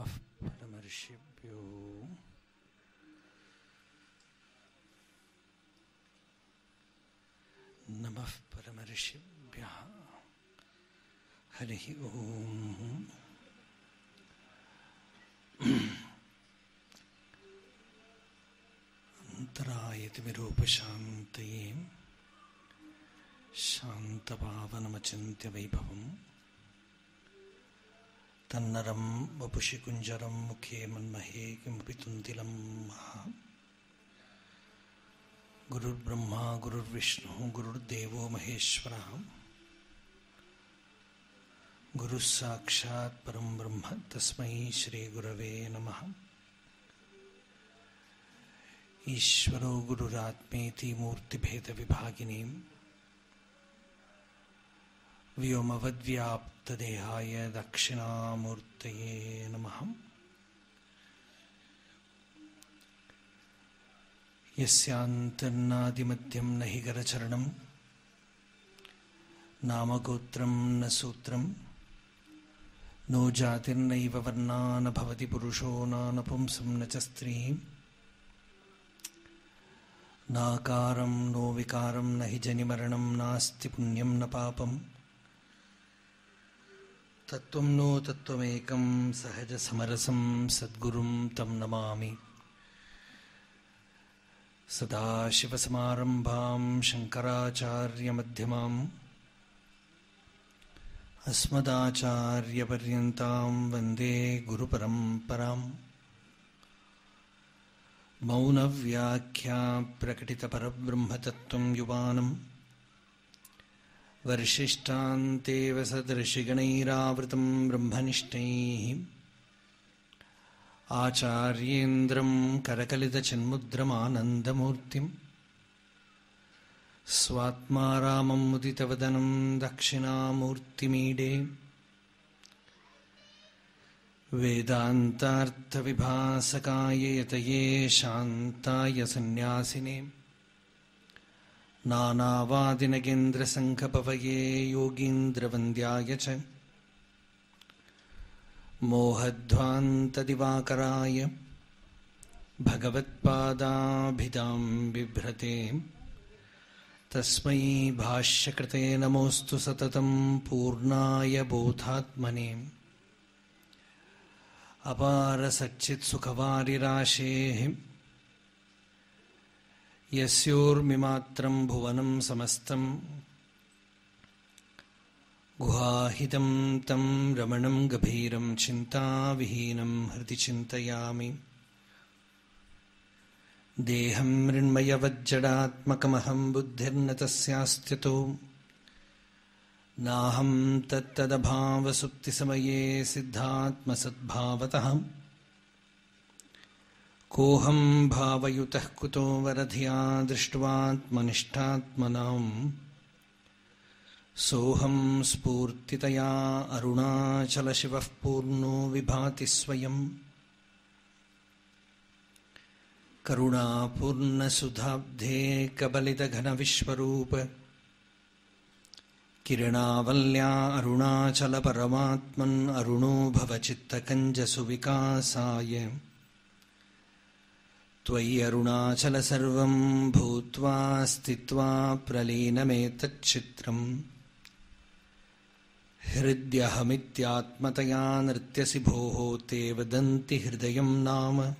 नमः परमर्षिभ्यो नमः परमर्षिभ्यः हरिः ओम् अन्तरायतिविरूपशान्तये शान्तपावनमचिन्त्यवैभवम् तन्नरं वपुषि कुञ्जरं मुखे मन्महे किमपि तुन्तिलं महा गुरुर्ब्रह्मा, गुरुर्विष्णुः, गुरुर्देवो महेश्वरः। गुरुः साक्षात् परं ब्रह्म, तस्मै श्रीगुरवे नमः। ईश्वरो गुरुरात्मेति मूर्तिभेदविभागिनीम्। व्योमवद्व्याप्तदेहाय दक्षिणामूर्तये नमः। यस्यान्तर्नादिमध्यं न हि करचरणं नामगोत्रं न सूत्रं, नो जातिर्नैव वर्णा न भवति पुरुषो नानपुंसं न च स्त्रीः। नाकारं नो विकारं न हि जनिमरणं नास्ति पुण्यं न पापम्। तत्त्वं नो तत्त्वमेकं सहजसमरसं सद्गुरुं तं नमामि सदाशिवसमारम्भां शङ्कराचार्यमध्यमाम् अस्मदाचार्यपर्यन्तां वन्दे गुरुपरम्पराम् मौनव्याख्या प्रकटितपरब्रह्मतत्त्वं युवानम् वर्षिष्ठान्तेव सदृशिगणैरावृतं ब्रह्मनिष्ठैः आचार्येन्द्रं करकलितचिन्मुद्रमानन्दमूर्तिं स्वात्मा रामं मुदितवदनं दक्षिणामूर्तिमीडे वेदान्तार्थविभासकाय यतये शान्ताय सन्न्यासिने नानावादिनगेन्द्रसङ्घपवये योगीन्द्रवन्द्याय च। मोहध्वान्तदिवाकराय भगवत्पादाभिधां बिभ्रते। तस्मै भाष्यकृते नमोऽस्तु सततं पूर्णाय बोधात्मने। अपारसच्चित्सुखवारिराशेः यस्योर्मिमात्रं भुवनं समस्तं गुहाहितं तं रमणं गभीरं चिन्ताविहीनं हृदि चिन्तयामि। देहं मृण्मयवज्जडात्मकमहं बुद्धिर्न तस्यास्त्यतो। नाहं तत्तदभावसुप्तिसमये सिद्धात्मसद्भावतः कोहम भावयुत कुतो वरधिया दृष्ट्वात्मनिष्ठात्मना सोहम स्फूर्तितया अरुणाचल शिव पूर्णो विभाति स्वयं। करुणापूर्णसुधाब्धे कबलितघन विश्व किरणावल्या अरुणाचल परमात्मन् अरुणो भवचित्तकञ्जसुविकासाय त्वयि अरुणाचल सर्वं भूत्वा स्थित्वा प्रलीनमेतच्चित्रम् हृद्यहमित्यात्मतया नृत्यसि भोः ते वदन्ति हृदयं नाम।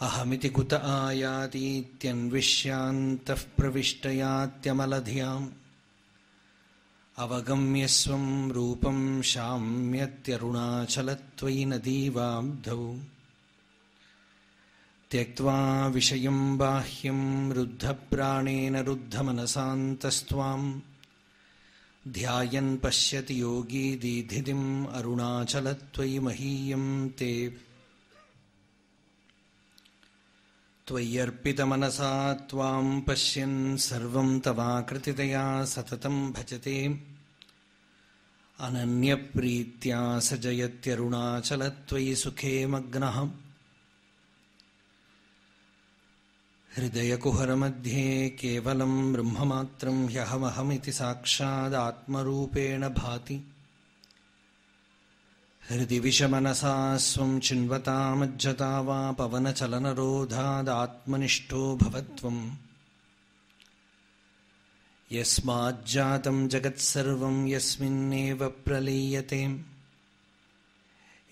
अहमिति कुत आयातीत्यन्विष्यान्तः प्रविष्टयात्यमलधियाम्। अवगम्य स्वं रूपं शाम्यत्यरुणाचलत्वयि नदीवाब्धौ त्यक्त्वा विषयं बाह्यं रुद्धप्राणेन रुद्धमनसान्तस्त्वाम्। ध्यायन् पश्यति योगी दीधितिम् अरुणाचलत्वयि महीयं ते। त्वय्यर्पितमनसा त्वां पश्यन् सर्वं तवाकृतितया सततं भजते। अनन्यप्रीत्या स जयत्यरुणाचलत्वयि सुखे मग्नः हृदयकुहरमध्ये केवलं ब्रह्ममात्रं ह्यहमहमिति साक्षादात्मरूपेण भाति। हृदि विषमनसा स्वं चिन्वतामज्जता वा पवनचलनरोधादात्मनिष्ठो भवत्वम्। यस्माज्जातं जगत्सर्वं यस्मिन्नेव प्रलीयते।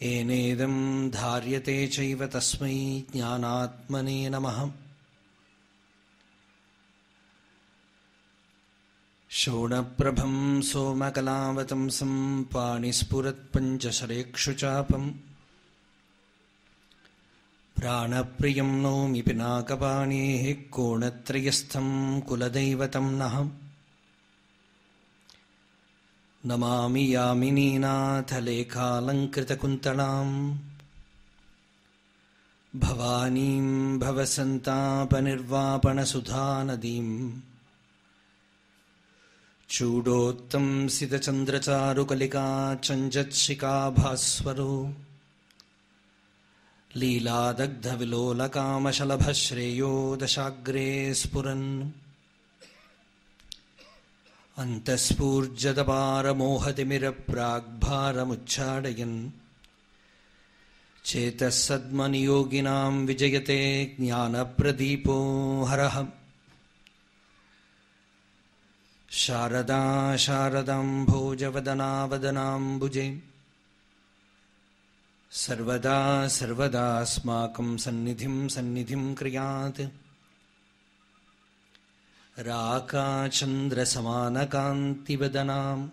एनेदं धार्यते चैव तस्मै ज्ञानात्मने नमः। शोणप्रभं सोमकलावतंसं पाणिस्फुरत्पञ्चशरेक्षुचापम् प्राणप्रियं नौमि पिनाकपाणेः कोणत्रयस्थं कुलदैवतं नः नमामि यामिनीनाथलेखालङ्कृतकुन्तलाम् भवानीं चूडोत्तम सितचन्द्रचारुकलिका चञ्जत्सिका भास्वरो लीलादग्धविलोलकामशलभः श्रेयो दशाग्रे स्फुरन् अन्तःस्फूर्जदपारमोहतिमिरप्राग्भारमुच्चाडयन् चेतः सद्मनियोगिनां विजयते ज्ञानप्रदीपो हरः। शारदा शारदाम्भोजवदनावदनाम्बुजे सर्वदा सर्वदास्माकं सन्निधिं सन्निधिं क्रियात्। राकाचन्द्रसमानकान्तिवदनाम्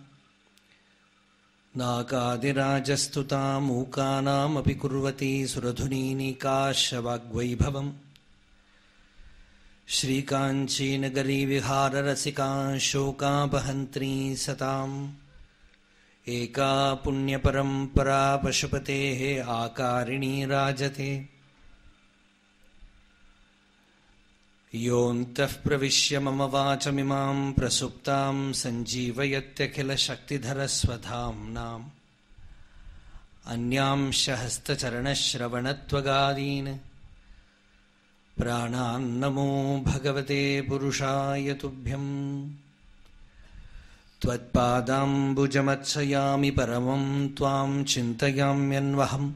नाकादिराजस्तुतामूकानामपि कुर्वती सुरधुनीनिकाशवाग्वैभवम् श्रीकाञ्चीनगरीविहाररसिका शोकापहन्त्री सताम्। एका पुण्यपरम्परा पशुपतेः आकारिणी राजते। योऽन्तः प्रविश्य मम वाच वाचमिमां प्रसुप्तां सञ्जीवयत्यखिलशक्तिधरस्वधाम्नाम्। अन्यांश हस्तचरणश्रवणत्वगादीन् प्राणान्नमो भगवते पुरुषाय तुभ्यम्। त्वत्पादाम्बुजमत्सयामि परमं त्वां चिन्तयाम्यन्वहम्।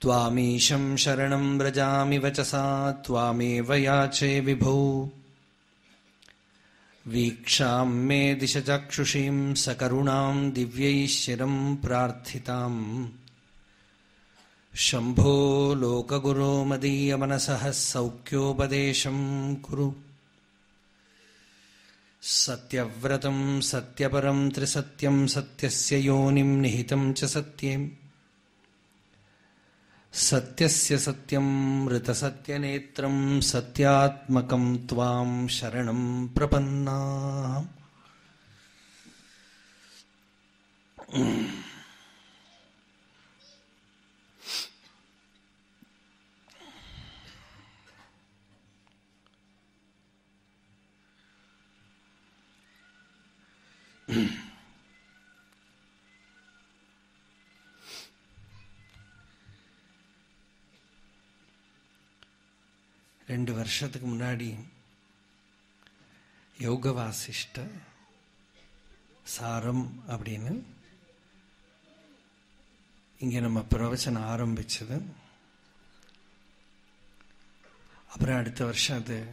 त्वामीशं शरणं व्रजामि वचसा त्वामेव याचे विभो। वीक्षां मे दिशचक्षुषीं सकरुणां दिव्यैः शिरं प्रार्थिताम् शम्भो लोकगुरो मदीयमनसः सौख्योपदेशं कुरु। सत्यव्रतं सत्यपरं त्रिसत्यं सत्यस्य योनिं निहितं च सत्ये सत्यस्य सत्यं मृतसत्यनेत्रं सत्यात्मकं प्रपन्ना। ரெண்டு வருஷத்துக்கு முன்னாடி யோக வாசிஷ்ட சாரம் அப்படின்னு இங்கே நம்ம பிரவச்சனம் ஆரம்பிச்சது. அப்புறம் அடுத்த வருஷம் அது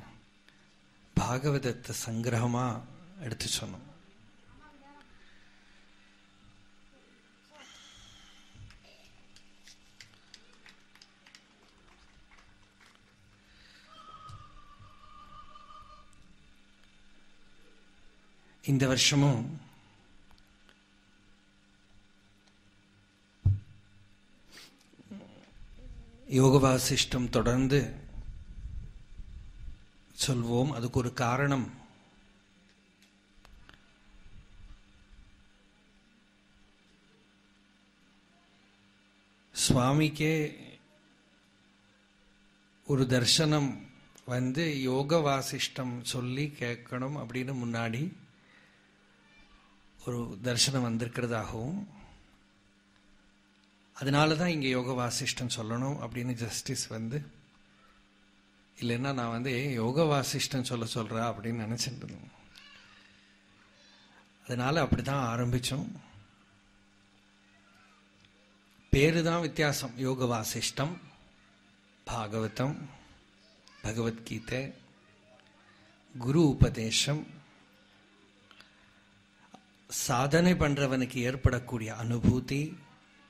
பாகவதத்தை சங்கிரகமாக எடுத்து சொன்னோம். இந்த வருஷமும் யோக வாசிஷ்டம் தொடர்ந்து சொல்வோம். அதுக்கு ஒரு காரணம். சுவாமிக்கே ஒரு தர்சனம் வந்து யோக வாசிஷ்டம் சொல்லி கேட்கணும் அப்படின்னு முன்னாடி ஒரு தரிசனம் வந்திருக்கிறதாகவும் அதனால தான் இங்கே யோக வாசிஷ்டம் சொல்லணும் அப்படின்னு ஜஸ்டிஸ் வந்து இல்லைன்னா நான் வந்து யோக வாசிஷ்டம் சொல்ல சொல்கிறா அப்படின்னு நினச்சிட்டு இருந்தேன் அதனால் அப்படி தான் ஆரம்பித்தோம் பேரு தான் வித்தியாசம். யோக வாசிஷ்டம் பாகவதம் பகவத்கீதை குரு உபதேசம் சாதனை பண்றவனுக்கு ஏற்படக்கூடிய அனுபூதி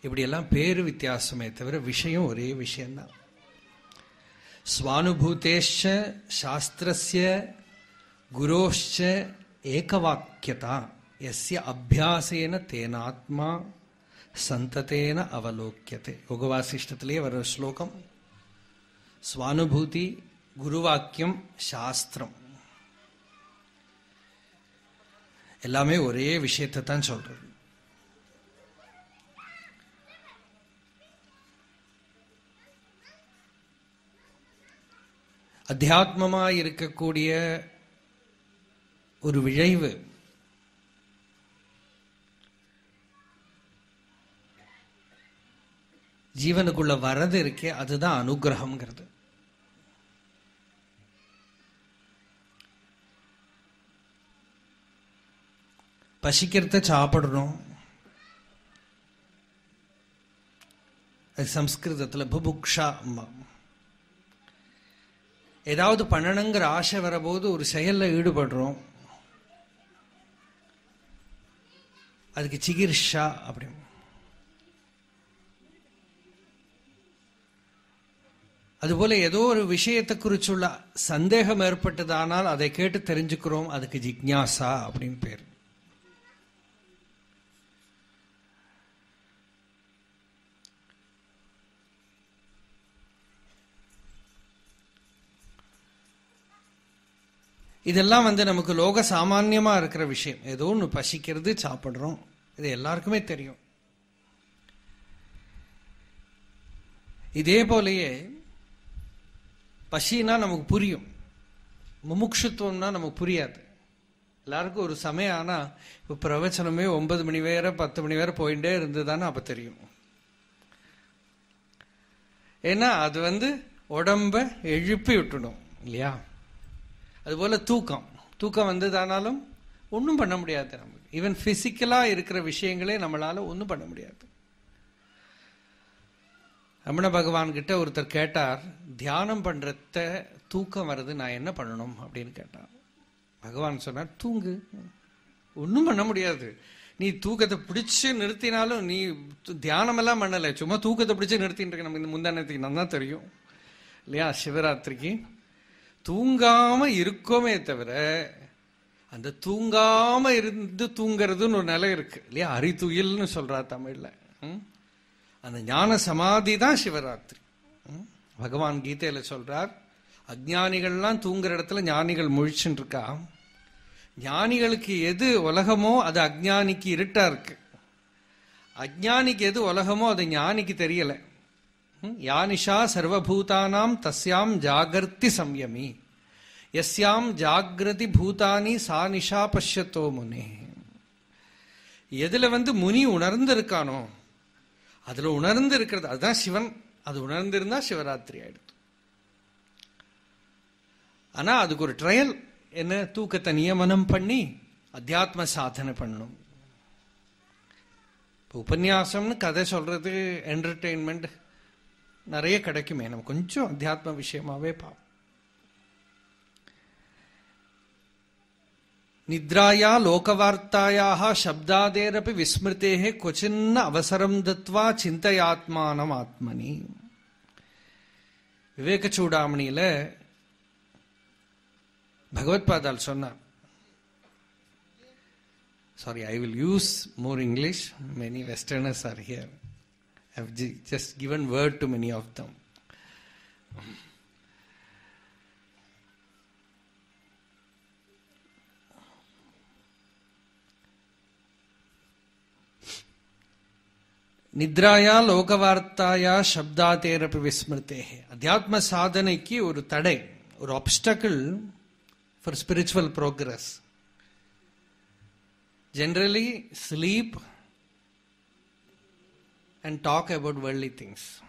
இப்படியெல்லாம் பேரு வித்தியாசமே தவிர விஷயம் ஒரே விஷயம்தான். சுவானுபூத்தேஷ சாஸ்திரஸ்ய குரோஷ்ச ஏகவாக்கியதா எஸ்ய அபியாசேன தேனாத்மா சந்ததேன அவலோக்கியத்தை யோகவாசிஷ்டத்திலே வர ஸ்லோகம். சுவானுபூதி குருவாக்கியம் சாஸ்திரம். எல்லாமே ஒரே விஷயத்தை தான் சொல்றது. அத்தியாத்மமா இருக்கக்கூடிய ஒரு விழைவு. ஜீவனுக்குள்ள வரது இருக்கே அதுதான் அனுகிரகம்ங்கிறது. பசிக்கிறத சாப்பிடணும். அது சம்ஸ்கிருதத்தில் புபுக்ஷா அம்மா. ஏதாவது பண்ணணுங்கிற ஆசை வரபோது ஒரு செயலில் ஈடுபடுறோம். அதுக்கு சிகிர்ஷா அப்படி. அதுபோல ஏதோ ஒரு விஷயத்தை குறிச்சுள்ள சந்தேகம் ஏற்பட்டதானால் அதை கேட்டு தெரிஞ்சுக்கிறோம். அதுக்கு ஜிக்ஞாசா அப்படின்னு பேர். இதெல்லாம் வந்து நமக்கு லோக சாமான்யமா இருக்கிற விஷயம். ஏதோ ஒன்று பசிக்கிறது சாப்பிட்றோம். இது எல்லாருக்குமே தெரியும். இதே போலயே பசினா நமக்கு புரியும். முமுட்சுத்துவம்னா நமக்கு புரியாது. எல்லாருக்கும் ஒரு சமயம் ஆனா இப்போ பிரவச்சனமே ஒன்பது மணி வேற பத்து மணி வேற போயிட்டே இருந்ததுதானே அப்ப தெரியும். ஏன்னா அது வந்து உடம்ப எழுப்பி விட்டுடும் இல்லையா? அதுபோல் தூக்கம். தூக்கம் வந்ததானாலும் ஒன்றும் பண்ண முடியாது நமக்கு. ஈவன் ஃபிசிக்கலாக இருக்கிற விஷயங்களே நம்மளால ஒன்றும் பண்ண முடியாது. ரமண பகவான்கிட்ட ஒருத்தர் கேட்டார் தியானம் பண்ணுறத தூக்கம் வருது நான் என்ன பண்ணணும்? அப்படின்னு கேட்டார். பகவான் சொன்னார் தூங்கு. ஒன்றும் பண்ண முடியாது. நீ தூக்கத்தை பிடிச்சி நிறுத்தினாலும் நீ தியானமெல்லாம் பண்ணலை. சும்மா தூக்கத்தை பிடிச்சி நிறுத்தின்னு இருக்க. நமக்கு இந்த முந்தானத்துக்கு நல்லா தெரியும். இல்லையா? சிவராத்திரிக்கு தூங்காம இருக்கோமே தவிர அந்த தூங்காம இருந்து தூங்குறதுன்னு ஒரு நிலை இருக்கு. இல்லையா? அரித்துயில்னு சொல்றா தமிழ்ல. அந்த ஞான சமாதி தான் சிவராத்திரி. பகவான் கீதையில சொல்றார் அஜானிகள்லாம் தூங்குற இடத்துல ஞானிகள் முழிச்சுட்டு இருக்கா? ஞானிகளுக்கு எது உலகமோ அது அஜானிக்கு இருட்டா இருக்கு. அஜானிக்கு எது உலகமோ அது ஞானிக்கு தெரியலை. யானிஷா சர்வபூதானாம் தஸ்யாம் ஜாகர்த்தி சம்யமி. எஸ்யாம் ஜாகிரதி பூதானி சா நிஷா பஷ்யத்தோ முனே. எதுல வந்து முனி உணர்ந்து இருக்கானோ அதுல உணர்ந்து இருக்கிறது அதுதான் சிவன். அது உணர்ந்திருந்தா சிவராத்திரி ஆயிடுது. ஆனா அதுக்கு ஒரு ட்ரையல் என்ன தூக்கத்தை நியமனம் பண்ணி அத்தியாத்ம சாதனை பண்ணணும். இப்போ உபன்யாசம்னு கதை சொல்றது என்டர்டெயின்மெண்ட் நிறைய கிடைக்குமே. நம்ம கொஞ்சம் அத்தியாத்ம விஷயமாவே பார்ப்போம். நித்ராயா லோகவார்த்தாயாக சப்தாதேரப்பி விஸ்மிருத்தே கொச்சின்ன அவசரம் தத்வா சிந்தையாத்மானம் ஆத்மனி. விவேக சூடாமணியில பகவத்பாதால் சொன்னார். Sorry I will use more English many westerners are here I've just given word to many of them. நித்ராயா லோகவார்த்தாயா சப்தாத்தேரப்பி விஸ்மிருத்தே அத்தியாத்ம சாதனைக்கு ஒரு தடை ஒரு obstacle for spiritual progress generally sleep and talk about worldly things.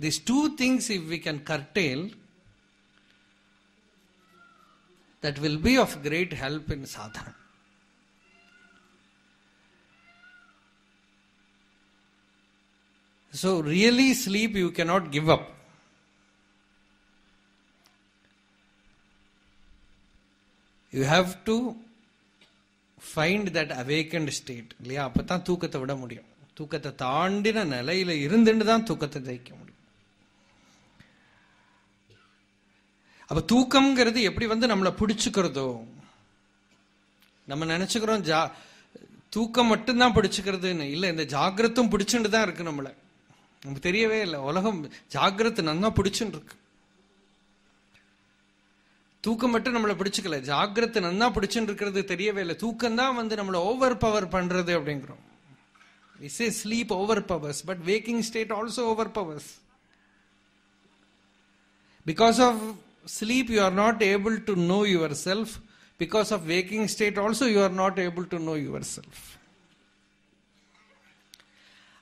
These two things, if we can curtail, that will be of great help in sadhana. So really sleep you cannot give up you have to find that awakened state இல்லையா அப்பதான் தூக்கத்தை விட முடியும் தூக்கத்தை தாண்டின நிலையில இருந்துட்டு தான் தூக்கத்தை ஜெயிக்க முடியும். அப்ப தூக்கம்ங்கிறது எப்படி வந்து நம்மளை பிடிச்சுக்கிறதோ நம்ம நினைச்சுக்கிறோம் ஜா தூக்கம் மட்டும்தான் பிடிச்சுக்கிறதுன்னு இல்லை இந்த ஜாகிரத்தும் பிடிச்சுட்டு தான் இருக்கு நம்மளை. நமக்கு தெரியவே இல்லை உலகம் ஜாகிரத்து நல்லா பிடிச்சுன்னு இருக்கு. தூக்கம் மட்டும் நம்மளை பிடிச்சிக்கல ஜாகிரத்து நல்லா பிடிச்சுன்னு இருக்கிறது தெரியவே இல்லை. தூக்கம் தான் வந்து நம்மளை ஓவர் பவர் பண்றது அப்படிங்கிறோம். We say sleep overpowers, but waking state also overpowers. Because of sleep, you are not able to know yourself. Because of waking state, also, you are not able to know yourself.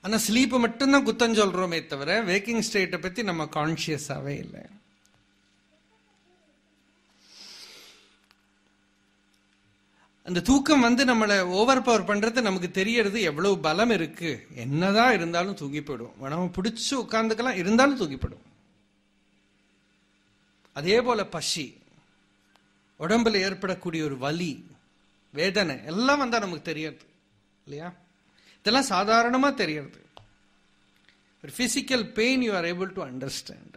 ஆனால் sleep மட்டும்தான் குத்தம் சொல்கிறோமே தவிர waking ஸ்டேட்டை பற்றி நம்ம கான்ஷியஸாகவே இல்லை அந்த தூக்கம் வந்து நம்மளை ஓவர் பவர் பண்றது நமக்கு தெரியறது எவ்வளவு பலம் இருக்கு. என்னதான் இருந்தாலும் தூங்கி போயிடும் நம்ம பிடிச்சு உட்கார்ந்துக்கலாம் இருந்தாலும் தூங்கி போயிடும் அதே போல பசி. உடம்புல ஏற்படக்கூடிய ஒரு வலி வேதனை எல்லாம் வந்தா நமக்கு தெரியாது. இல்லையா? இதெல்லாம் சாதாரணமா தெரியறது ஒரு physical pain you are able to understand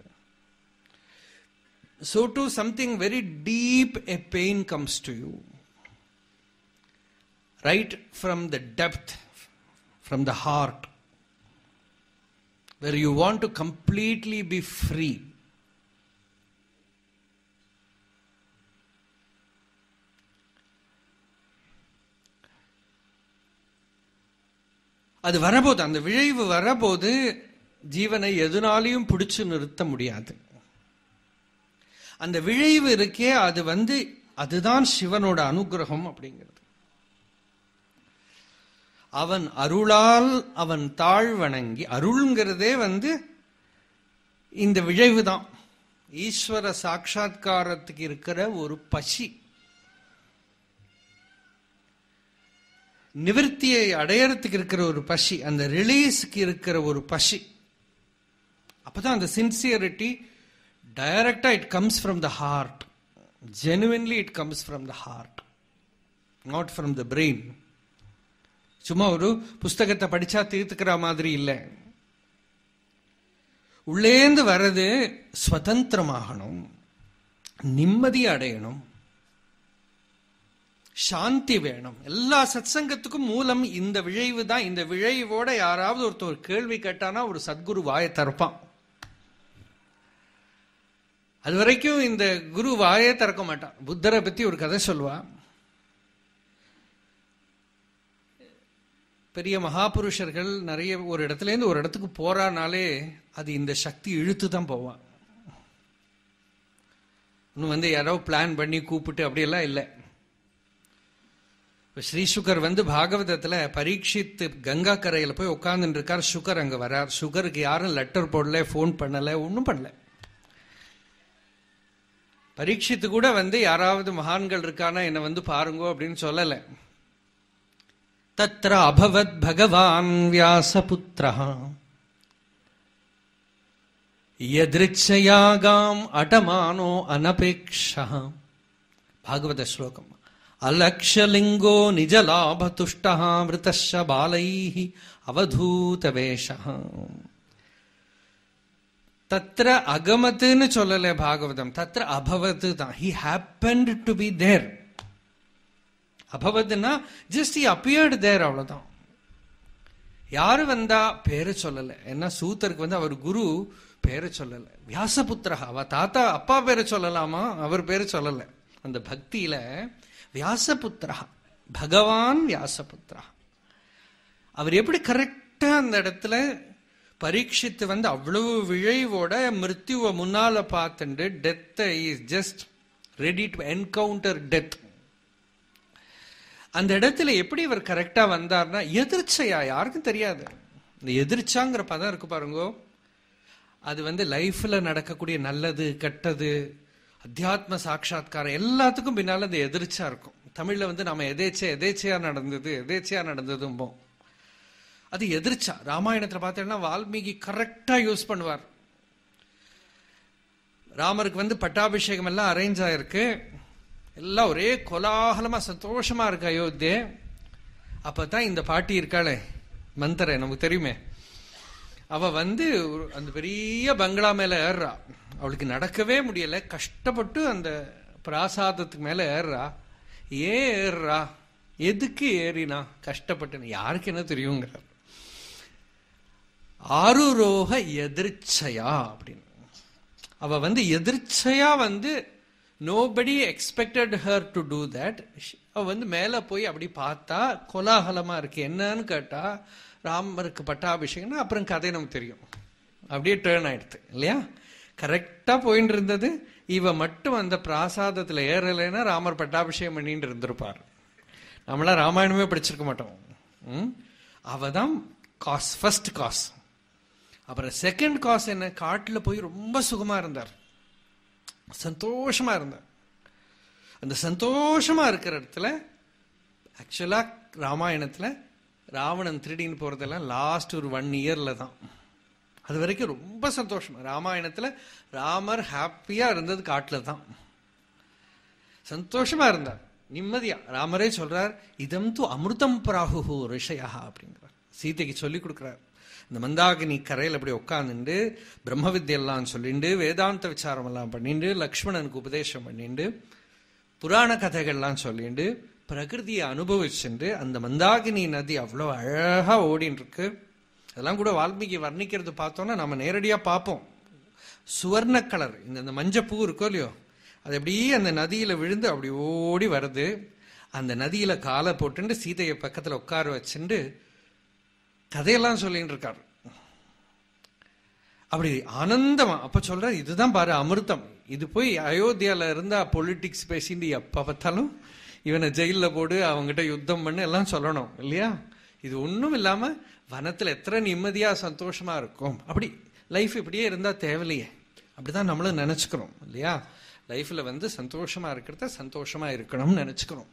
so to something very deep a pain comes to you right from the depth from the heart where you want to completely be free. அது வரபோது அந்த விழைவு வரபோது ஜீவனை எதுனாலையும் பிடிச்சு நிறுத்த முடியாது. அந்த விழைவு இருக்கே அது வந்து அதுதான் சிவனோட அனுகிரகம் அப்படிங்கிறது. அவன் அருளால் அவன் தாழ் வணங்கி அருள்ங்கிறதே வந்து இந்த விழைவு தான். ஈஸ்வர சாட்சா்காரத்துக்கு இருக்கிற ஒரு பசி. நிவர்த்தியை அடையறதுக்கு இருக்கிற ஒரு பசி அந்த ரிலீஸுக்கு இருக்கிற ஒரு பசி. அப்பதான் அந்த சின்சியரிட்டி டைரக்டா it comes from the heart genuinely it comes from the heart not from the brain சும்மா ஒரு புஸ்தகத்தை படிச்சா தீர்த்துக்கிற மாதிரி இல்லை. உள்ளேந்து வர்றது சுதந்திரமாகணும் நிம்மதி அடையணும் சாந்தி வேணும். எல்லா சத்சங்கத்துக்கும் மூலம் இந்த விழைவு தான். இந்த விழைவோட யாராவது ஒருத்தர் கேள்வி கேட்டானா ஒரு சத்குரு வாயை திறப்பான். அது வரைக்கும் இந்த குரு வாயே திறக்க மாட்டான். புத்தரை பத்தி ஒரு கதை சொல்லுவான் பெரிய மகாபுருஷர்கள் நிறைய ஒரு இடத்துலேருந்து ஒரு இடத்துக்கு போறானாலே அது இந்த சக்தி இழுத்து தான் போவான். இன்னும் வந்து யாரோ பிளான் பண்ணி கூப்பிட்டு அப்படியெல்லாம் இல்லை. இப்போ ஸ்ரீ சுகர் வந்து பாகவதத்தில் பரீட்சித்து கங்கா கரையில் போய் உட்காந்துட்டு இருக்கார் சுகர் அங்கே வரார். சுகருக்கு யாரும் லெட்டர் போடல ஃபோன் பண்ணலை ஒன்றும் பண்ணல. பரீட்சித்து கூட வந்து யாராவது மகான்கள் இருக்கானா என்னை வந்து பாருங்கோ அப்படின்னு சொல்லலை. தத்ர அபவத் பகவான் வியாசபுத்திரா யதிருச்சயாகாம் அடமானோ அனபேக்ஷா பாகவத ஸ்லோகம் அலக்ஷலிங்கோ நிஜலாபதுஷ்டா மிருதஷ பாலை அவதூதவேஷ தத்ர அகமத்துன்னு சொல்லல பாகவதம் தத்ர அபவத்து தான் he happened to be there just he appeared there அவ்வளோதான் யாரு வந்தா பேரை சொல்லலை. ஏன்னா சூத்தருக்கு வந்து அவர் குரு பேரை சொல்லலை. வியாசபுத்திரா அவ தாத்தா அப்பா பேரை சொல்லலாமா? அவர் பேரை சொல்லலை. அந்த பக்தியில வியாசபுத்திரா பகவான் வியாசபுத்திரா அவர் எப்படி கரெக்டா அந்த இடத்துல பரீட்சித்து வந்து அவ்வளவு விழைவோட மிருத்யுவை முன்னால பார்த்துட்டு டெத்தை is just ready to encounter death அந்த இடத்துல எப்படி இவர் கரெக்டா வந்தார்னா எதிர்ச்சையா யாருக்கும் தெரியாது. இந்த எதிர்ச்சாங்கிற பதம் இருக்கு பாருங்க. அது வந்து லைஃப்ல நடக்கக்கூடிய நல்லது கெட்டது அத்தியாத்ம சாட்சா்காரம் எல்லாத்துக்கும் பின்னால இந்த எதிர்ச்சா இருக்கும். தமிழ்ல வந்து நம்ம எதேச்சை எதேச்சையா நடந்தது எதேச்சையா நடந்ததும்போம் அது எதிர்ச்சா. ராமாயணத்துல பார்த்தீங்கன்னா வால்மீகி கரெக்டா யூஸ் பண்ணுவார். ராமருக்கு வந்து பட்டாபிஷேகம் எல்லாம் அரேஞ்ச் ஆயிருக்கு. எல்லாம் ஒரே கோலாகலமா சந்தோஷமா இருக்கு அயோத்தியே. அப்பதான் இந்த பாட்டி இருக்காளே மந்தரை நமக்கு தெரியுமே. அவ வந்து அந்த பெரிய பங்களா மேல ஏறுறா. அவளுக்கு நடக்கவே முடியல. கஷ்டப்பட்டு அந்த பிராசாதத்துக்கு மேல ஏறுறா. ஏன் ஏறுறா? எதுக்கு ஏறினா? கஷ்டப்பட்டு யாருக்கு என்ன தெரியுங்கிறார் ஆருரோக எதிர்ச்சையா அப்படின்னு. அவ வந்து எதிர்ச்சையா வந்து nobody expected her to do that அவள் வந்து மேலே போய் அப்படி பார்த்தா கோலாகலமாக இருக்கு. என்னன்னு கேட்டால் ராமருக்கு பட்டாபிஷேகம்னா அப்புறம் கதை நமக்கு தெரியும். அப்படியே டேர்ன் ஆயிடுது இல்லையா? கரெக்டாக போயின்னு இருந்தது. இவ மட்டும் அந்த பிராசாதத்தில் ஏறலைன்னா ராமர் பட்டாபிஷேகம் பண்ணிட்டு இருந்திருப்பார். நம்மளாம் ராமாயணமே படிச்சிருக்க மாட்டோம். ம்? அவ தான் காஸ் ஃபர்ஸ்ட் காஸ் அப்புறம் செகண்ட் காஸ் என்ன? காட்டில் போய் ரொம்ப சுகமாக இருந்தார். சந்தோஷமா இருந்தார் அந்த சந்தோஷமா இருக்கிற இடத்துல ஆக்சுவலா ராமாயணத்துல ராவணன் திருடின்னு போறதெல்லாம் லாஸ்ட் ஒரு ஒன் இயர்ல தான். அது வரைக்கும் ரொம்ப சந்தோஷம். ராமாயணத்துல ராமர் ஹாப்பியா இருந்தது காட்டுல தான். சந்தோஷமா இருந்தார். நிம்மதியா. ராமரே சொல்றார் இதம் து அமிர்தம் பிராகு ரிஷயா அப்படிங்கிறார். சீதைக்கு சொல்லி கொடுக்குறாரு. இந்த மந்தாகினி கரையில் அப்படி உட்காந்துண்டு பிரம்ம வித்தியெல்லாம் சொல்லிண்டு வேதாந்த விசாரம் எல்லாம் பண்ணிண்டு லக்ஷ்மணனுக்கு உபதேசம் பண்ணிண்டு புராண கதைகள்லாம் சொல்லிண்டு பிரகிருதியை அனுபவிச்சுட்டு அந்த மந்தாகினி நதி அவ்வளோ அழகா ஓடின்னு இருக்கு அதெல்லாம் கூட வால்மீகி வர்ணிக்கிறது பார்த்தோம்னா நம்ம நேரடியாக பார்ப்போம். சுவர்ண கலர் இந்த இந்த மஞ்சப்பூ இருக்கோ இல்லையோ அது அப்படியே அந்த நதியில் விழுந்து அப்படி ஓடி வருது. அந்த நதியில காலை போட்டுண்டு சீதையை பக்கத்தில் உட்கார வச்சுண்டு கதையெல்லாம் சொல்லிட்டு இருக்கார் அப்படி ஆனந்தமா அப்ப சொல்ற இதுதான் பாரு அமிர்தம். இது போய் அயோத்தியால இருந்தா பொலிட்டிக்ஸ் பேசிட்டு எப்ப பார்த்தாலும் இவனை ஜெயில போடு அவங்ககிட்ட யுத்தம் பண்ணு எல்லாம் சொல்லணும் இல்லையா? இது ஒன்றும் இல்லாம வனத்துல எத்தனை நிம்மதியா சந்தோஷமா இருக்கும். அப்படி லைஃப் இப்படியே இருந்தா தேவையில்லையே. அப்படிதான் நம்மளும் நினைச்சுக்கிறோம் இல்லையா? லைஃப்ல வந்து சந்தோஷமா இருக்கிறத சந்தோஷமா இருக்கணும்னு நினைச்சுக்கிறோம்.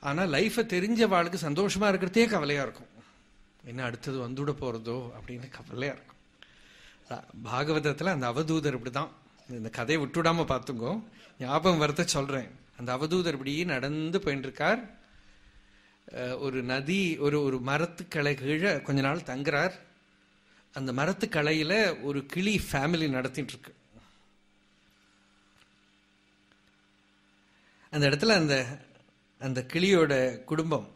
ஆனா லைஃபை தெரிஞ்ச வாழ்க்கை சந்தோஷமா இருக்கிறதே கவலையா இருக்கும். என்ன அடுத்தது வந்துவிட போகிறதோ அப்படின்னு கவலையாக இருக்கும். பாகவதத்தில் அந்த அவதூதர் இப்படி தான் இந்த கதையை விட்டுவிடாமல் பார்த்துங்கோ ஞாபகம் வரத சொல்கிறேன் அந்த அவதூதர் இப்படியே நடந்து போயின்ட்டுருக்கார் ஒரு நதி ஒரு ஒரு மரத்து கீழே கொஞ்ச நாள் தங்குறார். அந்த மரத்துக்கலையில் ஒரு கிளி ஃபேமிலி நடத்திட்டு இருக்கு அந்த இடத்துல அந்த அந்த கிளியோட குடும்பம்.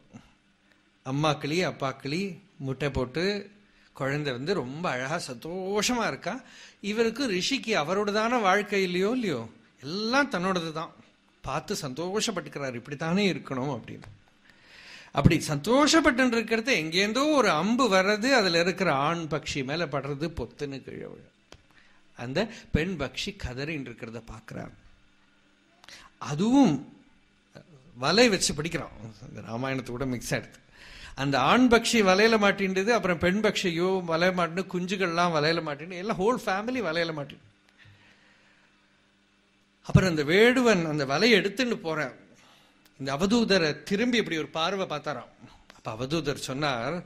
அம்மா கிளி அப்பா கிளி முட்டை போட்டு குழந்தை வந்து ரொம்ப அழகாக சந்தோஷமாக இருக்கா? இவருக்கு ரிஷிக்கு அவரோடதான வாழ்க்கை இல்லையோ இல்லையோ? எல்லாம் தன்னோடது தான் பார்த்து சந்தோஷப்பட்டுக்கிறார். இப்படித்தானே இருக்கணும் அப்படின்னு. அப்படி சந்தோஷப்பட்டு இருக்கிறது எங்கேருந்தோ ஒரு அம்பு வர்றது அதில் இருக்கிற ஆண் பக்ஷி மேலே படுறது பொத்துன்னு கீழே அந்த பெண் பக்ஷி கதறின்னு இருக்கிறத பார்க்கிறார். அதுவும் வலை வச்சு படிக்கிறான். ராமாயணத்தை கூட மிக்ஸ் ஆயிடுது அந்த ஆண் பக்ஷி வலையில மாட்டின்றது அப்புறம் பெண் பக்ஷியோ வலைய மாட்டினு குஞ்சுகள்லாம் வலையில மாட்டின்னு எல்லாம் ஹோல் ஃபேமிலி வலையில மாட்டின் அப்புறம் அந்த வேடுவன் அந்த வலையை எடுத்துன்னு போறேன். இந்த அவதூதரை திரும்பி இப்படி ஒரு பார்வை பார்த்தாராம். அப்ப அவதூதர் சொன்னார்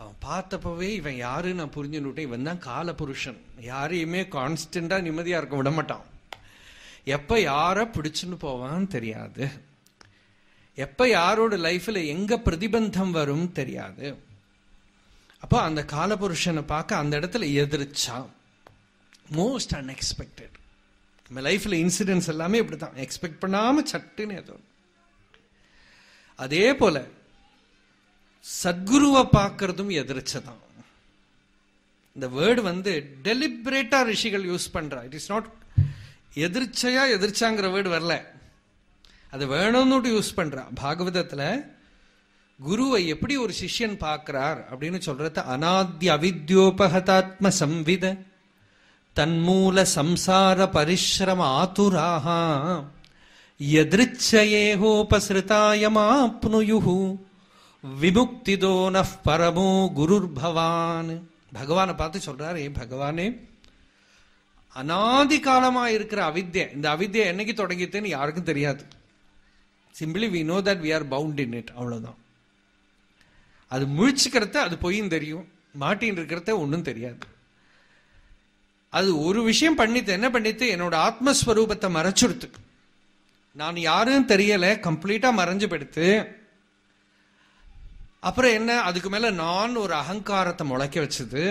அவன் பார்த்தப்பவே இவன் யாருன்னு நான் புரிஞ்சுன்னு இவன் தான் கால புருஷன் யாரையுமே கான்ஸ்டண்டா நிம்மதியா இருக்க விட மாட்டான். எப்ப யார பிடிச்சுன்னு போவான்னு தெரியாது. எப்ப யாரோட லைஃப்ல எங்க பிரதிபந்தம் வரும் தெரியாது. அப்போ அந்த காலபுருஷனை பார்க்க அந்த இடத்துல எதிர்ச்சா? மோஸ்ட் அன்எக்ஸ்பெக்டட் நம்ம லைஃப்ல இன்சிடென்ட்ஸ் எல்லாமே இப்படிதான் எக்ஸ்பெக்ட் பண்ணாம சட்டுன்னு ஏதோ அதே போல சத்குருவை பார்க்கறதும் எதிர்ச்சதான். இந்த வேர்டு வந்து டெலிபரேட்டா ரிஷிகள் யூஸ் பண்றா. இட் இஸ் நாட் எதிர்ச்சையா எதிர்ச்சாங்கிற வேர்டு வரல. அது வேணும்னு யூஸ் பண்றா. பாகவதத்துல குருவை எப்படி ஒரு சிஷ்யன் பார்க்கிறார் அப்படின்னு சொல்றது அநாத்திய அவித்யோபகதாத்ம சம்வித தன்மூல சம்சார பரிசிரம ஆதுராக எதிர்ச்சயேகோபசிருதாயமாப்னுயு விமுக்திதோ நஃப் பரமோ குருர் பவான் பகவானை பார்த்து சொல்றாரு ஏ பகவானே அனாதி காலமா இருக்கிற அவித்ய இந்த அவித்யை என்னைக்கு தொடங்கிட்டுன்னு யாருக்கும் தெரியாது. Simply we know that we are bound in it அவ்வளோதான் அது முழிச்சுக்கிறத அது பொய்யும் தெரியும். மாட்டின் இருக்கிறத ஒன்றும் தெரியாது. அது ஒரு விஷயம் பண்ணித்து என்ன பண்ணித்து என்னோட ஆத்மஸ்வரூபத்தை மறைச்சுடுத்து. நான் யாரும் தெரியல கம்ப்ளீட்டா மறைஞ்சு படுத்து அப்புறம் என்ன அதுக்கு மேல நான் ஒரு அகங்காரத்தை முளைக்க வச்சது.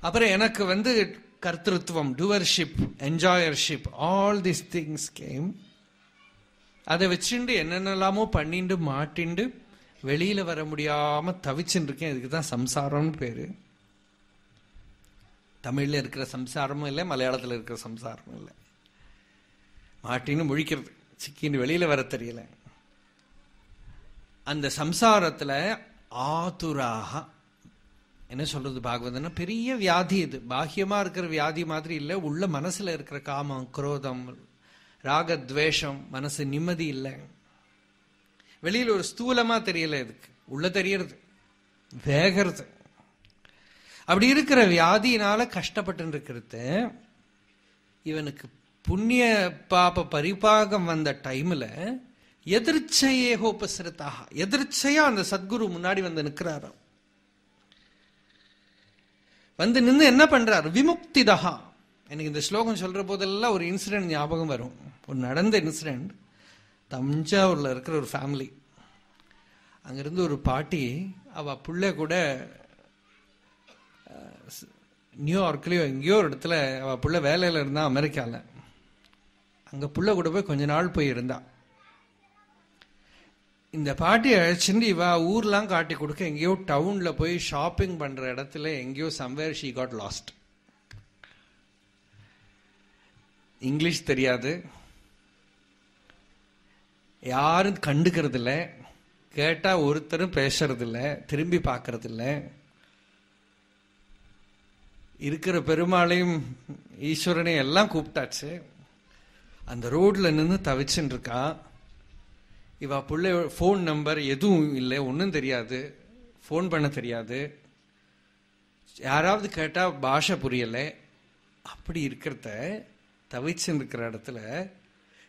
அப்புறம் எனக்கு வந்து கர்த்தத்துவம் doership enjoyership all this things came அதை வச்சுண்டு என்னென்னலாமோ பண்ணிண்டு மாட்டிண்டு வெளியில வர முடியாம தவிச்சுட்டு இருக்கேன் இதுக்கு தான் சம்சாரம்னு பேரு. தமிழ்ல இருக்கிற சம்சாரமும் இல்லை மலையாளத்தில் இருக்கிற சம்சாரமும் இல்லை. மாட்டின்னு முழிக்கிறது. சிக்கின்னு வெளியில வர தெரியல. அந்த சம்சாரத்துல ஆதுராக என்ன சொல்றது பாகவதன்னா பெரிய வியாதி இது. பாக்கியமாக இருக்கிற வியாதி மாதிரி இல்லை. உள்ள மனசுல இருக்கிற காமம் குரோதம் ராகத்வேஷம் மனசு நிம்மதி இல்லை. வெளியில் ஒரு ஸ்தூலமா தெரியல இதுக்கு. உள்ள தெரியறது. வேகிறது. அப்படி இருக்கிற வியாதியினால கஷ்டப்பட்டு இருக்கிறது இவனுக்கு புண்ணிய பாப பரிபாகம் வந்த டைம்ல எதிர்ச்சையே ஹோபசிரத்தாக எதிர்ச்சையா அந்த சத்குரு முன்னாடி வந்து நிற்கிறாராம் வந்து நின்று என்ன பண்றார்? விமுக்திதா எனக்கு இந்த ஸ்லோகம் சொல்ற போதெல்லாம் ஒரு இன்சிடென்ட் ஞாபகம் வரும். ஒரு நடந்த இன்சிடெண்ட் தஞ்சாவூரில் இருக்கிற ஒரு ஃபேமிலி அங்கேருந்து ஒரு பாட்டி அவள் பிள்ளை கூட நியூயார்க்லேயோ எங்கேயோ ஒரு இடத்துல அவள் பிள்ளை வேலையில் இருந்தா அமெரிக்காவில் அங்கே பிள்ளை கூட போய் கொஞ்ச நாள் போய் இருந்தா. இந்த பாட்டி அழைச்சிட்டு இவா ஊர்லாம் காட்டி கொடுக்க எங்கேயோ டவுனில் போய் ஷாப்பிங் பண்ணுற இடத்துல எங்கேயோ somewhere she got lost English தெரியாது. யாரும் கண்டுக்கிறது இல்லை ஒருத்தரும் பேசுறது இல்லை திரும்பி பார்க்கறது இல்லை இருக்கிற பெருமாளையும் ஈஸ்வரனையும் எல்லாம் கூப்பிட்டாச்சு. அந்த ரோட்ல நின்று தவிச்சுன்னு இருக்கா இவா பிள்ளை ஃபோன் நம்பர் எதுவும் இல்லை. ஒன்றும் தெரியாது. ஃபோன் பண்ண தெரியாது. யாராவது கேட்டால் பாஷை புரியலை. அப்படி இருக்கிறத தவிச்சுன்னு இருக்கிற இடத்துல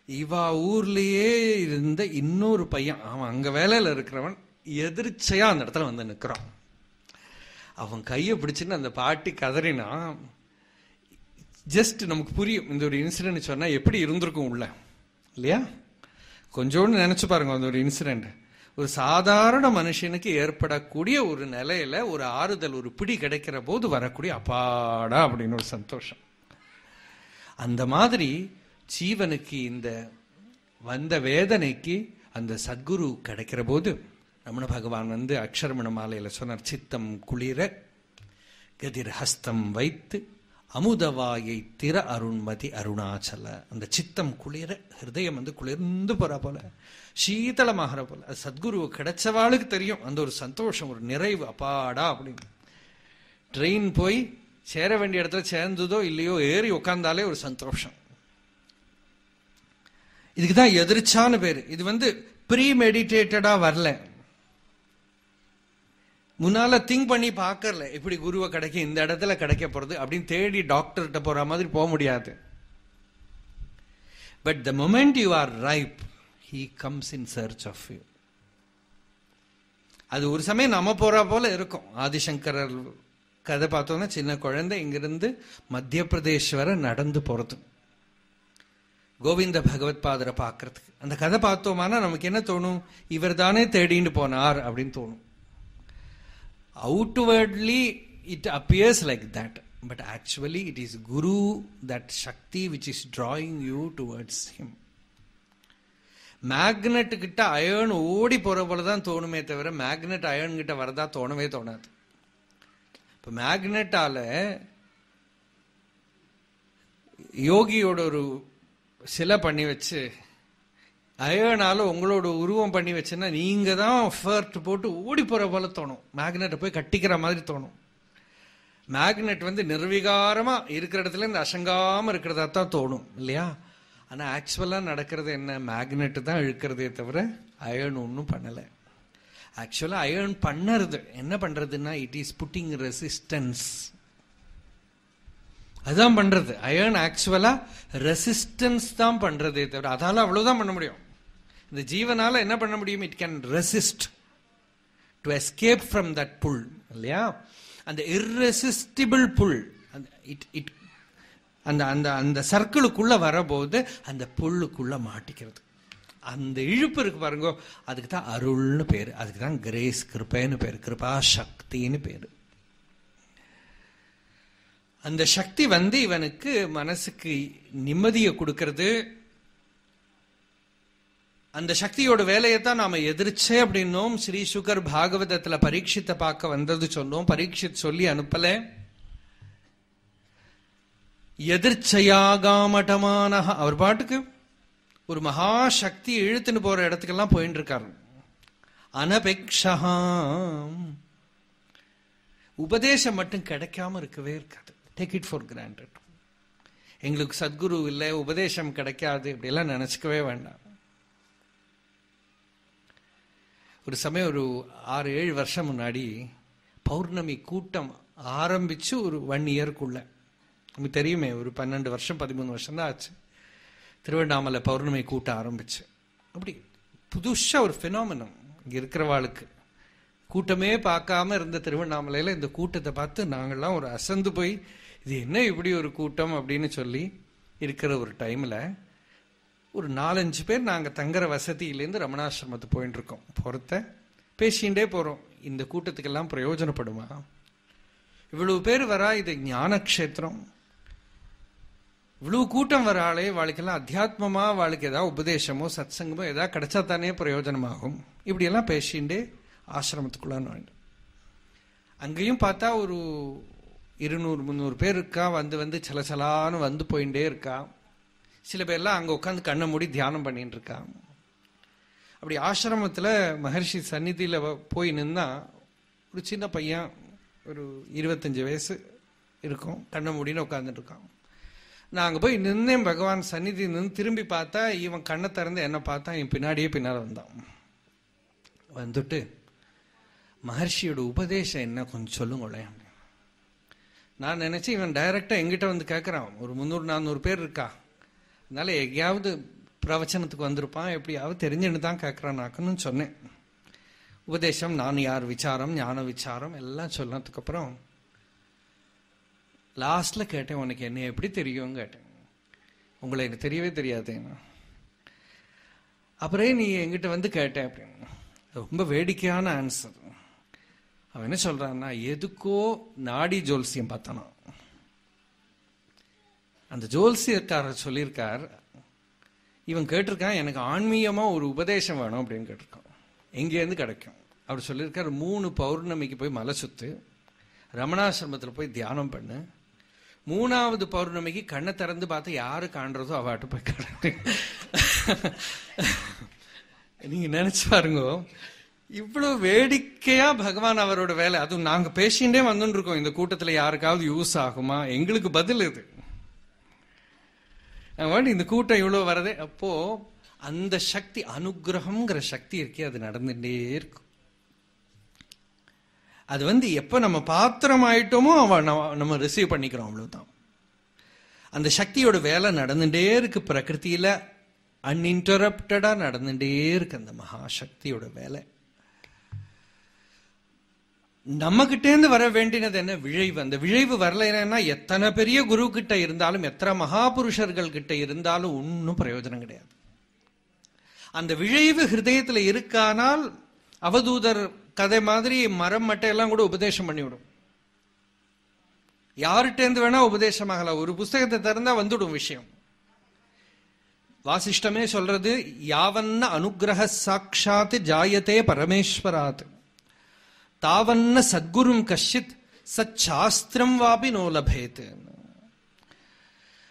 இவா ஊர்லயே இருந்த இன்னொரு பையன் அவன் அங்க வேலையில இருக்கிறவன் எதிர்ச்சையா அந்த இடத்துல வந்து நிற்கிறான் அவன் கையை பிடிச்சுன்னு அந்த பாட்டி கதறினா ஜஸ்ட் நமக்கு புரியும். இந்த ஒரு இன்சிடென்ட் சொன்னா எப்படி இருந்திருக்கும் உள்ள? இல்லையா? கொஞ்சோண்டு நினைச்சு பாருங்க அந்த ஒரு இன்சிடென்ட் ஒரு சாதாரண மனுஷனுக்கு ஏற்படக்கூடிய ஒரு நிலையில ஒரு ஆறுதல் ஒரு பிடி கிடைக்கிற போது வரக்கூடிய அப்பாடா அப்படின்னு ஒரு சந்தோஷம். அந்த மாதிரி ஜீவனுக்கு இந்த வந்த வேதனைக்கு அந்த சத்குரு கிடைக்கிற போது ரமண பகவான் வந்து அக்ஷரமண மாலையில சொன்னார் சித்தம் குளிர கதிர் ஹஸ்தம் வைத்து அமுதவாயை திற அருண்மதி அருணாச்சல. அந்த சித்தம் குளிர ஹிருதயம் வந்து குளிர்ந்து போற போல சீதளமாகற போல. அது சத்குரு கிடைச்சவாளுக்கு தெரியும். அந்த ஒரு சந்தோஷம் ஒரு நிறைவு அப்பாடா அப்படின்னு. ட்ரெயின் போய் சேர வேண்டிய இடத்துல சேர்ந்ததோ இல்லையோ ஏறி உட்கார்ந்தாலே ஒரு சந்தோஷம். இதுக்கு தான் எதிர்ச்சான பேர். இது வந்து ப்ரீ மெடிடேட்டடா வரல. முன்னால திங்க் பண்ணி பார்க்கல இப்படி குருவை கிடைக்க இந்த இடத்துல கிடைக்க போறது அப்படின்னு தேடி டாக்டர்கிட்ட போற மாதிரி போக முடியாது. But the moment you are ripe he comes in search of you அது ஒரு சமயம் நம்ம போற போல இருக்கும். ஆதிசங்கரர் கதை பார்த்தோம்னா சின்ன குழந்தை இங்கிருந்து மத்திய பிரதேஷ் வரை நடந்து போறது. கோவிந்த பகவத் பாதரை பார்க்கறதுக்கு. அந்த கதை பார்த்தோமானா நமக்கு என்ன தோணும்? இவர் தானே தேடின்னு போனார் அப்படின்னு தோணும். Outwardly it appears like that but actually it is guru that shakti which is drawing you towards him magnet கிட்ட அயர்ன் ஓடி போற போலதான் தோணுமே தவிர மேக்னெட் அயர்ன் கிட்ட வரதா தோணவே தோணாது. இப்போ மேக்னெட்டால யோகியோட ஒரு சிலை பண்ணி வச்சு அயனால உங்களோட உருவம் பண்ணி வச்சுன்னா நீங்க தான் ஃபர்ட் போட்டு ஓடி போற போல தோணும். மேக்னெட்டை போய் கட்டிக்கிற மாதிரி தோணும். மேக்னெட் வந்து நிர்விகாரமா இருக்கிற இடத்துல இருந்து அசங்காம இருக்கிறதா தான் தோணும் இல்லையா? ஆனா ஆக்சுவலா நடக்கிறது என்ன? மேக்னெட் தான் இழுக்கிறதே தவிர அயர்ன் ஒன்றும் பண்ணலை. ஆக்சுவலா அயன் பண்ணுறது. என்ன பண்றதுன்னா இட் இஸ் புட்டிங் ரெசிஸ்டன்ஸ் அதுதான் பண்றது. அயர்ன் ஆக்சுவலா ரெசிஸ்டன்ஸ் தான் பண்றதே தவிர அதால அவ்வளவுதான் பண்ண முடியும். இந்த ஜீவனால என்ன பண்ண முடியும்? It can resist to escape from that pull இல்லையா? அந்த இர்ரெசிஸ்டிபிள் புல் அந்த இட் இட் அந்த அந்த அந்த சர்க்கிளுக்குள்ள வரபோது அந்த புல்லுக்குள்ள மாட்டிக்கிறது. அந்த இழுப்பு இருக்கு பாருங்க அதுக்கு தான் அருள்னு பேர். அதுக்கு தான் கிரேஸ் கிருப்பேன்னு பேர். கிருபா சக்தின்னு பேரு. அந்த சக்தி வந்து இவனுக்கு மனசுக்கு நிம்மதியை கொடுக்கறது. அந்த சக்தியோட வேலையை தான் நாம எதிர்ச்சே அப்படின்னோம். ஸ்ரீ சுகர் பாகவதத்துல பரீட்சித்தை பார்க்க வந்தது சொன்னோம். பரீட்சித் சொல்லி அனுப்பல. எதிர்ச்சையாகாமட்டமான அவர் பாட்டுக்கு ஒரு மகா சக்தி இழுத்துன்னு போற இடத்துக்கெல்லாம் போயிட்டு இருக்காரு அனபேக்ஷா உபதேசம் மட்டும் கிடைக்காம இருக்கவே இருக்காது. டேக் இட் ஃபார் கிராண்டட் எங்களுக்கு சத்குரு இல்லை உபதேசம் கிடைக்காது இப்படிலாம் நினச்சிக்கவே வேண்டாம். ஒரு சமயம் ஒரு ஆறு ஏழு வருஷம் முன்னாடி பௌர்ணமி கூட்டம் ஆரம்பித்து ஒரு ஒன் இயர்க்குள்ள நமக்கு தெரியுமே ஒரு பன்னெண்டு வருஷம் பதிமூணு வருஷம் தான் ஆச்சு. திருவண்ணாமலை பௌர்ணமி கூட்டம் ஆரம்பிச்சு. அப்படி புதுசாக ஒரு ஃபினாமினம் இங்கே இருக்கிறவாளுக்கு. கூட்டமே பார்க்காம இருந்த திருவண்ணாமலையில் இந்த கூட்டத்தை பார்த்து நாங்கள்லாம் ஒரு அசந்து போய் இது என்ன இப்படி ஒரு கூட்டம் அப்படின்னு சொல்லி இருக்கிற ஒரு டைமில் ஒரு நாலஞ்சு பேர் நாங்கள் தங்குற வசதியிலேருந்து ரமணாசிரமத்துக்கு போயிட்டு இருக்கோம். பொறுத்த பேசிகிட்டே போகிறோம் இந்த கூட்டத்துக்கெல்லாம் பிரயோஜனப்படுமா? இவ்வளவு பேர் வரா இது ஞானக்ஷேத்திரம். இவ்வளவு கூட்டம் வராளே வாழ்க்கெல்லாம் அத்தியாத்மமாக வாழ்க்கை ஏதாவது உபதேசமோ சத்சங்கமோ ஏதாவது கிடைச்சா தானே பிரயோஜனமாகும். இப்படியெல்லாம் பேசிண்டே ஆசிரமத்துக்குள்ளான்னு அங்கேயும் பார்த்தா ஒரு இருநூறு முந்நூறு பேர் இருக்கா? வந்து வந்து சலசலான்னு வந்து போயிட்டே இருக்கா? சில பேர்லாம் அங்கே உட்காந்து கண்ணை மூடி தியானம் பண்ணிட்டு இருக்கா? அப்படி ஆசிரமத்தில் மகர்ஷி சந்நிதியில் போய் நின்னா ஒரு சின்ன பையன் ஒரு இருபத்தஞ்சி வயசு இருக்கும். கண்ணை மூடின்னு உட்காந்துட்டுருக்கான் நான் அங்கே போய் நின்னேன் பகவான் சந்நிதி நின்று திரும்பி பார்த்தா இவன் கண்ணை திறந்து என்னை பார்த்தா என் பின்னாடியே பின்னால் வந்தான். வந்துட்டு மகர்ஷியோட உபதேசம் என்ன கொஞ்சம் சொல்லுங்களேன். நான் நினச்சி இவன் டைரெக்டாக எங்கிட்ட வந்து கேட்குறான் ஒரு முந்நூறு நானூறு பேர் இருக்கா? அதனால எங்கேயாவது பிரவச்சனத்துக்கு வந்திருப்பான். எப்படியாவது தெரிஞ்சுன்னு தான் கேட்குறானாக்குன்னு சொன்னேன். உபதேசம் நான் யார் விசாரம் ஞான விசாரம் எல்லாம் சொன்னதுக்கப்புறம் லாஸ்டில் கேட்டேன் உனக்கு என்ன எப்படி தெரியும்னு கேட்டேன். உங்களை எனக்கு தெரியவே தெரியாது. அப்புறம் நீ எங்கிட்ட வந்து கேட்டேன் அப்படின்னு? ரொம்ப வேடிக்கையான ஆன்சர் அவன் என்ன சொல்றான்னா எதுக்கோ நாடி ஜோல்சியம் பார்த்தானா. அந்த ஜோல்சியக்காரர் சொல்லியிருக்கார் இவன் கேட்டிருக்கான் எனக்கு ஆன்மீகமா ஒரு உபதேசம் வேணும் அப்படின்னு கேட்டிருக்கான். எங்கேருந்து கிடைக்கும். அவர் சொல்லியிருக்கார் மூணு பௌர்ணமிக்கு போய் மலை சுத்து ரமணாசிரமத்தில் போய் தியானம் பண்ணு மூணாவது பௌர்ணமிக்கு கண்ணை திறந்து பார்த்து யாரு காண்றதோ அவாட்டு போய் காண நீங்க நினைச்சு பாருங்க. இவ்வளவு வேடிக்கையா பகவான் அவரோட வேலை. அதுவும் நாங்க பேசிண்டே வந்துட்டு இருக்கோம் இந்த கூட்டத்துல யாருக்காவது யூஸ் ஆகுமா? எங்களுக்கு பதில் இது. இந்த கூட்டம் இவ்வளவு வரதே. அப்போ அந்த சக்தி அனுகிரகம்ங்கிற சக்தி இருக்கே அது நடந்துட்டே இருக்கும். அது வந்து எப்ப நம்ம பாத்திரம் ஆயிட்டோமோ அவன் நம்ம- நம்ம ரிசீவ் பண்ணிக்கிறோம் அவ்வளவுதான். அந்த சக்தியோட வேலை நடந்துட்டே இருக்கு. பிரகிருதியில அன்இன்டரப்டடா நடந்துட்டே இருக்கு அந்த மகாசக்தியோட வேலை. நம்ம இருந்து வர வேண்டினது என்ன? விழைவு. அந்த விழைவு வரலைன்னா எத்தனை பெரிய குரு கிட்ட இருந்தாலும் எத்தனை மகாபுருஷர்கள் கிட்ட இருந்தாலும் ஒன்றும் பிரயோஜனம் கிடையாது. அந்த விழைவு ஹிருதயத்தில் இருக்கானால் அவதூதர் கதை மாதிரி மரம் மட்டையெல்லாம் கூட உபதேசம் பண்ணிவிடும். யார்கிட்டேருந்து வேணா உபதேசமாகலாம் ஒரு புஸ்தகத்தை திறந்தா வந்துடும் விஷயம். வாசிஷ்டமே சொல்றது யாவன்ன அனுகிரக சாட்சாத்து ஜாயத்தே பரமேஸ்வராத். தாவன்ன சத்குரும் கஷ்டித் சச்சாஸ்திரம் வாபி நோ லபேத்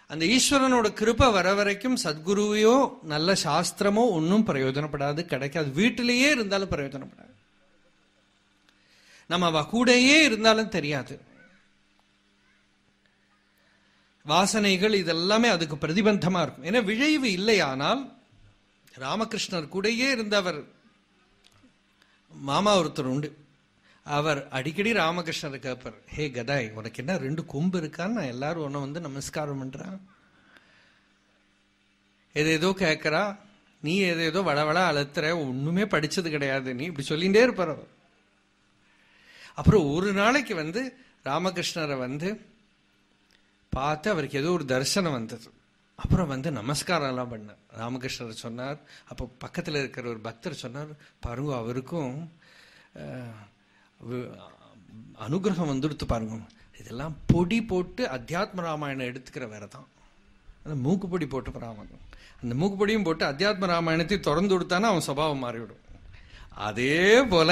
அந்த ஈஸ்வரனோட கிருப்பை வர வரைக்கும் சத்குருவையோ நல்ல சாஸ்திரமோ ஒன்றும் பிரயோஜனப்படாது கிடைக்காது. வீட்டிலேயே இருந்தாலும் பிரயோஜனப்படாது. நம்ம அவ கூடயே இருந்தாலும் தெரியாது. வாசனைகள் இதெல்லாமே அதுக்கு பிரதிபந்தமா இருக்கும். ஏன்னா விழைவு இல்லையானால் ராமகிருஷ்ணர் கூடயே இருந்தவர் மாமா ஒருத்தர் உண்டு. அவர் அடிக்கடி ராமகிருஷ்ணரை கேட்பார் ஹே கதாய் உனக்கு என்ன ரெண்டு கொம்பு இருக்கான்னு நான் எல்லாரும் உன்னை வந்து நமஸ்காரம் பண்றான் ஏதேதோ கேட்கறா நீ ஏதேதோ வளவளா அழுத்துற ஒண்ணுமே படிச்சது கிடையாது நீ இப்படி சொல்லிகிட்டே இருப்பார் அவர். அப்புறம் ஒரு நாளைக்கு வந்து ராமகிருஷ்ணரை வந்து பார்த்து அவருக்கு ஏதோ ஒரு தரிசனம் வந்தது. அப்புறம் வந்து நமஸ்காரம் எல்லாம் பண்ண ராமகிருஷ்ணர் சொன்னார் அப்போ பக்கத்தில் இருக்கிற ஒரு பக்தர் சொன்னார் பாருங்க அவருக்கும் அனுகிரகம் வந்துடுத்து பாருங்க. இதெல்லாம் பொடி போட்டு அத்தியாத்ம ராமாயணம் எடுத்துக்கிற வேற தான். அந்த மூக்குப்பொடி போட்டு ராமாயணம் அந்த மூக்குப்பொடியும் போட்டு அத்தியாத்ம ராமாயணத்தையும் திறந்து கொடுத்தானா அவன் சுபாவம் மாறிவிடும். அதே போல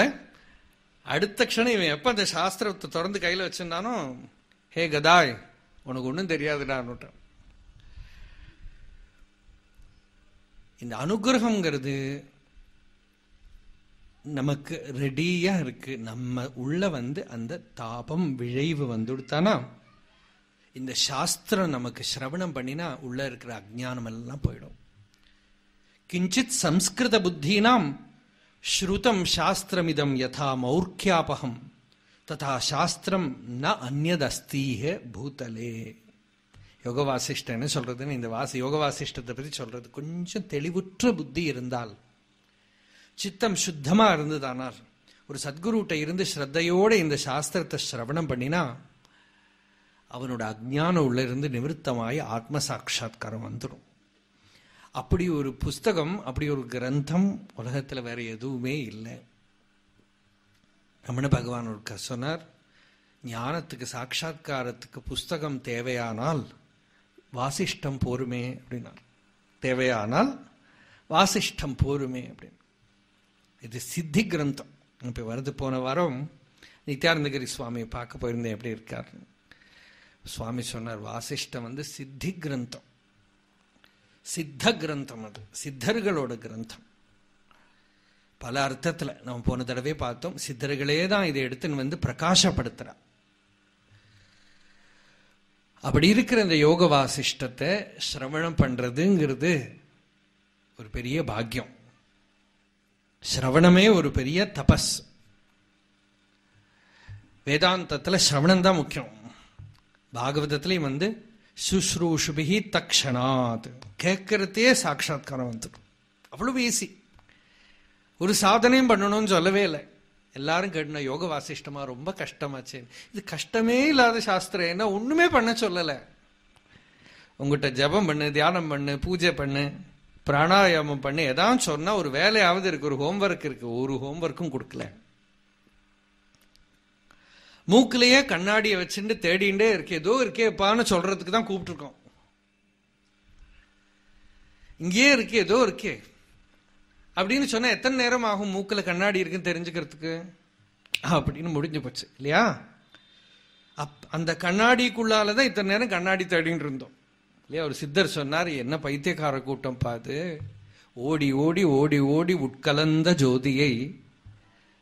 அடுத்த க்ஷணம் இவன் எப்போ அந்த சாஸ்திரத்தை திறந்து கையில் வச்சிருந்தானோ ஹே கதாய் உனக்கு ஒன்றும் தெரியாதுடான்னுட்டான். இந்த அனுகிரகங்கிறது நமக்கு ரெடியா இருக்கு. நம்ம உள்ள வந்து அந்த தாபம் விழைவு வந்துடுத்தானா? இந்த சாஸ்திரம் நமக்கு சிரவணம் பண்ணினா உள்ள இருக்கிற அஜானம் எல்லாம் போயிடும். கிஞ்சித் சம்ஸ்கிருத புத்தினாம் ஸ்ருதம் சாஸ்திரமிதம் யதா மௌர்க்கியாபகம். ததா சாஸ்திரம் ந அந்நதஸ்தீக பூதலே. யோக வாசிஷ்டன்னு சொல்றதுன்னு இந்த வாசி யோக வாசிஷ்டத்தை பற்றி சொல்றது. கொஞ்சம் தெளிவுற்ற புத்தி இருந்தால் சித்தம் சுத்தமா இருந்ததானார். ஒரு சத்குருட்ட இருந்து ஸ்ரத்தையோட இந்த சாஸ்திரத்தை சிரவணம் பண்ணினா அவனோட அஜ்ஞானம் உள்ள இருந்து நிவிருத்தமாய் ஆத்ம சாட்சா்காரம் வந்துடும். அப்படி ஒரு புஸ்தகம் அப்படி ஒரு கிரந்தம் உலகத்தில் வேற எதுவுமே இல்லை. ரமண பகவான் ஒரு க- சொன்னார் ஞானத்துக்கு சாட்சா்காரத்துக்கு புஸ்தகம் தேவையானால் வாசிஷ்டம் போருமே அப்படின்னார். தேவையானால் வாசிஷ்டம் போருமே அப்படின்னு இது சித்தி கிரந்தம். இப்போ வருது போன வாரம் நித்யானந்தகிரி சுவாமியை பார்க்க போயிருந்தேன். எப்படி இருக்கார்? சுவாமி சொன்னார் வாசிஷ்டம் வந்து சித்தி கிரந்தம். சித்த கிரந்தம் அது. சித்தர்களோட கிரந்தம். பல அர்த்தத்தில் நம்ம போன தடவை பார்த்தோம். சித்தர்களே தான் இதை எடுத்துன்னு வந்து பிரகாசப்படுத்துறா. அப்படி இருக்கிற இந்த யோக வாசிஷ்டத்தை சிரவணம் பண்ணுறதுங்கிறது ஒரு பெரிய பாக்கியம். சிரவணமே ஒரு பெரிய தபஸ். வேதாந்தத்தில் சிரவணம் தான் முக்கியம். பாகவதத்திலையும் வந்து சுஸ்ரூஷுபிகி தக்ஷணாத். கேட்கறதே சாட்சாத்காரம் வந்துடும். அவ்வளவு ஈஸி ஒரு சாதனையும் பண்ணணும்னு சொல்லவே இல்லை. எல்லாரும் கேட்டின யோக வாசிஷ்டமா ரொம்ப கஷ்டமாச்சு. இது கஷ்டமே இல்லாத சாஸ்திரம். என்ன ஒண்ணுமே பண்ண சொல்லலை. உங்ககிட்ட ஜெபம் பண்ணு தியானம் பண்ணு பூஜை பண்ணு. பிராணாயாமம் பண்ணி எதாவது சொன்னா ஒரு வேலையாவது இருக்கு ஒரு ஹோம்ஒர்க் இருக்கு ஒரு ஹோம்ஒர்க்கும் கொடுக்கல. மூக்கிலேயே கண்ணாடியை வச்சுட்டு தேடிண்டே இருக்கு. ஏதோ இருக்கேப்பான்னு சொல்றதுக்கு தான் கூப்பிட்டுருக்கோம். இங்கேயே இருக்கு ஏதோ இருக்கே. அப்படின்னு சொன்னா எத்தனை நேரம் ஆகும் மூக்கில் கண்ணாடி இருக்குன்னு தெரிஞ்சுக்கிறதுக்கு? அப்படின்னு முடிஞ்சு போச்சு இல்லையா? அப் அந்த கண்ணாடிக்குள்ளாலதான் இத்தனை நேரம் கண்ணாடி தேடின்னு இருந்தோம். இல்லையா ஒரு சித்தர் சொன்னார் என்ன பைத்தியக்கார கூட்டம் பார்த்து ஓடி ஓடி ஓடி ஓடி உட்கலந்த ஜோதியை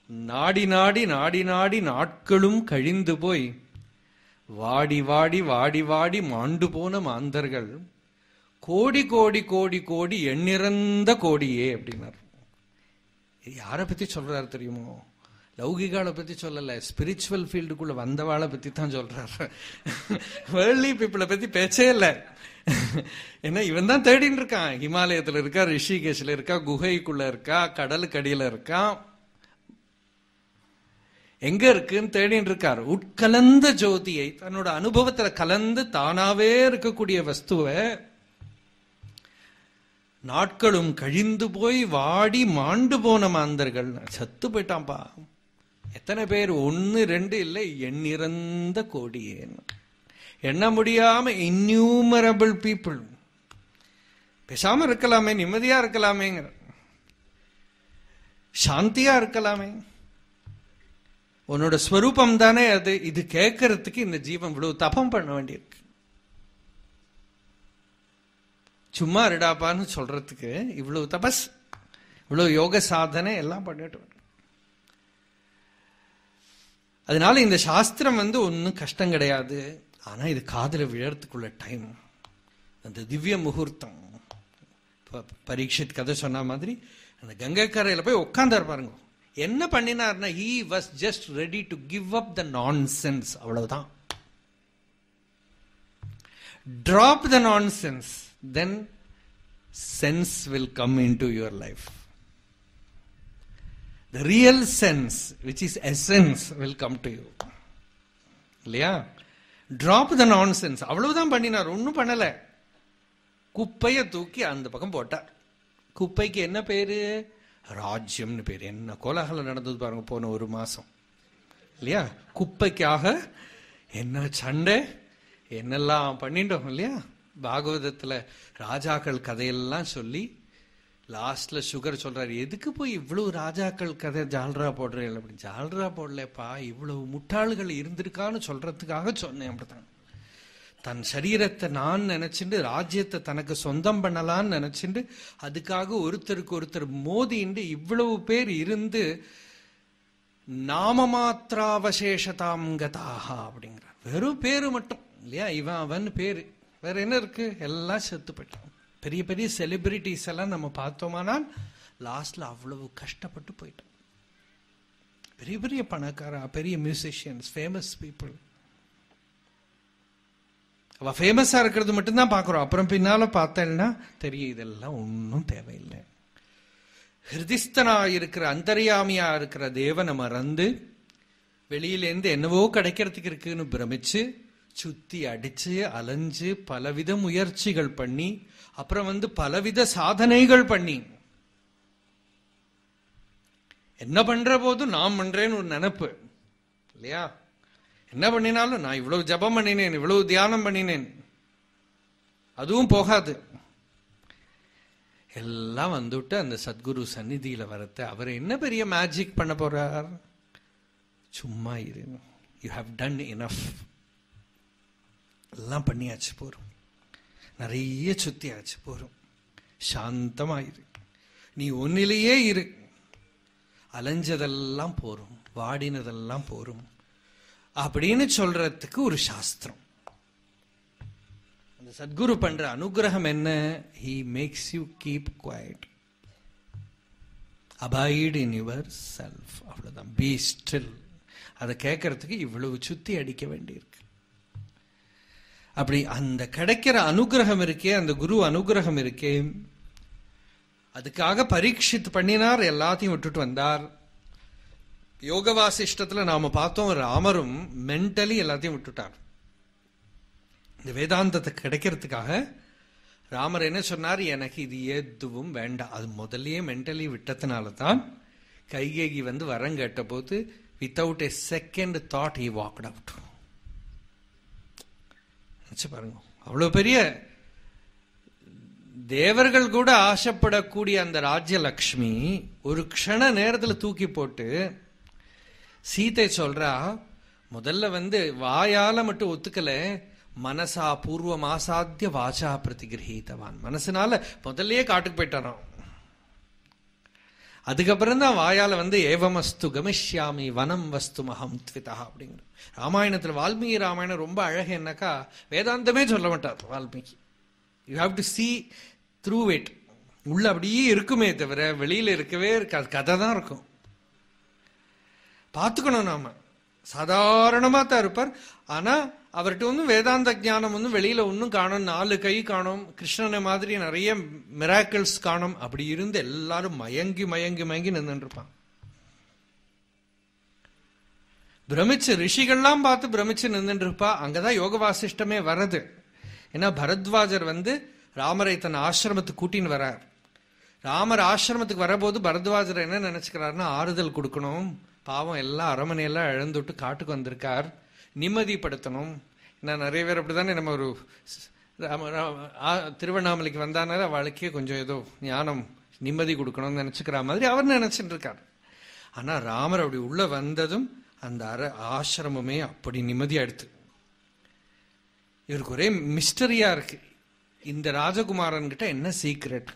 நாடி நாடி நாடி நாடி நாட்களும் கழிந்து போய் வாடி வாடி வாடி வாடி மாண்டு போன மாந்தர்கள். கோடி கோடி கோடி கோடி எண்ணிறந்த கோடியே அப்படின்னார். இது யாரை பத்தி சொல்றாரு தெரியுமோ? லௌகிகால பத்தி சொல்லல ஸ்பிரிச்சுவல் ஃபீல்டுக்குள்ள வந்தவாளை பத்தி தான் சொல்றாரு. வேர்ல்ட்லி பீப்புளை பத்தி பேச்சே இல்லை. ஏன்னா இவன் தான் தேடின்னு இருக்கான். ஹிமாலயத்துல இருக்கா ரிஷிகேஷ்ல இருக்கா குகைக்குள்ள இருக்கா கடலுக்கு அடியில் இருக்கான் எங்க இருக்குன்னு தேடின்னு இருக்கார். உட்கலந்த ஜோதியை தன்னோட அனுபவத்துல கலந்து தானாவே இருக்கக்கூடிய வஸ்துவை நாட்களும் கழிந்து போய் வாடி மாண்டு போன மாந்தர்கள். சத்து போயிட்டான்பா எத்தனை பேர்? ஒன்னு ரெண்டு இல்லை எண்ணிறந்த கோடியேன்னு எண்ண முடியாம இன்யூமரபிள் பீப்புள் பேசாம இருக்கலாமே நிம்மதியா இருக்கலாமேங்கிற. சாந்தியா இருக்கலாமே. உன்னோட ஸ்வரூபம் தானே அது. இது கேட்கறதுக்கு இந்த ஜீவன் இவ்வளவு தபம் பண்ண வேண்டியிருக்கு. சும்மா இருடாப்பான்னு சொல்றதுக்கு இவ்வளவு தபஸ் இவ்வளவு யோக சாதனை எல்லாம் பண்ணிட்டு அதனால இந்த சாஸ்திரம் வந்து ஒன்றும் கஷ்டம் கிடையாது. ஆனால் இது காதில் விழறதுக்குள்ள டைம் அந்த திவ்ய முகூர்த்தம். ப- பரீட்சித் கதை சொன்ன மாதிரி அந்த கங்கைக்கரையில் போய் உட்காந்தார் பாருங்க. என்ன பண்ணினார்னா he was just ready to give up the nonsense அவ்வளவுதான். Drop the nonsense then sense will come into your life the real sense which is essence will come to you இல்லையா? டிராப் த நான் சென்ஸ் அவ்வளவுதான் பண்ணினார். ஒன்றும் பண்ணலை. குப்பையை தூக்கி அந்த பக்கம் போட்டார். குப்பைக்கு என்ன பேரு? ராஜ்யம்னு பேர். என்ன கோலாகலம் நடந்தது பாருங்க போன ஒரு மாசம். இல்லையா? குப்பைக்காக என்ன சண்டை? என்னெல்லாம் பண்ணிட்டோம் இல்லையா? பாகவதத்துல ராஜாக்கள் கதையெல்லாம் சொல்லி லாஸ்ட்ல சுகர் சொல்றாரு எதுக்கு போய் இவ்வளவு ராஜாக்கள் கதை ஜால்ரா போடுறீங்க? அப்படி ஜால்ரா போடலப்பா இவ்வளவு முட்டாள்கள் இருந்திருக்கான்னு சொல்றதுக்காக சொன்னேன் அப்படித்தான். தன் சரீரத்தை நான் நினைச்சுட்டு ராஜ்யத்தை தனக்கு சொந்தம் பண்ணலாம்னு நினைச்சுட்டு அதுக்காக ஒருத்தருக்கு ஒருத்தர் மோதிண்டு இவ்வளவு பேர் இருந்து நாம மாத்திராவசேஷதாம் கதாக அப்படிங்கிறார். வெறும் பேரு மட்டும் இல்லையா? இவன் அவன் பேரு. வேற என்ன இருக்கு? எல்லாம் செத்து போயிட்டான். பெரிய பெரிய செலிபிரிட்டிஸ் எல்லாம் நம்ம பார்த்தோமானால் லாஸ்ட்ல அவ்வளவு கஷ்டப்பட்டு போயிட்டோம். பெரிய பெரிய பணக்காரா பெரிய மியூசிஷியன்ஸ் ஃபேமஸ் பீப்புள் அவ ஃபேமஸா இருக்கிறது மட்டும்தான் பார்க்குறோம். அப்புறம் பின்னால பார்த்தேன்னா தெரியும் இதெல்லாம் ஒன்றும் தேவையில்லை. ஹிருதிஸ்தனா இருக்கிற அந்தர்யாமியா இருக்கிற தேவனை மறந்து வெளியிலேருந்து என்னவோ கிடைக்கிறதுக்கு இருக்குன்னு பிரமிச்சு சுத்தி அடிச்சு அலைஞ்சு பலவித முயற்சிகள் பண்ணி அப்புறம் வந்து பலவித சாதனைகள் பண்ணி. என்ன பண்ற போது நான் பண்றேன்னு ஒரு நினப்பு இல்லையா? என்ன பண்ணினாலும் நான் இவ்வளவு ஜபம் பண்ணினேன் இவ்வளவு தியானம் பண்ணினேன். அதுவும் போகாது. எல்லாம் வந்துவிட்டு அந்த சத்குரு சந்நிதியில வரத்த அவர் என்ன பெரிய மேஜிக் பண்ண போறார்? சும்மா இரு. யூ ஹாவ் டன் இனஃப் எல்லாம் பண்ணியாச்சு போறோம். நிறைய சுத்தியாச்சு போறோம். சாந்தமாயிரு. நீ ஒன்னிலேயே இரு. அலைஞ்சதெல்லாம் போரும் வாடினதெல்லாம் போரும் அப்படின்னு சொல்றதுக்கு ஒரு சாஸ்திரம். அந்த சத்குரு பண்ற அனுகிரகம் என்ன? He makes you keep quiet abide in yourself அவ்வளவுதான். பி ஸ்டில் அதை கேட்கறதுக்கு இவ்வளவு சுத்தி அடிக்க வேண்டியிருக்கு. அப்படி அந்த கிடைக்கிற அனுகிரகம் இருக்கே அந்த குரு அனுகிரகம் இருக்கே. அதுக்காக பரீட்சித்து பண்ணினார் எல்லாத்தையும் விட்டுட்டு வந்தார். யோக வாசிஷ்டத்துல நாம பார்த்தோம் ராமரும் மென்டலி எல்லாத்தையும் விட்டுட்டார். இந்த வேதாந்தத்தை கிடைக்கிறதுக்காக ராமர் என்ன சொன்னார் எனக்கு இது எதுவும் வேண்டாம். அது முதல்லயே மென்டலி விட்டதுனால தான் கைகேகி வந்து வரம் கேட்ட போது without a second thought he walked out நினைச்சு பாருங்க. அவ்வளவு பெரிய தேவர்கள் கூட ஆசைப்படக்கூடிய அந்த ராஜ்யலக்ஷ்மி ஒரு க்ஷண நேரத்தில் தூக்கி போட்டு சீதை சொல்றா முதல்ல வந்து வாயால மட்டும் ஒத்துக்கல. மனசா பூர்வமாசாத்திய வாசா பிரதிகிரகித்தவான் மனசுனால முதல்லயே காட்டுக்கு போயிட்டாராம். அதுக்கப்புறம் தான் வாயால் வந்து ஏவமஸ்து கமிஷ்யாமி வனம் வஸ்து மகம் த்விதா அப்படிங்கிற ராமாயணத்தில் வால்மீகி ராமாயணம் ரொம்ப அழகு என்னக்கா வேதாந்தமே சொல்ல மாட்டார் Valmiki. You have to see through it உள்ள அப்படியே இருக்குமே தவிர வெளியில் இருக்கவே இருக்காது. கதை தான் இருக்கும். பார்த்துக்கணும் நாம. சாதாரணமாக தான் இருப்பார். ஆனால் அவர்கிட்ட ஒன்றும் வேதாந்த ஞானம் ஒன்றும் வெளியில ஒன்றும் காணும். நாலு கை காணும். கிருஷ்ணனை மாதிரி நிறைய மிராக்கிள்ஸ் காணும். அப்படி இருந்து எல்லாரும் மயங்கி மயங்கி மயங்கி நின்றுருப்பான் பிரமிச்சு ரிஷிகள்லாம் பார்த்து பிரமிச்சு நின்றுருப்பா அங்கே அங்கதான் யோக வாசிஷ்டமே வர்றது. ஏன்னா பரத்வாஜர் வந்து ராமரை தன் ஆசிரமத்துக்கு கூட்டின்னு வரார். ராமர் ஆசிரமத்துக்கு வரபோது பரத்வாஜர் என்ன நினைச்சுக்கிறாருன்னா ஆறுதல் கொடுக்கணும். பாவம் எல்லாம் அரமனையெல்லாம் இழந்துட்டு காட்டுக்கு வந்திருக்கார். நிம்மதிப்படுத்தணும். நான் நிறைய பேர் அப்படித்தானே நம்ம ஒரு ராம- திருவண்ணாமலைக்கு வந்தானால வாழ்க்கையே கொஞ்சம் ஏதோ ஞானம் நிம்மதி கொடுக்கணும்னு நினச்சிக்கிற மாதிரி அவர் நினச்சிட்டு இருக்கார். ஆனால் ராமர் அப்படி உள்ளே வந்ததும் அந்த அற ஆசிரமமே அப்படி நிம்மதியாக எடுத்து. இவருக்கு ஒரே மிஸ்டரியாக இருக்கு. இந்த ராஜகுமாரன் கிட்ட என்ன சீக்ரெட்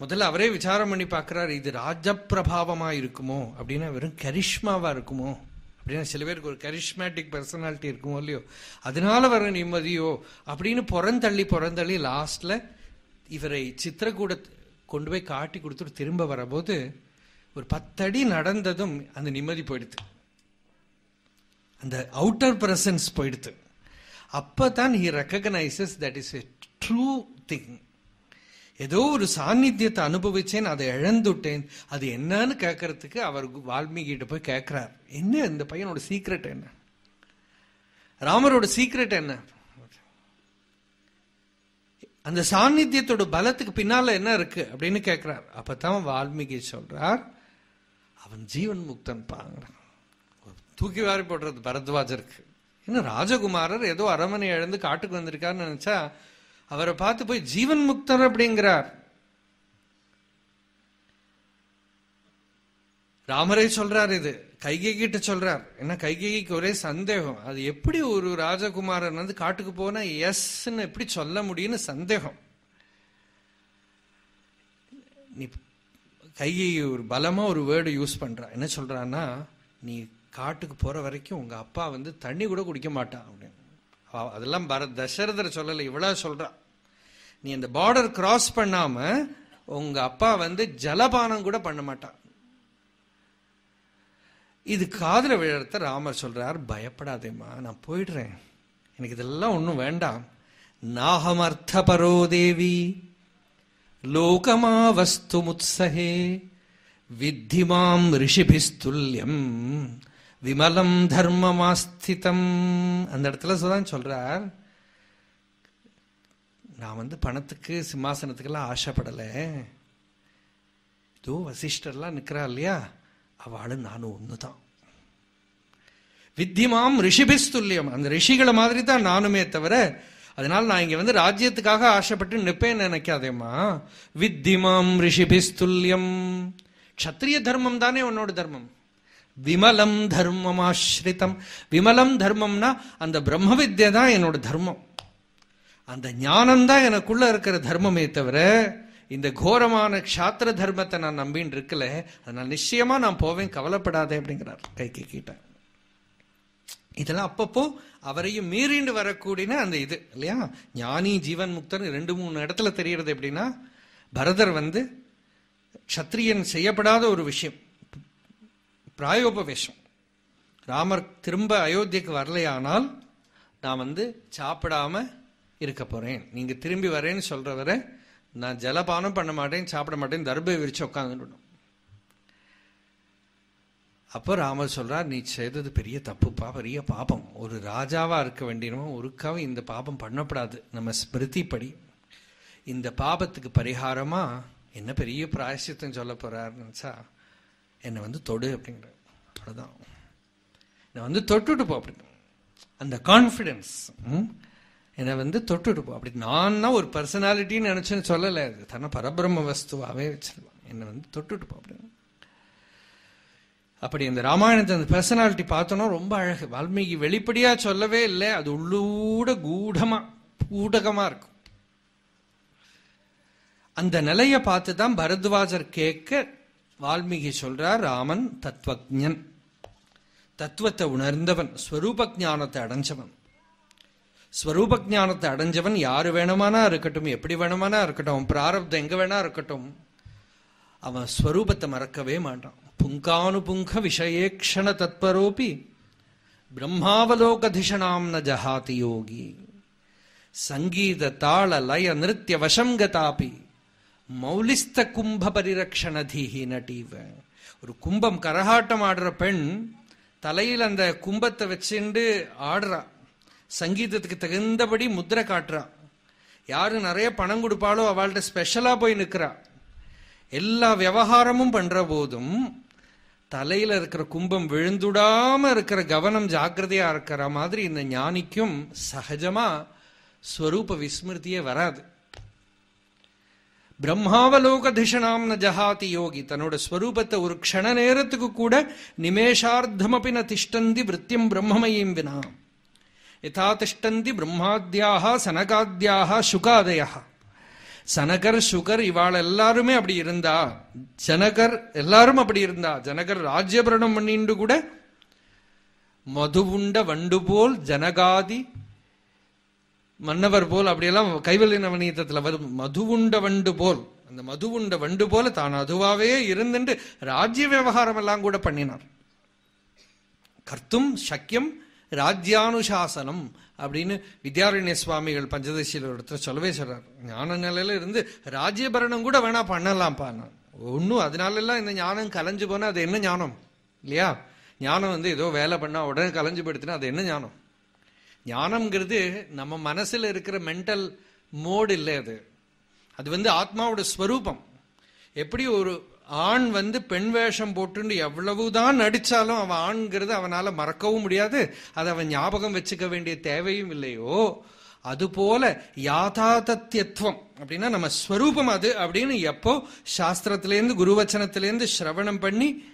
முதல்ல அவரே விசாரம் பண்ணி பார்க்கிறார் இது ராஜப்பிரபாவமாக இருக்குமோ அப்படின்னா வெறும் கரிஷ்மாவாக இருக்குமோ? அப்படின்னா சில பேருக்கு ஒரு கரிஷ்மேட்டிக் பர்சனாலிட்டி இருக்குமோ இல்லையோ? அதனால வர நிம்மதியோ? அப்படின்னு புறந்தள்ளி புறந்தள்ளி லாஸ்ட்ல இவரை சித்திரக்கூட கொண்டு போய் காட்டி கொடுத்துட்டு திரும்ப வரபோது ஒரு பத்தடி நடந்ததும் அந்த நிம்மதி போயிடுது. அந்த அவுட்டர் பிரசன்ஸ் போயிடுது. அப்பதான் he recognises that is a true thing ஏதோ ஒரு சாநித்தியத்தை அனுபவிச்சேன் அதை இழந்துட்டேன். அது என்னன்னு கேட்கறதுக்கு அவர் வால்மீகிட்ட போய் கேட்கிறார். என்ன இந்த பையனோட சீக்ரெட் என்ன? ராமரோட சீக்ரெட் என்ன? அந்த சாநித்தியத்தோட பலத்துக்கு பின்னால என்ன இருக்கு அப்படின்னு கேட்கிறார். அப்பதான் வால்மீகி சொல்றார் அவன் ஜீவன் முக்தன் பாங்கிறான் தூக்கி வாரி போடுறது பரத்வாஜருக்கு. என்ன ராஜகுமாரர் ஏதோ அரமனை இழந்து காட்டுக்கு வந்திருக்காருன்னு நினைச்சா அவரை பார்த்து போய் ஜீவன் முக்தர் அப்படிங்கிறார். ராமரே சொல்றார் இது. கைகை கிட்ட சொல்றார். என்ன கைகைக்கு ஒரே சந்தேகம். அது எப்படி ஒரு ராஜகுமாரன் வந்து காட்டுக்கு போனா எஸ்ன்னு எப்படி சொல்ல முடியும்னு சந்தேகம். நீ கைகை ஒரு பலமா ஒரு வேர்டு யூஸ் பண்ற. என்ன சொல்றான்னா நீ காட்டுக்கு போற வரைக்கும் உங்க அப்பா வந்து தண்ணி கூட குடிக்க மாட்டான் அப்படின்னு. அதெல்லாம் பரத் தசரதர் சொல்லலை இவ்வளவு சொல்றா. நீ அந்த பார்டர் கிராஸ் பண்ணாம உங்க அப்பா வந்து ஜலபானம் கூட பண்ண மாட்டான். இது காதுல விழறத ராமர் சொல்றார் பயப்படாதேம்மா நான் போயிடுறேன். எனக்கு இதெல்லாம் ஒன்றும் வேண்டாம். நாகமர்த்த பரோ தேவி லோகமா வஸ்து முத்சகே வித்திமாம் ரிஷிபிஸ்துல்யம். விமலம் தர்மமாஸ்திதம். அந்த இடத்துல தான் சொல்றார் நான் வந்து பணத்துக்கு சிம்மாசனத்துக்கெல்லாம் ஆசைப்படலை. இதோ வசிஷ்டர்லாம் நிற்கிறா இல்லையா? அவளும் நானும் ஒன்று தான் வித்தியமாம் ரிஷிபிஸ்துல்யம் அந்த ரிஷிகளை மாதிரி தான் நானுமே தவிர அதனால நான் இங்க வந்து ராஜ்யத்துக்காக ஆசைப்பட்டு நிற்பேன் நினைக்காதேம்மா. வித்திமாம் ரிஷிபிஸ்துல்யம் க்ஷத்ரிய தர்மம் தானே உன்னோட தர்மம்? விமலம் தர்மமாஸ்ரிதம். விமலம் தர்மம்னா அந்த பிரம்ம வித்யை தான் என்னோட தர்மம். அந்த ஞானம் தான் எனக்குள்ள இருக்கிற தர்மமே தவிர இந்த கோரமான க்ஷாத்திர தர்மத்தை நான் நம்பின்னு இருக்கல அதனால் நிச்சயமா நான் போவேன் கவலைப்படாதே அப்படிங்கிறார் கைக்கு கிட்ட. இதெல்லாம் அப்பப்போ அவரையும் மீறிண்டு வரக்கூடிய அந்த இது இல்லையா? ஞானி ஜீவன் முக்தர் ரெண்டு மூணு இடத்துல தெரியறது எப்படின்னா பரதர் வந்து க்ஷத்ரியன் செய்யப்படாத ஒரு விஷயம். பிராயோபவேஷம். ராமர் திரும்ப அயோத்தியக்கு வரலையானால் நான் வந்து சாப்பிடாம இருக்க போறேன். நீங்க திரும்பி வரேன்னு சொல்றவரை நான் ஜலபானம் பண்ண மாட்டேன் சாப்பிட மாட்டேன் தர்பை விரிச்சு உட்காந்துடணும் அப்போ ராமர் சொல்றார் நீ செய்தது பெரிய தப்புப்பா பெரிய பாபம். ஒரு ராஜாவா இருக்க வேண்டியவன் ஒருக்காவும் இந்த பாபம் பண்ணப்படாது. நம்ம ஸ்மிருதிப்படி இந்த பாபத்துக்கு பரிகாரமா என்ன பெரிய பிராயசித்தம் சொல்ல போறாருன்னு என்னை வந்து தொடு அப்படிங்கிற அவ்வளவுதான். என்னை வந்து தொட்டுட்டு போ அப்படி அந்த கான்ஃபிடென்ஸ் என்னை வந்து தொட்டுட்டு போ. அப்படி நான் தான் ஒரு பர்சனாலிட்டின்னு நினச்சேன்னு சொல்லலை. அது தன்னை பரபிரம்ம வஸ்துவாகவே வச்சிருவான் என்னை வந்து தொட்டுட்டு போ அப்படின்னு அப்படி அந்த ராமாயணத்தை அந்த பர்சனாலிட்டி பார்த்தோன்னா ரொம்ப அழகு. வால்மீகி வெளிப்படையாக சொல்லவே இல்லை. அது உள்ளூட கூடமாக ஊடகமாக இருக்கும். அந்த நிலையை பார்த்து தான் பரத்வாஜர் கேட்க வால்மீகி சொல்றார் ராமன் தத்வஜன் தத்துவத்தை உணர்ந்தவன் ஸ்வரூப ஜானத்தை அடைஞ்சவன். ஸ்வரூப ஜானத்தை அடைஞ்சவன் யாரு வேணுமானா இருக்கட்டும் எப்படி வேணுமானா இருக்கட்டும் பிராரப்தம் எங்க வேணா இருக்கட்டும் அவன் ஸ்வரூபத்தை மறக்கவே மாட்டான். புங்கானுபுங்க விஷயேக்ஷண தத்பரோபி பிரம்மாவலோகதிஷனாம் ந ஜஹாதி யோகி சங்கீத தாள லய நிருத்திய வசம் கதாபி மௌலிஸ்த கும்ப பரிரக்ஷணதீஹி நட்டீவ. ஒரு கும்பம் கரகாட்டம் ஆடுற பெண் தலையில் அந்த கும்பத்தை வச்சுண்டு ஆடுறா. சங்கீதத்துக்கு தகுந்தபடி முத்திரை காட்டுறா. யாரு நிறைய பணம் கொடுப்பாளோ அவள்கிட்ட ஸ்பெஷலா போய் நிற்கிறா எல்லா விவகாரமும் பண்ற போதும் தலையில இருக்கிற கும்பம் விழுந்துடாம இருக்கிற கவனம் ஜாக்கிரதையா இருக்கிற மாதிரி இந்த ஞானிக்கும் சகஜமா ஸ்வரூப விஸ்மிருதியே வராது. பிரம்மாவலோகதிஷனாம் ந ஜஹாதி யோகி. தன்னோட ஸ்வரூபத்தை ஒரு க்ஷண நேரத்துக்கு கூட நிமேஷார்த்தமபி ந திஷ்டந்தி விருத்தியம் பிரம்மமயம் வினா. யதா திஷ்டந்தி பிரம்மாத்யாக சனகாத்யாக சுகாதயா சனகர் சுகர் இவாள் எல்லாருமே அப்படி இருந்தா ஜனகர் எல்லாரும் அப்படி இருந்தா ஜனகர் ராஜ்யபரணம் பண்ணிண்டு கூட மதுவுண்ட வண்டு போல் ஜனகாதி மன்னவர் போல் அப்படியெல்லாம் கைவல்ய நவநீதத்துல வரும். மதுவுண்ட வண்டு போல். அந்த மதுவுண்ட வண்டு போல தான் அதுவாவே இருந்துட்டு ராஜ்ய விவகாரம் எல்லாம் கூட பண்ணினார். கர்த்தும் சக்கியம் ராஜ்யானுசாசனம் அப்படின்னு வித்யாரண்ய சுவாமிகள் பஞ்சதசியில் ஒருத்தர் சொல்லவே சொல்றார். ஞான நிலையில இருந்து ராஜ்யபரணம் கூட வேணா பண்ணலாம்ப்பா நான். ஒன்றும் அதனால எல்லாம் இந்த ஞானம் கலைஞ்சு போனா அது என்ன ஞானம்? இல்லையா? ஞானம் வந்து ஏதோ வேலை பண்ணா உடனே கலைஞ்சு படுத்தினா அது என்ன ஞானம்? ஞானம்ங்கிறது நம்ம மனசில் இருக்கிற மென்டல் மோடு இல்லை அது. அது வந்து ஆத்மாவோட ஸ்வரூபம். எப்படி ஒரு ஆண் வந்து பெண் வேஷம் போட்டுண்டு எவ்வளவுதான் நடிச்சாலும் அவன் ஆண்கிறது அவனால் மறக்கவும் முடியாது. அதை அவன் ஞாபகம் வச்சுக்க வேண்டிய தேவையும் இல்லையோ அதுபோல யாதாதத்தியத்துவம் அப்படின்னா நம்ம ஸ்வரூபம் அது அப்படின்னு எப்போ சாஸ்திரத்திலேருந்து குருவச்சனத்திலேருந்து சிரவணம் பண்ணி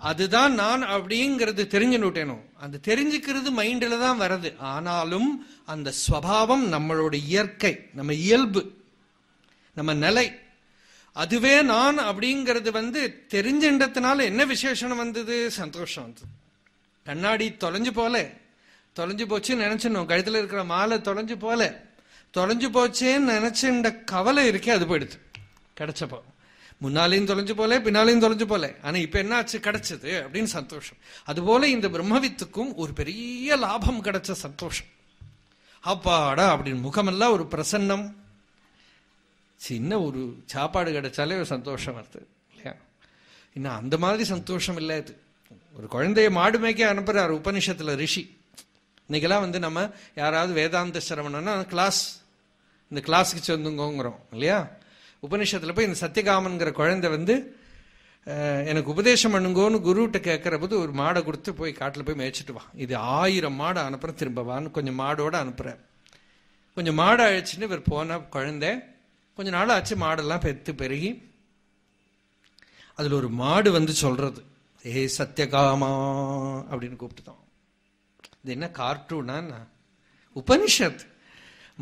அதுதான் நான் அப்படிங்கிறது தெரிஞ்சுட்டேனும் அந்த தெரிஞ்சுக்கிறது மைண்டில் தான் வருது. ஆனாலும் அந்த ஸ்வபாவம் நம்மளோட இயற்கை நம்ம இயல்பு நம்ம நிலை. அதுவே நான் அப்படிங்கிறது வந்து தெரிஞ்சின்றதுனால என்ன விசேஷம் வந்தது? சந்தோஷம் வந்தது. கண்ணாடி தொலைஞ்சு போல. தொலைஞ்சு போச்சுன்னு நினைச்சிடணும் கழுத்தில் இருக்கிற மாலை தொலைஞ்சு போல. தொலைஞ்சு போச்சேன்னு நினைச்சுண்ட கவலை இருக்கே அது போயிடுது. கிடைச்சப்போ. முன்னாலையும் தொலைஞ்சு போல பின்னாலையும் தொலைஞ்சு போல. ஆனா இப்ப என்ன ஆச்சு கிடைச்சது அப்படின்னு சந்தோஷம். அதுபோல இந்த பிரம்மவித்துக்கும் ஒரு பெரிய லாபம் கிடைச்ச சந்தோஷம். அப்பாடா அப்படின்னு முகமெல்லாம் ஒரு பிரசன்னம். சின்ன ஒரு சாப்பாடு கிடைச்சாலே ஒரு சந்தோஷம் வருது இல்லையா? இன்னும் அந்த மாதிரி சந்தோஷம் இல்லை இது. ஒரு குழந்தைய மாடு மேய்க்க அனுப்புறாரு உபனிஷத்துல ரிஷி. இன்னைக்கெல்லாம் வந்து நம்ம யாராவது வேதாந்த சிரமணம்னா கிளாஸ் இந்த கிளாஸுக்கு சேர்ந்துங்கோங்கிறோம் இல்லையா? உபனிஷத்தில் போய் இந்த சத்தியகாமன்கிற குழந்தை வந்து எனக்கு உபதேசம் பண்ணுங்கோன்னு குருகிட்ட கேட்குற போது ஒரு மாடை கொடுத்து போய் காட்டில் போய் மேய்ச்சிட்டு வா. இது ஆயிரம் மாடை அனுப்புறேன் திரும்ப வான்னு கொஞ்சம் மாடோடு அனுப்புகிறேன் கொஞ்சம் மாடை அழிச்சுன்னு இவர் போன குழந்தை கொஞ்ச நாள் ஆச்சு மாடெல்லாம் பெற்று பெருகி. அதில் ஒரு மாடு வந்து சொல்கிறது ஏ சத்யகாமா அப்படின்னு கூப்பிட்டுதான். இது என்ன கார்ட்டூனா உபனிஷத்.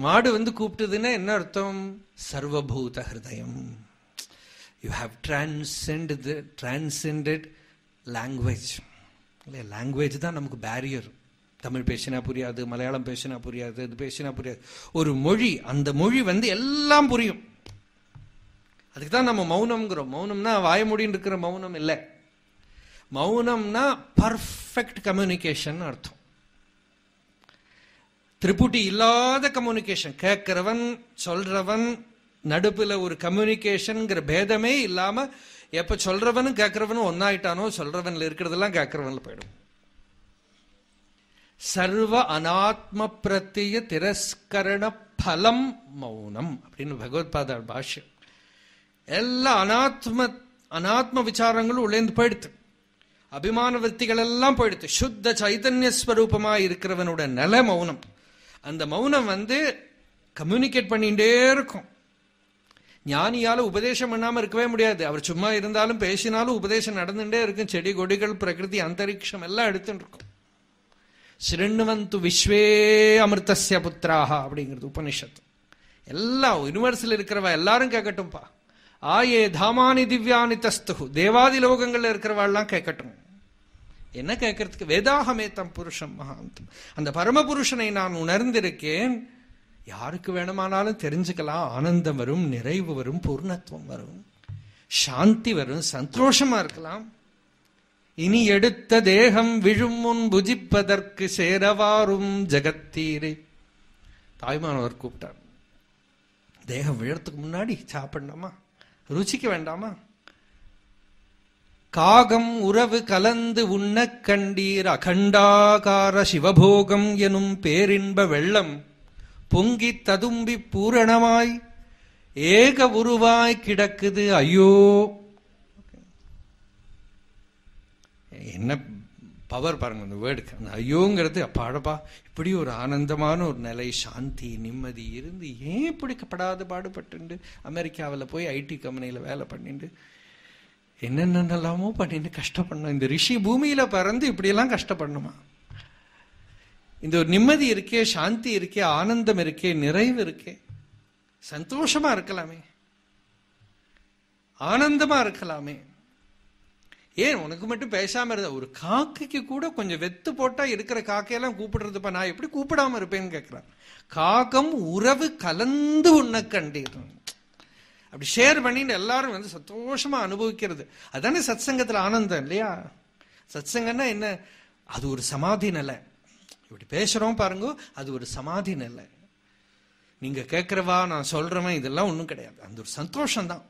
மாடு வந்து கூப்பிட்டதுன்னா என்ன அர்த்தம்? சர்வபூத ஹிருதயம். You have transcend transcended language இல்லை லாங்குவேஜ் தான் நமக்கு பேரியர் தமிழ் பேசினா புரியாது மலையாளம் பேசினா புரியாது இது பேசினா புரியாது. ஒரு மொழி அந்த மொழி வந்து எல்லாம் புரியும். அதுக்கு தான் நம்ம மௌனம்ங்கிறோம். மௌனம்னா வாயமொழின்னு இருக்கிற மௌனம் இல்லை. மௌனம்னா பர்ஃபெக்ட் கம்யூனிகேஷன் அர்த்தம். திரிபுட்டி இல்லாத கம்யூனிகேஷன் கேட்கிறவன் சொல்றவன் நடுப்புல ஒரு கம்யூனிகேஷன்ங்கிற பேதமே இல்லாம எப்ப சொல்றவனும் கேட்கிறவனும் ஒன்னாயிட்டானோ சொல்றவன்ல இருக்கிறதெல்லாம் கேட்கிறவன்ல போயிடும். சர்வ அனாத்ம பிரத்திய திரஸ்கரண பலம் மௌனம் அப்படின்னு பகவத்பாதா பாஷ்யம். எல்லா அனாத்ம அனாத்ம விசாரங்களும் உள்ளேந்து போயிடுத்து. அபிமான விற்த்திகள் எல்லாம் போயிடுத்து. சுத்த சைதன்ய ஸ்வரூபமா இருக்கிறவனோட நில மௌனம். அந்த மௌனம் வந்து கம்யூனிகேட் பண்ணிகிட்டே இருக்கும். ஞானியால உபதேசம் பண்ணாம இருக்கவே முடியாது. அவர் சும்மா இருந்தாலும் பேசினாலும் உபதேசம் நடந்துட்டே இருக்கும். செடி கொடிகள் பிரகிருதி அந்தரிக்ஷம் எல்லாம் எடுத்துட்டு இருக்கும். சிருண்ணுவந்து விஸ்வே அமிர்தசிய புத்திராக அப்படிங்கிறது உபனிஷத்து எல்லாம் யூனிவர்ஸில் இருக்கிறவ எல்லாரும் கேட்கட்டும்பா. ஆயே தாமானி திவ்யானி தஸ்து தேவாதி லோகங்கள்ல இருக்கிறவாள்லாம் கேட்கட்டும். என்ன கேட்கறதுக்கு? வேதாகமே தம் புருஷம் மகாந்தம் அந்த பரமபுருஷனை நான் உணர்ந்திருக்கேன். யாருக்கு வேணுமானாலும் தெரிஞ்சுக்கலாம். ஆனந்தம் வரும் நிறைவு வரும் பூர்ணத்துவம் வரும். சாந்தி வரும் சந்தோஷமா இருக்கலாம். இனி எடுத்த தேகம் விழும் முன் புஜிப்பதற்கு சேரவாரும் ஜெகத்தீரே. தாய்மானவர் கூப்பிட்டார். தேகம் விழறதுக்கு முன்னாடி சாப்பிடணுமா? ருச்சிக்க வேண்டாமா? காகம் உறவு கலந்து உண்ண கண்டீர் அகண்டாகார சிவபோகம் எனும் பேரின்ப வெள்ளம் பொங்கி ததும்பி பூரணமாய் ஏக உருவாய் கிடக்குது ஐயோ. என்ன பவர் பாருங்க அந்த வேர்டுக்கு அந்த ஐயோங்கிறது அப்பாடப்பா இப்படி ஒரு ஆனந்தமான ஒரு நிலை சாந்தி நிம்மதி இருந்து ஏன் பிடிக்கப்படாது பாடுபட்டு பாடுபட்டுண்டு? அமெரிக்காவில் போய் ஐடி கம்பெனியில் வேலை பண்ணிட்டு என்னென்னலாமோ பண்ணிட்டு கஷ்டப்படணும். இந்த ரிஷி பூமியில பிறந்து இப்படியெல்லாம் கஷ்டப்படணுமா? இந்த ஒரு நிம்மதி இருக்கே சாந்தி இருக்கே ஆனந்தம் இருக்கே நிறைவு இருக்கே. சந்தோஷமா இருக்கலாமே. ஆனந்தமா இருக்கலாமே. ஏன் உனக்கு மட்டும் பேசாம இருந்த? ஒரு காக்கைக்கு கூட கொஞ்சம் வெத்து போட்டா இருக்கிற காக்கையெல்லாம் கூப்பிடுறதுப்பா. நான் எப்படி கூப்பிடாம இருப்பேன்னு கேட்கிறான் காகம் உறவு கலந்து உன்னை கண்டீர் அப்படி ஷேர் பண்ணிட்டு எல்லாரும் வந்து சந்தோஷமா அனுபவிக்கிறது. அதானே சத்சங்கத்துல ஆனந்தம் இல்லையா? சத்சங்கம்னா என்ன? அது ஒரு சமாதி நிலை. இப்படி பேசுறோம் பாருங்க அது ஒரு சமாதி நிலை. நீங்க கேட்கிறவா நான் சொல்றவன் இதெல்லாம் ஒன்றும் கிடையாது. அந்த ஒரு சந்தோஷம்தான்.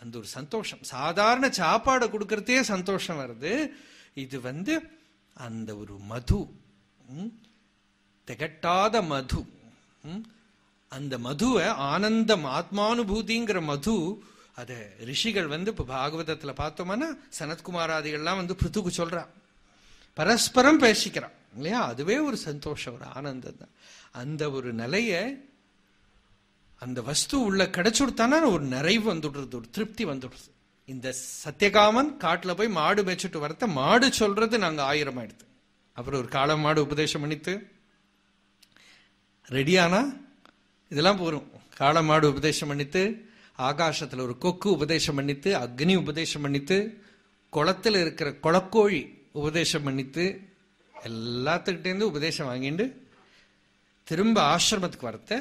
அந்த ஒரு சந்தோஷம். சாதாரண சாப்பாடு கொடுக்கறதே சந்தோஷம் வருது. இது வந்து அந்த ஒரு மது. ம்? திகட்டாத மது. ம்? அந்த மதுவை ஆனந்தம் ஆத்மானுபூதிங்கிற மது அத ரிஷிகள் வந்து இப்ப பாகவதத்துல பார்த்தோம்னா சனத்குமாராதிகள்லாம் வந்து பிருத்துக்கு சொல்றான். பரஸ்பரம் பேசிக்கிறான் இல்லையா? அதுவே ஒரு சந்தோஷம் ஒரு ஆனந்தம் தான். அந்த ஒரு நிலைய அந்த வஸ்து உள்ள கிடைச்சுடுத்தானா ஒரு நிறைவு வந்துடுறது ஒரு திருப்தி வந்துடுறது. இந்த சத்தியகாமன் காட்டுல போய் மாடு மேய்ச்சிட்டு வரத்த மாடு சொல்றது நாங்க ஆயிரம் ஆயிடுது அப்புறம் ஒரு காளை மாடு உபதேசம் பண்ணித்து ரெடியானா இதெல்லாம் போரும் காளை மாடு உபதேசம் பண்ணித்து ஆகாசத்தில் ஒரு கொக்கு உபதேசம் பண்ணித்து அக்னி உபதேசம் பண்ணித்து குளத்தில் இருக்கிற குளக்கோழி உபதேசம் பண்ணித்து எல்லாத்துக்கிட்டேருந்து உபதேசம் வாங்கிட்டு திரும்ப ஆசிரமத்துக்கு வரத்த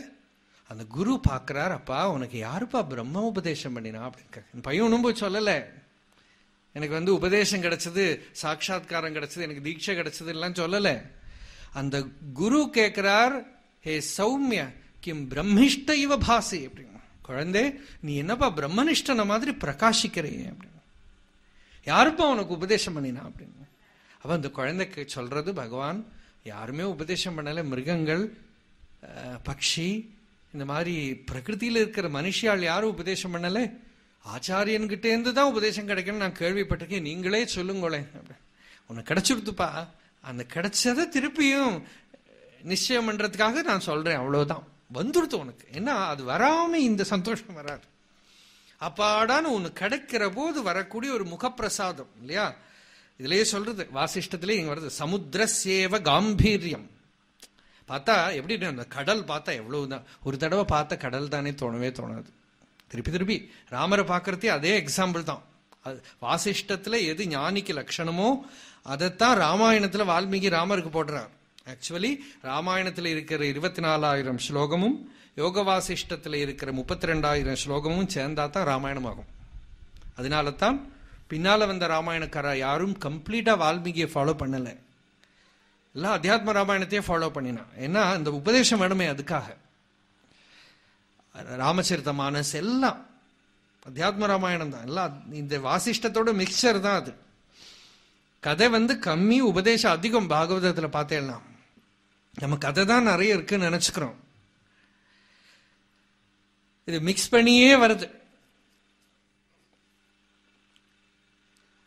அந்த குரு பார்க்குறார் அப்பா உனக்கு யாருப்பா பிரம்ம உபதேசம் பண்ணினா? அப்படின்னு என் பையன் ஒன்றும் போய் சொல்லலை. எனக்கு வந்து உபதேசம் கிடைச்சது சாட்சா்காரம் கிடைச்சது எனக்கு தீட்சை கிடைச்சது எல்லாம் சொல்லலை. அந்த குரு கேட்கிறார் ஹே சௌமிய கிம் பிரம்மிஷ்ட இவ பாசி அப்படின்னு குழந்தை நீ என்னப்பா பிரம்மனிஷ்டன மாதிரி பிரகாசிக்கிறேன் அப்படின்னு யாருப்பா உனக்கு உபதேசம் பண்ணினா அப்படின்னு அப்ப அந்த குழந்தைக்கு சொல்றது பகவான் யாருமே உபதேசம் பண்ணல. மிருகங்கள் பக்ஷி இந்த மாதிரி பிரகிருதியில இருக்கிற மனுஷியால் யாரும் உபதேசம் பண்ணல. ஆச்சாரியன்கிட்டேருந்து தான் உபதேசம் கிடைக்கணும்னு நான் கேள்விப்பட்டிருக்கேன். நீங்களே சொல்லுங்களேன் அப்படி. உனக்கு கிடைச்சிருத்துப்பா அந்த கிடைச்சதை திருப்பியும் நிச்சயம் பண்றதுக்காக நான் சொல்றேன். அவ்வளவுதான். வந்துடுது உனக்கு. ஏன்னா அது வராம இந்த சந்தோஷம் வராது. அப்பாடான்னு ஒன்று கிடைக்கிற போது வரக்கூடிய ஒரு முகப்பிரசாதம் இல்லையா? இதுலயே சொல்றது வாசிஷ்டத்திலே இங்க வருது சமுத்திர சேவ காம்பீரியம். பார்த்தா எப்படி அந்த கடல் பார்த்தா எவ்வளவுதான். ஒரு தடவை பார்த்த கடல் தானே தோணவே தோணாது. திருப்பி திருப்பி ராமரை பார்க்கறதே அதே எக்ஸாம்பிள் தான். அது வாசிஷ்டத்துல எது ஞானிக்கு லட்சணமோ அதைத்தான் ராமாயணத்துல வால்மீகி ராமருக்கு போடுறார். ஆக்சுவலி ராமாயணத்துல இருக்கிற இருபத்தி நாலாயிரம் ஸ்லோகமும் யோக வாசிஷ்டத்துல இருக்கிற முப்பத்தி ரெண்டாயிரம் ஸ்லோகமும் சேர்ந்தா தான் ராமாயணம் ஆகும் அதனால தான் பின்னால வந்த ராமாயணக்காரா யாரும் கம்ப்ளீட்டா வால்மீகியை ஃபாலோ பண்ணல எல்லாம் அத்தியாத்ம ராமாயணத்தையே ஃபாலோ பண்ணினான் ஏன்னா இந்த உபதேசம் வேணுமே அதுக்காக ராமச்சரித்த மானஸ் எல்லாம் அத்தியாத்ம ராமாயணம் தான் எல்லாம் இந்த வாசிஷ்டத்தோட மிக்சர் தான் அது கதை வந்து கம்மி உபதேசம் அதிகம் பாகவதத்தில் பார்த்தேன்னா நம்ம கதை தான் நிறைய இருக்குன்னு நினச்சிக்கிறோம். இது மிக்ஸ் பண்ணியே வருது.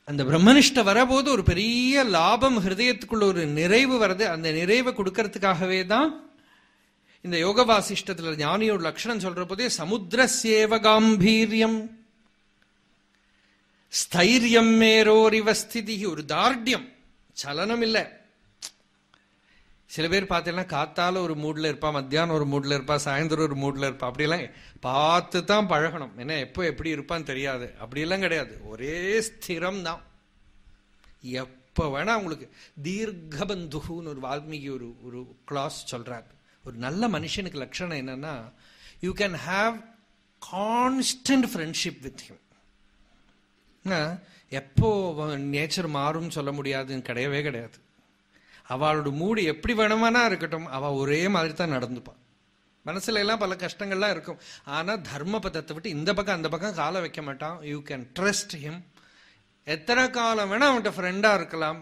அந்த பிரம்மனிஷ்ட வரபோது ஒரு பெரிய லாபம் ஹிருதயத்துக்குள்ள ஒரு நிறைவு வருது. அந்த நிறைவை கொடுக்கறதுக்காகவே தான் இந்த யோக வாசிஷ்டத்துல ஞானியோட லட்சணம் சொல்ற போதே சமுத்திர சேவகாம்பீரியம் ஸ்தைரியம் மேரோரிவஸ்திதி ஒரு தார்டியம் சலனம் இல்லை சில பேர் பார்த்தீங்கன்னா காத்தால ஒரு மூட்ல இருப்பா மத்தியானம் ஒரு மூட்ல இருப்பா சாயந்தரம் ஒரு மூட்ல இருப்பா. அப்படிலாம் பார்த்து தான் பழகணும். என்ன எப்போ எப்படி இருப்பான்னு தெரியாது. அப்படிலாம் கிடையாது. ஒரே ஸ்திரம் தான் எப்போ வேணா உங்களுக்கு தீர்க்கபந்துன்னு ஒரு வால்மீகி ஒரு ஒரு கிளாஸ் சொல்றாரு. ஒரு நல்ல மனுஷனுக்கு லட்சணம் என்னன்னா you can have constant friendship with him எப்போ நேச்சர் மாறும்னு சொல்ல முடியாதுன்னு கிடையவே கிடையாது. அவளோட மூடு எப்படி வேணுமானா இருக்கட்டும் அவள் ஒரே மாதிரி தான் நடந்துப்பான் மனசுல எல்லாம் பல கஷ்டங்கள்லாம் இருக்கும். ஆனால் தர்ம பதத்தை விட்டு இந்த பக்கம் அந்த பக்கம் காலை வைக்க மாட்டான். யூ கேன் ட்ரஸ்ட் ஹிம் எத்தனை காலம் வேணா அவன்கிட்ட ஃப்ரெண்டாக இருக்கலாம்.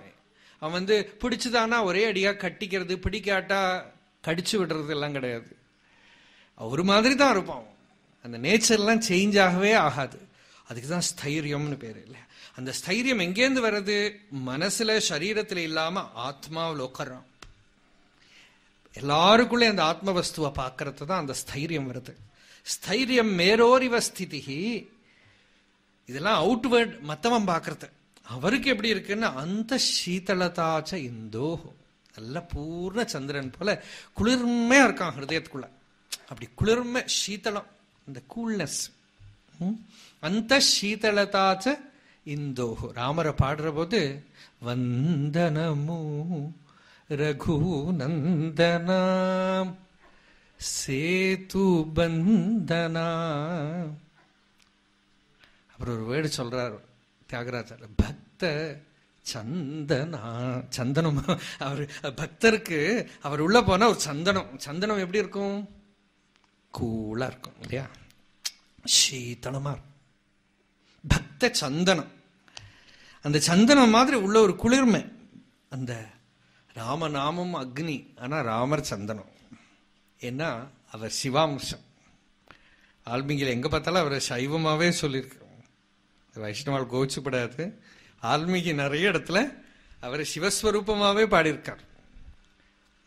அவன் வந்து பிடிச்சதானா ஒரே அடியாக கட்டிக்கிறது பிடிக்காட்டா கடிச்சு விடுறது எல்லாம் கிடையாது. ஒரு மாதிரி தான் இருப்பான் அந்த நேச்சர்லாம் சேஞ்ச் ஆகவே ஆகாது. அதுக்கு தான் ஸ்தைரியம்னு பேர் இல்லை அந்த ஸ்தைரியம் எங்கேருந்து வருது? மனசுல சரீரத்துல இல்லாம ஆத்மாவில் உட்கார்றான் எல்லாருக்குள்ளே அந்த ஆத்ம வஸ்துவை பார்க்கறது தான் அந்த ஸ்தைரியம் வருது. ஸ்தைரியம் மேரோரிவ ஸ்திதி. இதெல்லாம் அவுட்வேர்ட் மத்தவன் பார்க்கறது. அவருக்கு எப்படி இருக்குன்னு அந்த சீதளதாச்ச இந்தோ. நல்ல பூர்ண சந்திரன் போல குளிர்மையா இருக்கான் ஹிருதயத்துக்குள்ள. அப்படி குளிர்மை சீதளம் இந்த கூல்னஸ் அந்த சீதளதாச்ச இந்தோஹோ ராமரை பாடுற போது வந்தனமு ரகுநந்தனாம் சேது பந்தனா அப்புறம் ஒரு வேர்டு சொல்றார் தியாகராஜர் பக்த சந்தனா சந்தனம். அவர் பக்தருக்கு அவர் உள்ள போனா ஒரு சந்தனம். சந்தனம் எப்படி இருக்கும்? கூலா இருக்கும் இல்லையா? சீத்தளமா இருக்கும். பக்த சந்தனம். அந்த சந்தனம் மாதிரி உள்ள ஒரு குளிர்மை. அந்த ராமநாமம் அக்னி. ஆனால் ராமர் சந்தனம். ஏன்னா அவர் சிவாம்சம். ஆல்மீகியில் எங்கே பார்த்தாலும் அவரை சைவமாகவே சொல்லியிருக்கோம் வைஷ்ணவால் கோவிச்சுப்படாது. ஆல்மீகி நிறைய இடத்துல அவரை சிவஸ்வரூபமாகவே பாடியிருக்கார்.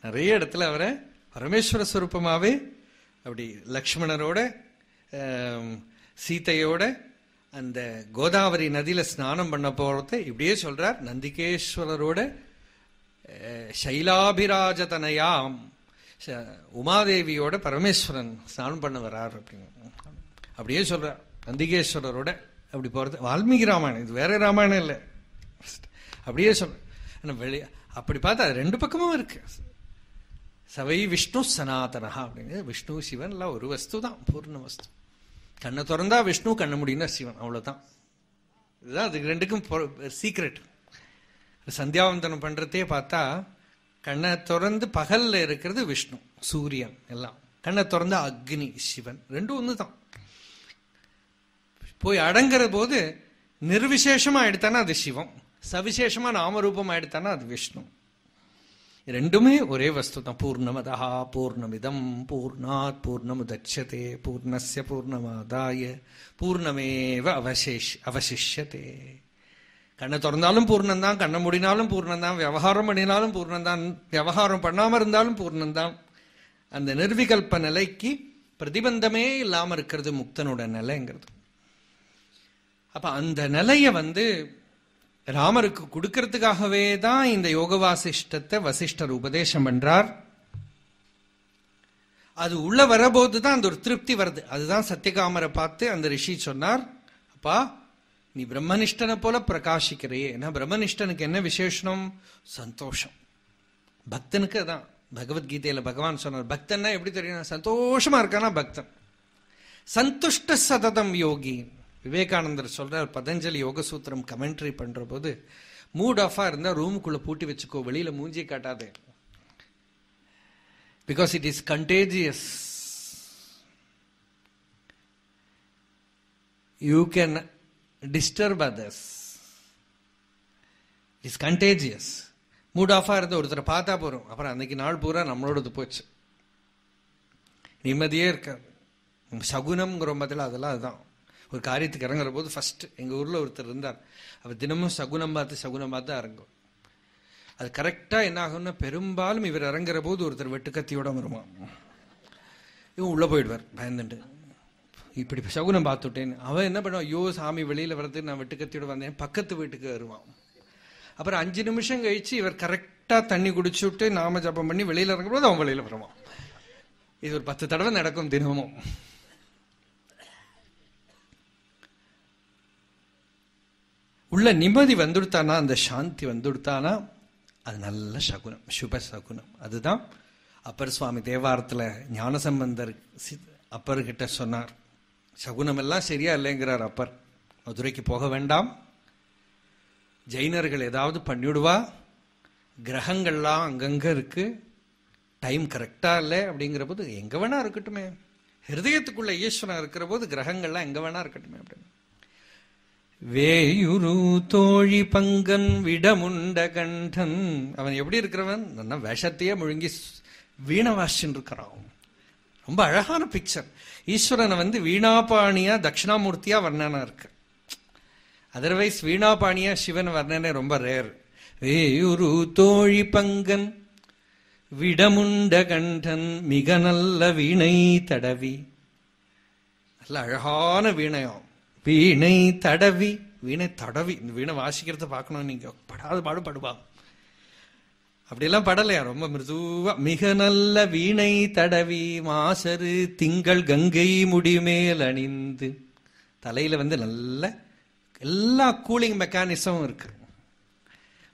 நிறைய இடத்துல அவரை பரமேஸ்வர ஸ்வரூபமாகவே அப்படி லக்ஷ்மணரோட சீத்தையோட சீதையோட அந்த கோதாவரி நதியில் ஸ்நானம் பண்ண போகிறத இப்படியே சொல்கிறார் நந்திகேஸ்வரரோட சைலாபிராஜதனையாம் உமாதேவியோட பரமேஸ்வரன் ஸ்நானம் பண்ண வர்றார் அப்படின்னு. அப்படியே சொல்கிறார் நந்திகேஸ்வரரோட அப்படி போகிறது வால்மீகி ராமாயணம். இது வேற ராமாயணம் இல்லை. அப்படியே சொல்கிறேன் ஆனா வெளி அப்படி பார்த்தா அது ரெண்டு பக்கமும் இருக்கு. சவை விஷ்ணு சனாதனா அப்படிங்க விஷ்ணு சிவன் எல்லாம் ஒரு வஸ்து தான் பூர்ண வஸ்து. கண்ணை திறந்தா விஷ்ணு கண்ணை முடியும்னா சிவன். அவ்வளவுதான். இதுதான் அதுக்கு ரெண்டுக்கும் சீக்ரெட் சந்தியாவந்தனம் பண்றதே பார்த்தா கண்ணை திறந்து பகல்ல இருக்கிறது விஷ்ணு சூரியன் எல்லாம். கண்ணை திறந்தா அக்னி சிவன். ரெண்டும் ஒன்று தான் போய் அடங்குற போது நிர்விசேஷமா எடுத்தானா அது சிவம். சவிசேஷமா நாமரூபமா எடுத்தானா அது விஷ்ணு. ரெண்டுமே ஒரே வஸ்து தான். பூர்ணமதா பூர்ணமிதம் பூர்ணாத் பூர்ணமுதட்சதே பூர்ணஸ்ய பூர்ணமாதாய பூர்ணமேவ அவசேஷ் அவசிஷ்யதே. கண்ணை திறந்தாலும் பூர்ணம்தான் கண்ணை மூடினாலும் பூர்ணம்தான் விவகாரம் பண்ணினாலும் பூர்ணந்தான் விவகாரம் பண்ணாமல் இருந்தாலும் பூர்ணந்தான் அந்த நிர்விகல்ப நிலைக்கு பிரதிபந்தமே இல்லாமல் இருக்கிறது முக்தனோட நிலைங்கிறது. அப்போ அந்த நிலையை வந்து ராமருக்கு கொடுக்கறதுக்காகவே தான் இந்த யோக வாசிஷ்டத்தை வசிஷ்டர் உபதேசம் பண்றார். அது உள்ள வரபோது தான் அந்த ஒரு திருப்தி வருது. அதுதான் சத்தியகாமரை பார்த்து அந்த ரிஷி சொன்னார் அப்பா நீ பிரம்மனிஷ்டனை போல பிரகாசிக்கிறையே. ஏன்னா பிரம்மனிஷ்டனுக்கு என்ன விசேஷம் சந்தோஷம். பக்தனுக்கு அதான். பகவத்கீதையில பகவான் சொன்னார் பக்தன்னா எப்படி தெரியும் சந்தோஷமா இருக்கானா பக்தன்? சந்துஷ்ட சததம் யோகி விவேகானந்தர் சொல்றார் பதஞ்சலி யோகசூத்திரம் கமெண்ட்ரி பண்ற போது மூட் ஆஃபா இருந்தா ரூமுக்குள்ள பூட்டி வச்சுக்கோ வெளியில மூஞ்சி காட்டாதே. Because it is contagious you can disturb others it's contagious mood ஆஃபா இருந்தால் ஒருத்தரை பார்த்தா போறோம். அப்புறம் அன்னைக்கு நாள் பூரா நம்மளோடது போச்சு. நிம்மதியே இருக்காது. சகுனம்ங்கிற பதில் அதெல்லாம் அதுதான். ஒரு காரியத்துக்கு இறங்குற போது ஃபஸ்ட்டு எங்கள் ஊரில் ஒருத்தர் இருந்தார். அவர் தினமும் சகுனம் பார்த்து சகுனம் பார்த்து தான் இறங்கும் அது கரெக்டாக என்ன ஆகும்னா பெரும்பாலும் இவர் இறங்குற போது ஒருத்தர் வெட்டுக்கத்தியோட வருவான் இவன் உள்ளே போயிடுவார் பயந்துட்டு இப்படி சகுனம் பார்த்துட்டேன்னு அவன் என்ன பண்ணுவான்? ஐயோ சாமி வெளியில் வர்றது நான் வெட்டுக்கத்தியோட வந்தேன். பக்கத்து வீட்டுக்கு வருவான். அப்புறம் அஞ்சு நிமிஷம் கழிச்சு இவர் கரெக்டாக தண்ணி குடிச்சுட்டு நாம ஜபம் பண்ணி வெளியில் இறங்கும்போது அவன் வெளியில வருவான். இது ஒரு பத்து தடவை நடக்கும் தினமும். உள்ள நிம்மதி வந்துடுத்தானா அந்த சாந்தி வந்துடுத்தானா அது நல்ல சகுனம் சுப சகுனம். அதுதான் அப்பர் சுவாமி தேவாரத்தில் ஞானசம்பந்தர் சி- அப்பர்கிட்ட சொன்னார். சகுனம் எல்லாம் சரியா இல்லைங்கிறார் அப்பர். மதுரைக்கு போக வேண்டாம். ஜெயினர்கள் ஏதாவது பண்ணிவிடுவா. கிரகங்கள்லாம் அங்கங்கே இருக்குது டைம் கரெக்டாக இல்லை அப்படிங்கிற போது எங்கே வேணா இருக்கட்டுமே. ஹிருதயத்துக்குள்ளே ஈஸ்வரன் இருக்கிற போது கிரகங்கள்லாம் எங்கே வேணா இருக்கட்டுமே அப்படின்னு. வேயுரு தோழி பங்கன் விடமுண்ட கண்டன். அவன் எப்படி இருக்கிறவன்? நல்லா விஷத்தையே முழுங்கி ஸ்- வீணை வாசிச்சுட்டு இருக்கிறான் ரொம்ப அழகான பிக்சர் ஈஸ்வரனை வந்து வீணாபாணியா தட்சிணாமூர்த்தியா வர்ணனா இருக்கு. அதர்வைஸ் வீணாபாணியா சிவன் வர்ணனை ரொம்ப ரேர் வேயுரு தோழி பங்கன் விடமுண்ட கண்டன் மிக நல்ல வீணை தடவி. நல்ல அழகான வீணையம். வீணை தடவி வீணை தடவி இந்த வீணை வாசிக்கிறத பார்க்கணும் நீங்க. படாத பாடு படுவா. அப்படியெல்லாம் படலையா? ரொம்ப மிருதுவா. மிக நல்ல வீணை தடவி மாசரு திங்கள் கங்கை முடிமேல் அணிந்து. தலையில வந்து நல்ல எல்லா கூலிங் மெக்கானிசமும் இருக்கு.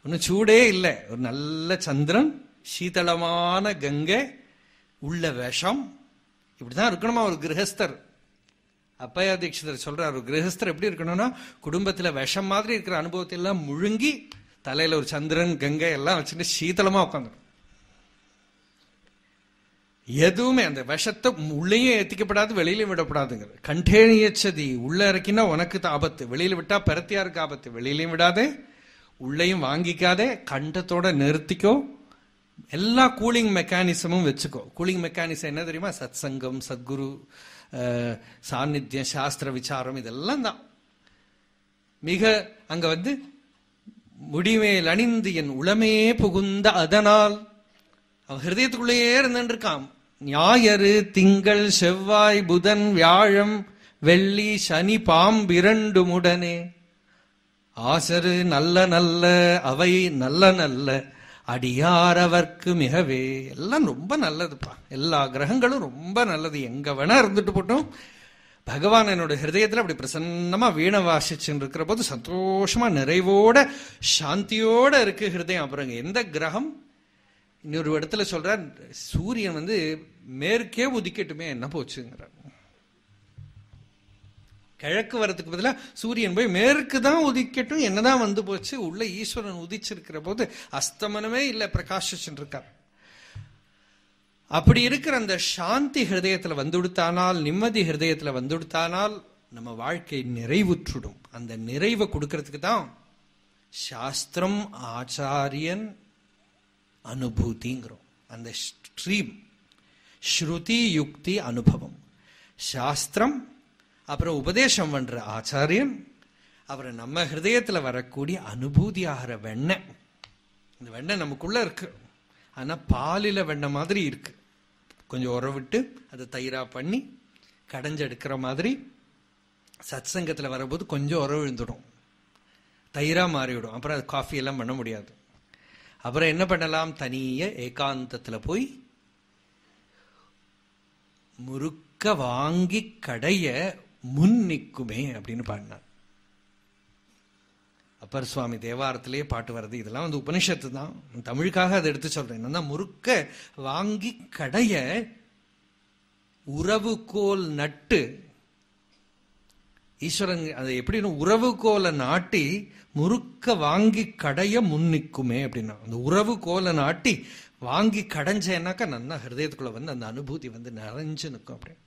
ஒன்றும் சூடே இல்லை. ஒரு நல்ல சந்திரன் சீதளமான கங்கை உள்ள விஷம். இப்படிதான் இருக்கணுமா ஒரு கிரகஸ்தர்? அப்பையா தீட்சிதர் சொல்றார் ஒரு கிரகஸ்தர் எப்படி இருக்கணும்னா குடும்பத்துல விஷம் மாதிரி இருக்கிற அனுபவத்தை எல்லாம் முழுங்கி தலையில ஒரு சந்திரன் கங்கை எல்லாம் வச்சுட்டு சீதளமா உட்காந்துரும் எதுவுமே அந்த விஷத்தை உள்ளேயும் ஏத்திக்கப்படாது வெளியிலும் விடப்படாதுங்கிறது. கண்டேனியச்சதி உள்ள இறக்கினா உனக்கு ஆபத்து. வெளியில விட்டா பருத்தியாருக்கு ஆபத்து. வெளியிலையும் விடாதே உள்ளேயும் வாங்கிக்காதே கண்டத்தோட நிறுத்திக்கோ. எல்லா கூலிங் மெக்கானிசமும் வச்சுக்கோ. கூலிங் மெக்கானிசம் என்ன தெரியுமா? சத் சங்கம் சத்குரு சாநித்தியம் சாஸ்திர விசாரம் இதெல்லாம் தான். மிக அங்க வந்து முடிமேல் அணிந்து என் உளமே புகுந்த அதனால் அவன் ஹிருதயத்துக்குள்ளேயே இருந்துட்டு இருக்கான் ஞாயிறு திங்கள் செவ்வாய் புதன் வியாழம் வெள்ளி சனி பாம்பிரண்டுமுடனே ஆசரு நல்ல நல்ல அவை நல்ல நல்ல. அடியாரவர்க்கு மிகவே. எல்லாம் ரொம்ப நல்லதுப்பா. எல்லா கிரகங்களும் ரொம்ப நல்லது. எங்க வேணா இருந்துட்டு போட்டோம். பகவான் என்னோட ஹிருதயத்தில் அப்படி பிரசன்னமா வீணை வாசிச்சுன்னு இருக்கிற போது சந்தோஷமா நிறைவோட சாந்தியோட இருக்கு ஹிருதயம். அப்புறம் எந்த கிரகம்? இன்னொரு இடத்துல சொல்றார் சூரியன் வந்து மேற்கே உதிக்கட்டுமே என்ன போச்சுங்கிறார். கிழக்கு வரதுக்கு பதிலாக சூரியன் போய் மேற்கு தான் உதிக்கட்டும். என்னதான் வந்து போச்சு உள்ள ஈஸ்வரன் உதிச்சிருக்கிற போது அஸ்தமனமே இல்லை பிரகாஷிச்சுட்டு இருக்கார். அப்படி இருக்கிற அந்த சாந்தி ஹிருதயத்தில் வந்துடுத்தானால் நிம்மதி ஹிருதயத்தில் வந்துடுத்தானால் நம்ம வாழ்க்கை நிறைவுற்றுடும். அந்த நிறைவை கொடுக்கறதுக்கு தான் சாஸ்திரம் ஆச்சாரியன் அனுபூதிங்கிறோம். அந்த ஸ்ட்ரீம் ஸ்ருதி யுக்தி அனுபவம். சாஸ்திரம் அப்புறம் உபதேசம் பண்ற ஆச்சாரியன் அவரை நம்ம ஹிருதயத்துல வரக்கூடிய அனுபூதி ஆகிற வெண்ணெய் இந்த வெண்ணெய் நமக்குள்ள இருக்கு. ஆனா பாலில வெண்ணெய் மாதிரி இருக்கு. கொஞ்சம் உறவிட்டு அதை தயிரா பண்ணி கடைஞ்செடுக்கிற மாதிரி சத்சங்கத்துல வரும்போது கொஞ்சம் உர விழுந்துடும். தயிராக மாறிவிடும். அப்புறம் அது காஃபி எல்லாம் பண்ண முடியாது. அப்புறம் என்ன பண்ணலாம்? தனிய ஏகாந்தத்தில் போய் முறுக்க வாங்கி கடைய முன் நிற்குமே அப்படின்னு பாடினார். அப்பர் சுவாமி தேவாரத்திலேயே பாட்டு வருது இதெல்லாம் வந்து உபனிஷத்து தான். தமிழுக்காக அதை எடுத்து சொல்றேன். என்னன்னா முறுக்க வாங்கி கடைய உறவுகோல் நட்டு ஈஸ்வரன் அதை எப்படின்னு உறவுகோலை நாட்டி முறுக்க வாங்கி கடைய முன்னிக்குமே அப்படின்னா அந்த உறவுகோலை நாட்டி வாங்கி கடைஞ்சேன்னாக்கா நல்லா ஹிருதயத்துக்குள்ள வந்து அந்த அனுபூதி வந்து நிறைஞ்சு நிற்கும் அப்படின்னு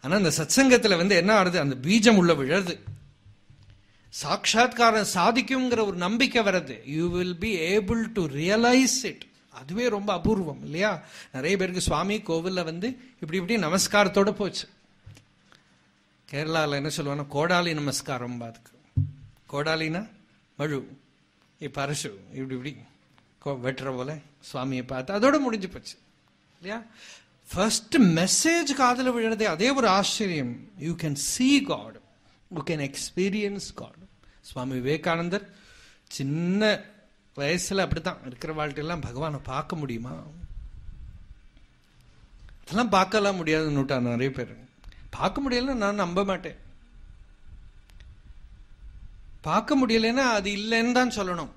ஆனால் அந்த சத்சங்கத்தில் வந்து என்ன ஆடுது? அந்த பீஜம் உள்ள விழருது சாட்சாத்காரம் சாதிக்குங்கிற ஒரு நம்பிக்கை வருது you will be able to realise it அதுவே ரொம்ப அபூர்வம் இல்லையா? நிறைய பேருக்கு சுவாமி கோவிலில் வந்து இப்படி இப்படி நமஸ்காரத்தோட போச்சு. கேரளாவில் என்ன சொல்லுவாங்க கோடாலி நமஸ்காரம் அதுக்கு. கோடாலினா மழு இப்போ அரசு இப்படி இப்படி கோ- வெட்டுற போல சுவாமியை பார்த்து அதோட முடிஞ்சு போச்சு இல்லையா? ஃபர்ஸ்ட் மெசேஜ் காதுல விழுறதே அதே ஒரு ஆச்சரியம். You can see God you can experience God Swami விவேகானந்தர் சின்ன வயசுல அப்படித்தான் இருக்கிற வாழ்க்கையெல்லாம் பகவானை பார்க்க முடியுமா? அதெல்லாம் பார்க்கலாம் முடியாதுன்னுட்டா நிறைய பேர். பார்க்க முடியலன்னா நான் நம்ப மாட்டேன். பார்க்க முடியலைன்னா அது இல்லைன்னு தான் சொல்லணும்.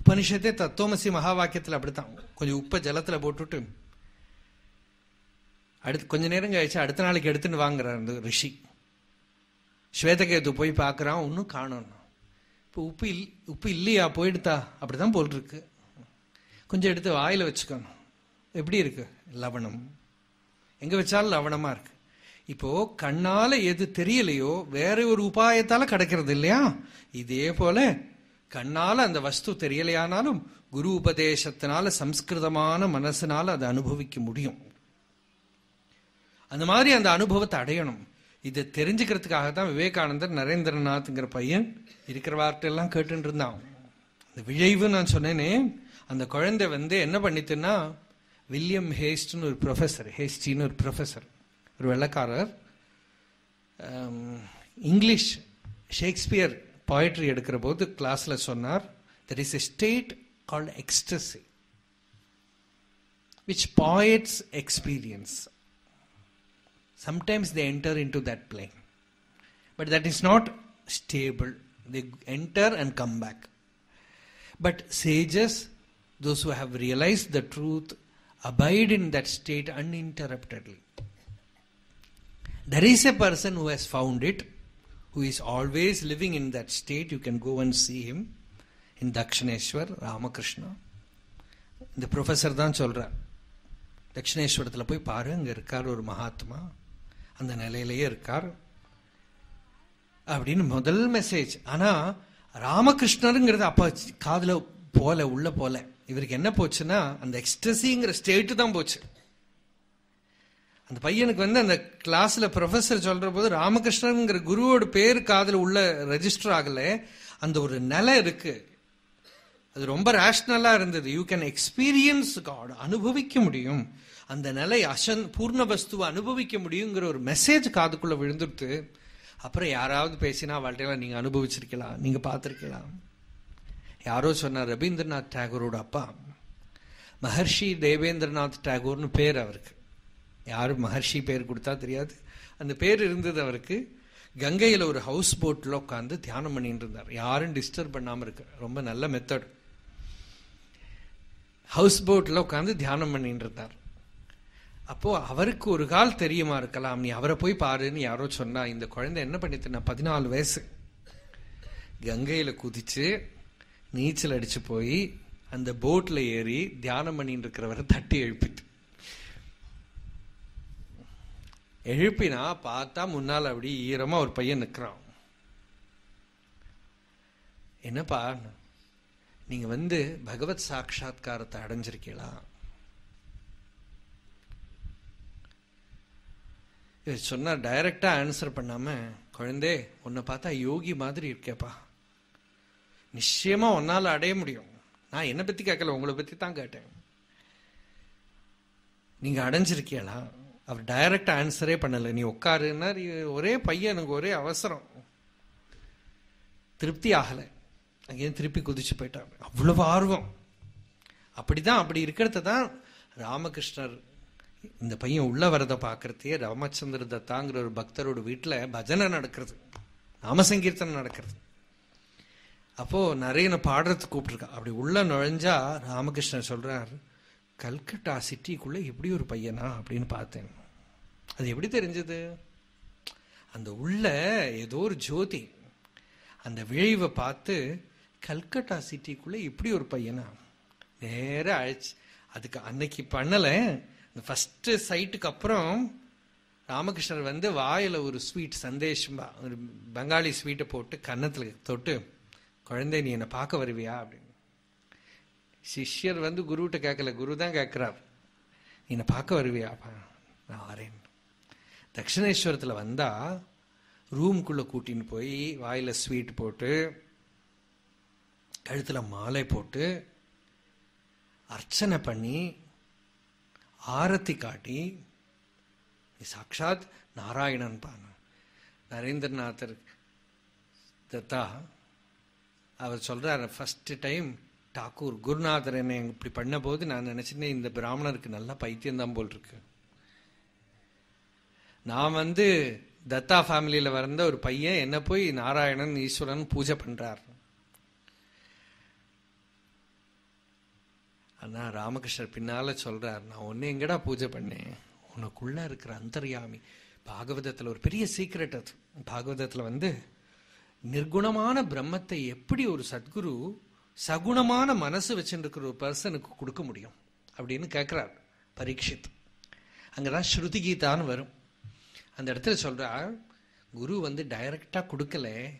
உபனிஷத்தே தத்துவமசி மகா வாக்கியத்தில் அப்படித்தான். கொஞ்சம் உப்பை ஜலத்தில் போட்டுட்டு அடுத்து கொஞ்ச நேரம் கழிச்சு அடுத்த நாளைக்கு எடுத்துன்னு வாங்குறான் அந்த ரிஷி. ஸ்வேதகேது போய் பார்க்குறான் ஒன்றும் காணோம். இப்போ உப்பு இல் உப்பு இல்லையா? போயிடுதா? அப்படிதான் போல் இருக்கு கொஞ்சம் எடுத்து வாயில் வச்சுக்கணும். எப்படி இருக்கு? லவணம். எங்கே வச்சாலும் லவணமாக இருக்கு. இப்போ கண்ணால எது தெரியலையோ வேற ஒரு உபாயத்தால கிடைக்கிறது இல்லையா? இதே போல கண்ணால அந்த வஸ்து தெரியலையானாலும் குரு உபதேசத்தினால சம்ஸ்கிருதமான மனசுனால அதை அனுபவிக்க முடியும். அந்த மாதிரி அந்த அனுபவத்தை அடையணும். இதை தெரிஞ்சுக்கிறதுக்காக தான் விவேகானந்தர் நரேந்திரநாத்ங்கிற பையன் இருக்கிற வார்த்தையெல்லாம் கேட்டுட்டு இருந்தான். அந்த விழைவு நான் சொன்னேனே அந்த குழந்தை வந்து என்ன பண்ணித்துன்னா வில்லியம் ஹேஸ்ட்னு ஒரு ப்ரொஃபஸர் ஹேஸ்டின்னு ஒரு ப்ரொஃபஸர் ஒரு வெள்ளக்காரர் இங்கிலீஷ் ஷேக்ஸ்பியர் poetry எடுக்கிற போது கிளாஸில் சொன்னார் there is a state called ecstasy which boys experience sometimes they enter into that plane but that is not stable they enter and come back but sages those who have realized the truth abide in that state uninterruptedly there is a person who has found it who is always living in that state you can go and see him இன் தக்ஷிணேஸ்வர் ராமகிருஷ்ணா இந்த professor தான் சொல்றார் தட்சிணேஸ்வரத்தில் போய் பாரு அங்க இருக்கார் ஒரு மகாத்மா அந்த நிலையிலேயே இருக்கார். அப்படின்னு முதல் மெசேஜ் ஆனா ராமகிருஷ்ணருங்கிறது அப்ப காதில் போல உள்ள போல. இவருக்கு என்ன போச்சுன்னா அந்த எக்ஸ்டசிங்கிற ஸ்டேட்டு தான் போச்சு. அந்த பையனுக்கு வந்து அந்த கிளாஸ்ல ப்ரொஃபசர் சொல்ற போது ராமகிருஷ்ணனுங்கிற குருவோட பேர் காதில் உள்ள ரெஜிஸ்டர் ஆகல. அந்த ஒரு நிலை இருக்கு. அது ரொம்ப ரேஷ்னலா இருந்தது. யூ கேன் எக்ஸ்பீரியன்ஸ் காட் அனுபவிக்க முடியும். அந்த நிலை அசன் பூர்ண வஸ்துவை அனுபவிக்க முடியுங்கிற ஒரு மெசேஜ் காதுக்குள்ளே விழுந்துட்டு அப்புறம் யாராவது பேசினா வாழ்க்கையெல்லாம் நீங்கள் அனுபவிச்சிருக்கலாம் நீங்கள் பார்த்துருக்கலாம். யாரோ சொன்னார் ரவீந்திரநாத் டாகூரோட அப்பா. மகர்ஷி தேவேந்திரநாத் டாகூர்னு பேர் அவருக்கு. யாரும் மகர்ஷி பேர் கொடுத்தா தெரியாது. அந்த பேர் இருந்தது அவருக்கு. கங்கையில் ஒரு ஹவுஸ் போட்டில் உட்காந்து தியானம் பண்ணிட்டு இருந்தார். யாரும் டிஸ்டர்ப் பண்ணாமல் இருக்கு ரொம்ப நல்ல மெத்தட் ஹவுஸ் போட்டில் உட்காந்து தியானம் பண்ணிட்டு இருந்தார். அப்போ அவருக்கு ஒரு கால் தெரியுமா இருக்கலாம்? நீ அவரை போய் பாருன்னு யாரோ சொன்னா இந்த குழந்தை என்ன பண்ணிட்டு பதினாலு வயசு. கங்கையில குதிச்சு நீச்சல் அடிச்சு போய் அந்த போட்ல ஏறி தியானம் பண்ணிட்டு இருக்கிறவரை தட்டி எழுப்பிட்டு. எழுப்பினா பார்த்தா முன்னால் அப்படி ஈரமா ஒரு பையன் நிற்கிறான் என்னப்பா நீங்க வந்து பகவத் சாட்சா்காரத்தை அடைஞ்சிருக்கீங்களா? இவர் சொன்னால் டைரக்டா ஆன்சர் பண்ணாம குழந்தே உன்னை பார்த்தா யோகி மாதிரி இருக்கேப்பா. நிச்சயமா உன்னால அடைய முடியும். நான் என்னை பத்தி கேட்கல உங்களை பத்தி தான் கேட்டேன். நீங்க அடைஞ்சிருக்கீங்களா? அவர் டைரக்ட் ஆன்சரே பண்ணல. நீ உட்காருன்னா ஒரே பையன் எனக்கு ஒரே அவசரம். திருப்தி ஆகல. அங்கேயும் திருப்பி குதிச்சு போயிட்டாங்க அவ்வளவு ஆர்வம். அப்படிதான் அப்படி இருக்கிறத தான் ராமகிருஷ்ணர் இந்த பையன் உள்ள வரதை பார்க்கறதே ராமச்சந்திர தத்தாங்கிற ஒரு பக்தரோட வீட்டில் பஜனை நடக்கிறது. நாமசங்கீர்த்தனம் நடக்கிறது. அப்போ நிறைய பாடுறதுக்கு கூப்பிட்டுருக்கா. அப்படி உள்ள நுழைஞ்சா ராமகிருஷ்ணன் சொல்கிறார் கல்கட்டா சிட்டிக்குள்ள எப்படி ஒரு பையனா? அப்படின்னு பார்த்தேன். அது எப்படி தெரிஞ்சது? அந்த உள்ள ஏதோ ஒரு ஜோதி அந்த விழைவை பார்த்து கல்கட்டா சிட்டிக்குள்ள இப்படி ஒரு பையனா? நேராக அழைச்சு அதுக்கு அன்னைக்கு பண்ணலை ஃபஸ்ட்டு சைட்டுக்கு அப்புறம் ராமகிருஷ்ணர் வந்து வாயில் ஒரு ஸ்வீட் சந்தேஷமா ஒரு பெங்காலி ஸ்வீட்டை போட்டு கன்னத்தில் தொட்டு குழந்தை நீ என்னை பார்க்க வருவியா? அப்படின்னு. சிஷ்யர் வந்து குருவிட்ட கேட்கல குரு தான் கேட்குறார் நீ என்னை பார்க்க வருவியாப்பா நான் வரேன். தட்சிணேஸ்வரத்தில் வந்தால் ரூம்குள்ளே கூட்டின்னு போய் வாயில் ஸ்வீட் போட்டு கழுத்தில் மாலை போட்டு அர்ச்சனை பண்ணி ஆரத்தி காட்டி சாட்சாத் நாராயணன் பான. நரேந்திரநாதர் தத்தா அவர் சொல்கிறார் ஃபஸ்ட்டு டைம் டாக்கூர் குருநாதர் என்னை இப்படி பண்ணபோது நான் நினைச்சேன் இந்த பிராமணருக்கு நல்லா பைத்தியம்தான் போல் இருக்கு. நான் வந்து தத்தா ஃபேமிலியில் வந்த ஒரு பையன் என்ன போய் நாராயணன் ஈஸ்வரன் பூஜை பண்ணுறார் ஆனால் ராமகிருஷ்ணர் பின்னால் சொல்கிறார் நான் ஒன்னு எங்கடா பூஜை பண்ணேன்? உனக்குள்ளே இருக்கிற அந்தர்யாமி. பாகவதத்தில் ஒரு பெரிய சீக்ரெட் அது. பாகவதத்தில் வந்து நிர்குணமான பிரம்மத்தை எப்படி ஒரு சத்குரு சகுணமான மனசு வச்சுருக்கிற ஒரு பர்சனுக்கு கொடுக்க முடியும்? அப்படின்னு கேட்குறார் பரீட்சித். அங்கதான் ஸ்ருதி கீதான்னு வரும். அந்த இடத்துல சொல்கிறார் குரு வந்து டைரக்டாக கொடுக்கல.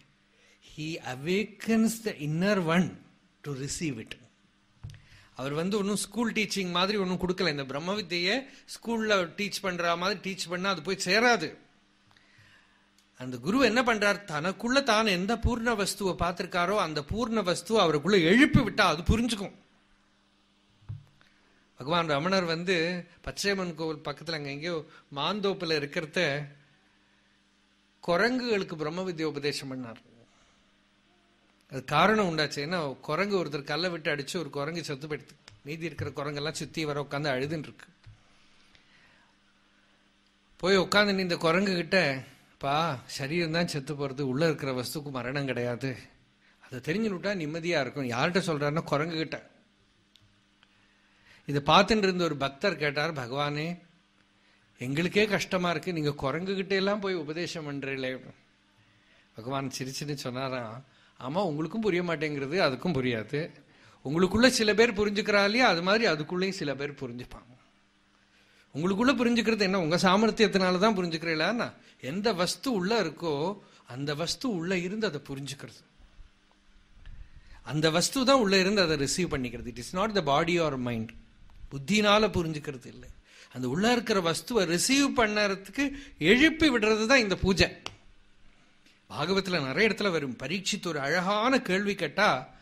He awakens the inner one to receive it அவர் வந்து ஒன்றும் ஸ்கூல் டீச்சிங் மாதிரி ஒன்றும் கொடுக்கல. இந்த பிரம்ம வித்தையை ஸ்கூலில் டீச் பண்ணுற மாதிரி டீச் பண்ணால் அது போய் சேராது. அந்த குரு என்ன பண்ணுறார் தனக்குள்ள தான் எந்த பூர்ண வஸ்துவை பார்த்துருக்காரோ அந்த பூர்ண வஸ்துவை அவருக்குள்ளே எழுப்பி விட்டால் அது புரிஞ்சுக்கும். பகவான் ரமணர் வந்து பச்சையம்மன் கோவில் பக்கத்தில் அங்கே எங்கேயோ மாந்தோப்பில் இருக்கிறத குரங்குகளுக்கு பிரம்ம வித்யா உபதேசம் பண்ணார். அது காரணம் உண்டாச்சு. ஏன்னா குரங்கு ஒருத்தர் கல்லை விட்டு அடிச்சு ஒரு குரங்கு செத்து போயிடுது. மீதி இருக்கிற குரங்கெல்லாம் சுத்தி வர உட்காந்து அழுதுன்னு இருக்கு. போய் உட்காந்து இந்த குரங்கு கிட்ட பா சரீரம் தான் செத்து போறது. உள்ள இருக்கிற வஸ்துக்கு மரணம் கிடையாது. அதை தெரிஞ்சுனுட்டா நிம்மதியா இருக்கும். யார்கிட்ட சொல்றாருன்னா குரங்கு கிட்ட. இதை பார்த்துட்டு இருந்த ஒரு பக்தர் கேட்டார் பகவானே எங்களுக்கே கஷ்டமா இருக்கு. நீங்க குரங்கு கிட்ட எல்லாம் போய் உபதேசம் பண்றீங்களே. பகவான் சிரிச்சுன்னு சொன்னாராம் ஆமாம் உங்களுக்கும் புரிய மாட்டேங்கிறது அதுக்கும் புரியாது. உங்களுக்குள்ள சில பேர் புரிஞ்சுக்கிறா இல்லையா? அது மாதிரி அதுக்குள்ளேயும் சில பேர் புரிஞ்சுப்பாங்க. உங்களுக்குள்ள புரிஞ்சுக்கிறது என்ன? உங்கள் சாமர்த்தியத்தினால தான் புரிஞ்சுக்கிறீங்களா? எந்த வஸ்து உள்ளே இருக்கோ அந்த வஸ்து உள்ளே இருந்து அதை புரிஞ்சுக்கிறது. அந்த வஸ்து தான் உள்ளே இருந்து அதை ரிசீவ் பண்ணிக்கிறது. It is not the body or mind புத்தினால் புரிஞ்சுக்கிறது இல்லை. அந்த உள்ளே இருக்கிற வஸ்துவை ரிசீவ் பண்ணுறதுக்கு எழுப்பி விடுறது தான் இந்த பூஜை. பாகவத்தில் நிறைய இடத்துல வரும். பரீட்சித்து ஒரு அழகான கேள்வி கேட்டா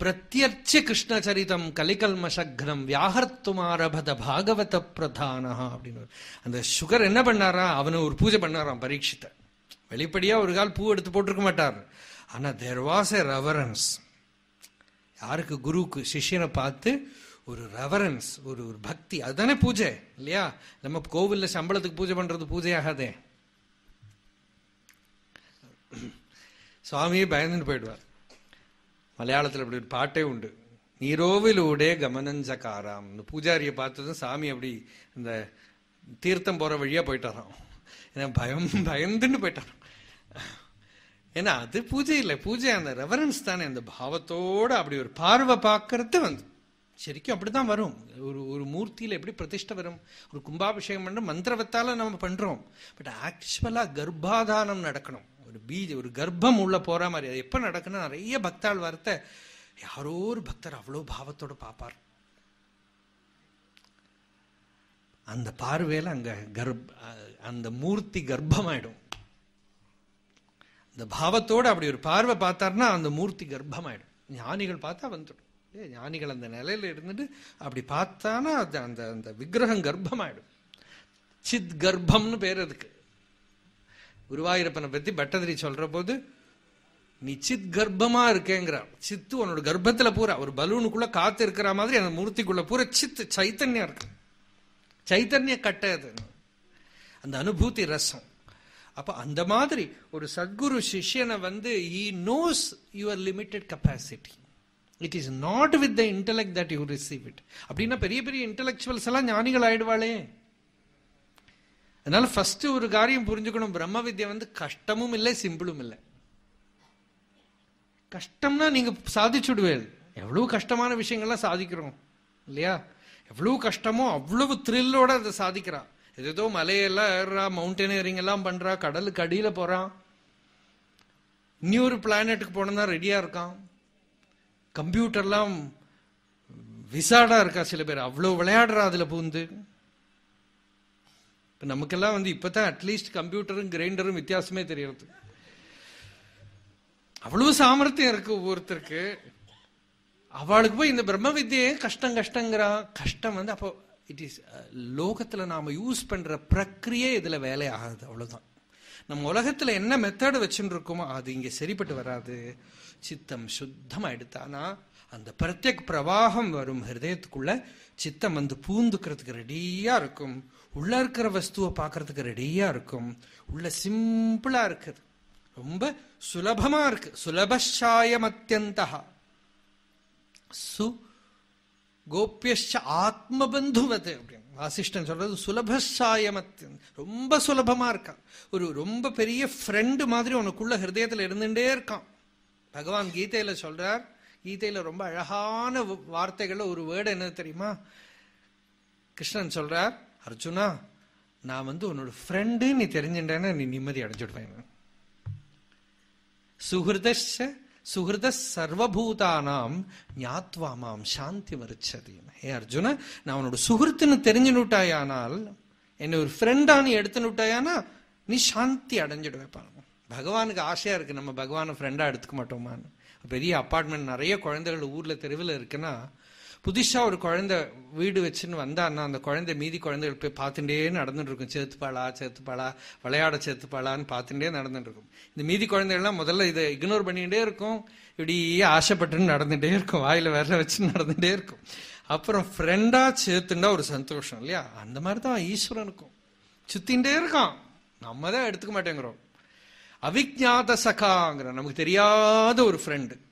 பிரத்யர்ச்ச கிருஷ்ண சரிதம் கலிகல்மசக்னம் வியாகர்த்துமாரபத பாகவத பிரதானா அப்படின்னு அந்த சுகர் என்ன பண்ணாரா? அவனை ஒரு பூஜை பண்ணாராம் பரீட்சித்த. வெளிப்படையா ஒரு கால் பூ எடுத்து போட்டிருக்க மாட்டார். ஆனா தேர் வாஸ் எ ரெவரன்ஸ் யாருக்கு? குருவுக்கு. சிஷ்யனை பார்த்து ஒரு ரெவரன்ஸ் ஒரு ஒரு பக்தி. அதுதானே பூஜை இல்லையா? நம்ம கோவிலில் சம்பளத்துக்கு பூஜை பண்றது பூஜையாகாதே. சுவாமியே பயந்துட்டு போயிடுவார் மலையாளத்தில் அப்படி ஒரு பாட்டே உண்டு நீரோவிலூடே கமனஞ்சகாராம் பூஜாரியை பார்த்ததும் சாமி அப்படி இந்த தீர்த்தம் போகிற வழியாக போயிட்டாராம் ஏன்னா பயம் பயந்துன்னு போயிட்டாராம் ஏன்னா அது பூஜை இல்லை பூஜை அந்த ரெவரன்ஸ் தானே அந்த பாவத்தோட அப்படி ஒரு பார்வை பார்க்கறது வந்து சரிக்கும் அப்படிதான் வரும் ஒரு ஒரு மூர்த்தியில் எப்படி பிரதிஷ்டை வரும் ஒரு கும்பாபிஷேகம் பண்ணுற மந்திரவத்தால் நம்ம பண்ணுறோம் பட் ஆக்சுவலாக கர்ப்பாதானம் நடக்கணும் ஒரு பீஜ ஒரு கர்ப்பம் உள்ள போற மாதிரி. அது எப்ப நடக்குன்னா நிறைய பக்தாள் வார்த்தை யாரோ ஒரு பக்தர் அவ்வளோ பாவத்தோட பார்ப்பார் அந்த பார்வையில அங்க கர்ப் அந்த மூர்த்தி கர்ப்பமாயிடும். அந்த பாவத்தோட அப்படி ஒரு பார்வை பார்த்தார்னா அந்த மூர்த்தி கர்ப்பமாயிடும். ஞானிகள் பார்த்தா வந்துடும். ஏ, ஞானிகள் அந்த நிலையில இருந்துட்டு அப்படி பார்த்தானா அது அந்த அந்த விக்கிரகம் கர்ப்பமாயிடும். சித் கர்ப்பம்னு பேர் அதுக்கு. குருவாயூரப்பனை பத்தி பட்டதிரி சொல்ற போது நீ சித் கர்ப்பமா இருக்கேங்கிறார் சித்து உன்னோட கர்ப்பத்துல பூரா ஒரு பலூனுக்குள்ள காத்து இருக்கிற மாதிரி அந்த மூர்த்திக்குள்ள பூரா சித்து சைத்தன்யம் இருக்கு. சைத்தன்ய கட்டை அது. அந்த அனுபூதி ரசம். அப்ப அந்த மாதிரி ஒரு சத்குரு சிஷ்யனை வந்து he knows your limited capacity it is not with the intellect that you receive it அப்படின்னா பெரிய பெரிய இன்டலெக்சுவல்ஸ் எல்லாம் ஞானிகள் ஆயிடுவாளே. அதனால ஃபர்ஸ்ட் ஒரு காரியம் புரிஞ்சுக்கணும். பிரம்ம வித்யா வந்து கஷ்டமும் இல்லை சிம்பிளும் இல்லை. கஷ்டம்னா நீங்க சாதிச்சுடுவேல் எவ்வளவு கஷ்டமான விஷயங்கள்லாம் சாதிக்கிறோம் இல்லையா? எவ்வளவு கஷ்டமோ அவ்வளவு த்ரில்லோட அதை சாதிக்கிறா. ஏதோ மலையெல்லாம் ஏறுறா மவுண்டனியரிங் எல்லாம் பண்றா கடலுக்கு அடியில போறான் இன்னொரு பிளானட்டுக்கு போனோம்னா ரெடியா இருக்கான். கம்ப்யூட்டர்லாம் விசாடா இருக்கா சில பேர். அவ்வளவு விளையாடுறா அதுல பூந்து இப்போ நமக்கெல்லாம் வந்து இப்போ தான் அட்லீஸ்ட் கம்ப்யூட்டரும் கிரைண்டரும் வித்தியாசமே தெரியறது அவ்வளவு சாமர்த்தியம் இருக்கு ஒவ்வொருத்தருக்கு. அவளுக்கு போய் இந்த பிரம்ம வித்தியே கஷ்டம் கஷ்டங்கிறா. கஷ்டம் வந்து அப்போ இட் இஸ் லோகத்தில் நாம் யூஸ் பண்ணுற பிரக்ரியே இதில் வேலை ஆகாது அவ்வளோதான் நம்ம உலகத்தில் என்ன மெத்தடு வச்சுட்டு இருக்கோமோ அது இங்கே சரிப்பட்டு வராது. சித்தம் சுத்தமாக எடுத்தானா அந்த பிரத்யக் பிரவாகம் வரும் ஹிருதயத்துக்குள்ள சித்தம் வந்து பூந்துக்கிறதுக்கு ரெடியாக இருக்கும். உள்ள இருக்கிற வஸ்துவை பார்க்கறதுக்கு ரெடியா இருக்கும். உள்ள சிம்பிளா இருக்குது. ரொம்ப சுலபமா இருக்கு. சுலபஷாயம் அத்தியந்தா சு கோபியஷ ஆத்மபந்துவது அப்படின்னு. வாசிஷ்டன் சொல்றது சுலபசாயம் ரொம்ப சுலபமா இருக்கான் ஒரு ரொம்ப பெரிய ஃப்ரெண்டு மாதிரி உனக்குள்ள ஹிருதயத்துல இருந்துட்டே இருக்கான். பகவான் கீதையில சொல்றார். கீதையில ரொம்ப அழகான வார்த்தைகள்ல ஒரு வேர்டு என்ன தெரியுமா? கிருஷ்ணன் சொல்றார். அர்ஜுனா நான் வந்து உன்னோட ஃப்ரெண்டு நீ தெரிஞ்சுட்டேன்னா நீ நிம்மதி அடைஞ்சிடுவேன் சுஹிருதஷ சுஹிருத சர்வபூதானாம் ஞாத்வாமாம் சாந்தி மறுச்சது ஹே அர்ஜுன நான் உன்னோட சுகிருத்துன்னு தெரிஞ்சுனுட்டாயானால் என்னை ஒரு ஃப்ரெண்டா நீ எடுத்துனுட்டாயானா நீ சாந்தி அடைஞ்சிடுவேன் வைப்பான் பகவானுக்கு ஆசையா இருக்கு நம்ம பகவானை ஃப்ரெண்டா எடுத்துக்க மாட்டோமான்னு. பெரிய அப்பார்ட்மெண்ட் நிறைய குழந்தைகள் ஊர்ல தெருவில் இருக்குன்னா புதுசா ஒரு குழந்தை வீடு வச்சுன்னு வந்தான்னா அந்த குழந்தை மீதி குழந்தைகள் போய் பார்த்துட்டே நடந்துட்டு இருக்கும் சேர்த்துப்பாளா சேர்த்துப்பாளா விளையாட சேர்த்துப்பாளான்னு பார்த்துட்டே நடந்துட்டு இருக்கும் இந்த மீதி குழந்தைகள்லாம் முதல்ல இதை இக்னோர் பண்ணிகிட்டே இருக்கும். இப்படி ஆசைப்பட்டுன்னு நடந்துகிட்டே இருக்கும். வாயில விரல வச்சு நடந்துகிட்டே இருக்கும். அப்புறம் ஃப்ரெண்டா சேர்த்துண்டா ஒரு சந்தோஷம் இல்லையா? அந்த மாதிரி தான் ஈஸ்வரனுக்கும் சுத்தின்ண்டே இருக்கான். நம்ம தான் எடுத்துக்க மாட்டேங்கிறோம். அவிஜாத சகாங்கிற நமக்கு தெரியாத ஒரு friend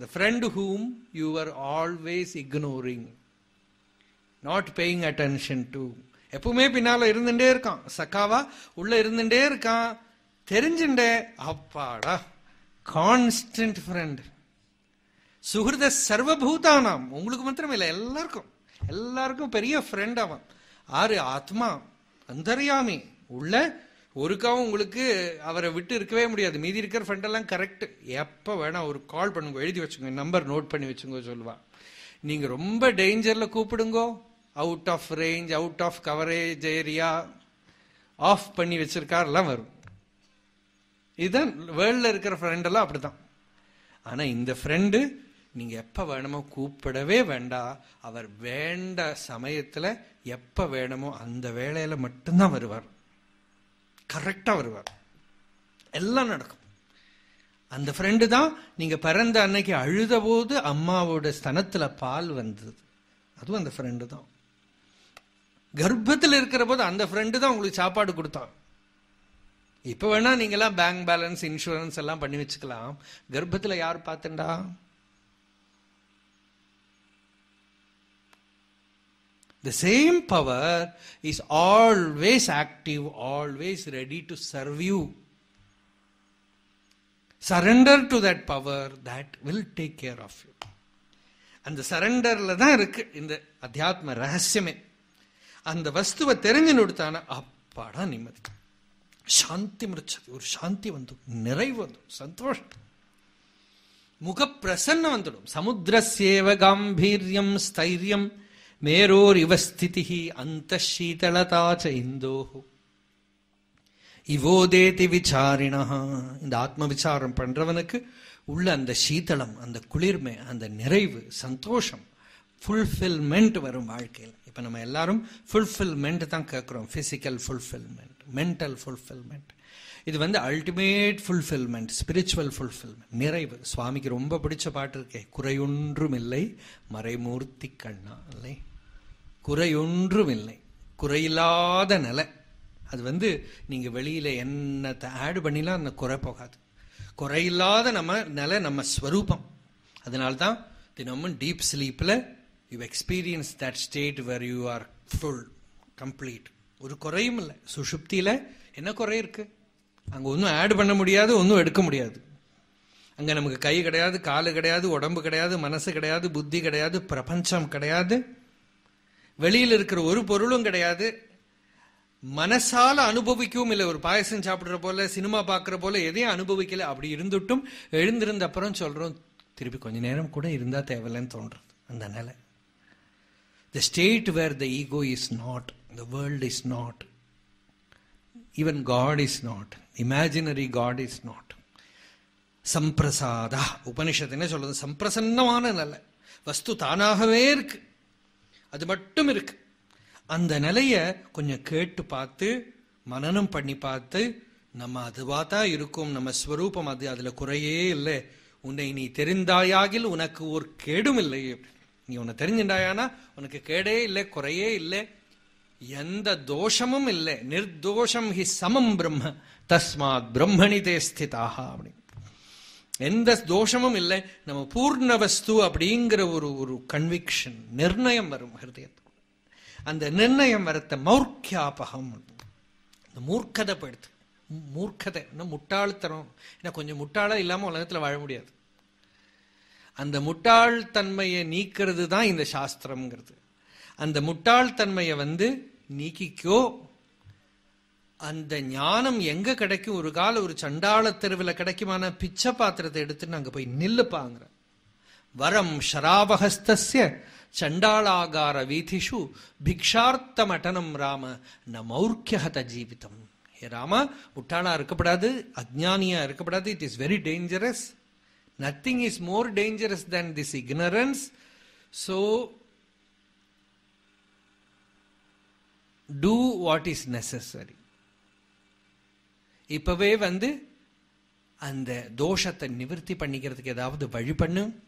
the friend whom you were always ignoring not paying attention to. எப்பவுமே பின்னால இருந்துட்டே இருக்கான். சக்காவா உள்ள இருந்துட்டே இருக்கான். தெரிஞ்சுண்டே அப்பாடா கான்ஸ்டன்ட் ஃப்ரெண்ட் சுகிருத சர்வபூதானாம். உங்களுக்கு மாத்திரம் இல்லை எல்லாருக்கும். எல்லாருக்கும் பெரிய ஃப்ரெண்ட் அவன். ஆறு ஆத்மா அந்தர்யாமி. உள்ள ஒருக்காவும் உங்களுக்கு அவரை விட்டு இருக்கவே முடியாது. மீதி இருக்கிற ஃப்ரெண்டெல்லாம் கரெக்ட் எப்போ வேணா ஒரு கால் பண்ணுங்க எழுதி வச்சுங்க நம்பர் நோட் பண்ணி வச்சுங்க சொல்லுவான். நீங்க ரொம்ப டேஞ்சர்ல கூப்பிடுங்கோ. Out of range out of coverage area off பண்ணி வச்சிருக்காரெல்லாம் வரும். இதுதான் வேர்ல்ட்ல இருக்கிற ஃப்ரெண்டெல்லாம் அப்படிதான் ஆனா இந்த ஃப்ரெண்டு நீங்க எப்ப வேணுமோ கூப்பிடவே வேண்டாம் அவர் வேண்ட சமயத்துல எப்ப வேணுமோ அந்த வேலையில் மட்டும்தான் வருவார். கரெக்டாக வருவார். எல்லாம் நடக்கும். அந்த ஃப்ரெண்டு தான் நீங்கள் பிறந்த அன்னைக்கு அழுத போது அம்மாவோட ஸ்தனத்தில் பால் வந்தது. அதுவும் அந்த ஃப்ரெண்டு தான். கர்ப்பத்தில் இருக்கிற போது அந்த ஃப்ரெண்டு தான் உங்களுக்கு சாப்பாடு கொடுத்தான். இப்போ வேணால் நீங்களாம் பேங்க் பேலன்ஸ் இன்சூரன்ஸ் எல்லாம் பண்ணி வச்சுக்கலாம். கர்ப்பத்தில் யார் பார்த்துண்டா? The same power is always active, always ready to serve you. Surrender to that power, that will take care of you. அந்த சரண்டரில் தான் இருக்கு இந்த அத்தியாத்ம ரகசியமே அந்த வஸ்துவை தெரிஞ்சு கொடுத்தான அப்பாடா நிம்மதி சாந்தி முடிச்சது ஒரு சாந்தி வந்து நிறைவு வந்து சந்தோஷம் முக பிரசன்னம் வந்துடும் சமுத்திரசேவ காம்பீரியம் ஸ்தைரியம் மேரோர் ஸ்திதி அந்த சீதளதா இந்தோ இவோதேதி விசாரிணா இந்த ஆத்ம விசாரம் பண்றவனுக்கு உள்ள அந்த சீதளம் அந்த குளிர்மை அந்த நிறைவு சந்தோஷம் ஃபுல்ஃபில்மெண்ட் வரும் வாழ்க்கையில். இப்போ நம்ம எல்லாரும் ஃபுல்ஃபில்மெண்ட் தான் கேட்குறோம் ஃபிசிக்கல் ஃபுல்ஃபில்மெண்ட் மென்டல் ஃபுல்ஃபில்மெண்ட் இது வந்து அல்டிமேட் ஃபுல்ஃபில்மெண்ட் ஸ்பிரிச்சுவல் ஃபுல்ஃபில்மெண்ட் நிறைவு. சுவாமிக்கு ரொம்ப பிடிச்ச பாட்டு இருக்கே குறையொன்றும் இல்லை மறைமூர்த்தி கண்ணா இல்லை குறையொன்றும் இல்லை குறையில்லாத நிலை. அது வந்து நீங்கள் வெளியில் என்னத்தை ஆட் பண்ணிலாம் அந்த குறை போகாது. குறையில்லாத நம்ம நிலை நம்ம ஸ்வரூபம். அதனால்தான் தினமும் deep ஸ்லீப்பில் you experience that state where you are full complete ஒரு குறையும் இல்லை. சுஷுப்தியில் என்ன குறை இருக்கு? அங்கே ஒன்றும் ஆட் பண்ண முடியாது ஒன்றும் எடுக்க முடியாது. அங்கே நமக்கு கை கிடையாது காலு கிடையாது உடம்பு கிடையாது மனசு கிடையாது புத்தி கிடையாது பிரபஞ்சம் கிடையாது. வெளியில் இருக்கிற ஒரு பொருளும் கிடையாது. மனசால அனுபவிக்கவும் இல்லை. ஒரு பாயசம் சாப்பிட்ற போல சினிமா பார்க்குற போல எதையும் அனுபவிக்கல. அப்படி இருந்துட்டும் எழுந்திருந்த அப்புறம் சொல்றோம் திருப்பி கொஞ்ச நேரம் கூட இருந்தா தேவையில்லைன்னு தோன்றது. அந்த நிலை. The state where the ego is not the world is not even God is not imaginary God is not சம்பிரசாதா. Upanishad என்ன சொல்றது? சம்பிரசன்னமான நிலை. வஸ்து தானாகவே இருக்கு. அது மட்டும் இருக்கு. அந்த நிலைய கொஞ்சம் கேட்டு பார்த்து மனனம் பண்ணி பார்த்து நம்ம அதுவா தான் இருக்கும் நம்ம ஸ்வரூபம் அது அதுல குறையே இல்லை. உன்னை நீ தெரிந்தாயாகில் உனக்கு ஒரு கேடும் இல்லை. நீ உன்னை தெரிஞ்சுட்டாயானா உனக்கு கேடே இல்லை குறையே இல்லை. எந்த தோஷமும் இல்லை. நிர்தோஷம் ஹி சமம் பிரம்ம தஸ்மாத் பிரம்மணிதே ஸ்திதாக அப்படின்னு. எந்த தோஷமும் இல்லை. நம்ம பூர்ண வஸ்து அப்படிங்கிற ஒரு ஒரு கன்விக்ஷன் நிர்ணயம் வரும் ஹிருதயத்துக்கு அந்த நிர்ணயம் வரத்த மௌர்க்கியாபகம். இந்த மூர்க்கதை போயிடுது மூர்க்கதை இன்னும் முட்டாள்தனம். ஏன்னா கொஞ்சம் முட்டாளா இல்லாமல் உலகத்தில் வாழ முடியாது. அந்த முட்டாள்தன்மையை நீக்கிறது தான் இந்த சாஸ்திரம்ங்கிறது. அந்த முட்டாள்தன்மையை வந்து நீக்கிக்கோ அந்த ஞானம் எங்க கிடைக்கும் ஒரு கால ஒரு சண்டாள தெருவில் கிடைக்குமான பிச்சை பாத்திரத்தை எடுத்துன்னு அங்க போய் நில்லுப்பாங்கிற. வரம் ஷராபகஸ்தஸ்ய சண்டாளாகார வீதிஷு பிக்ஷார்த்தமட்டனம் ராம ந மௌர்க்கியஹத ஜீவிதம். ஹே ராமா முட்டாளா இருக்கப்படாது அஜ்ஞானியா இருக்கப்படாது it is very dangerous nothing is more dangerous than this ignorance so do what is necessary இப்பவே வந்து அந்த தோஷத்தை நிவர்த்தி பண்ணிக்கிறதுக்கு ஏதாவது வழி பண்ணு.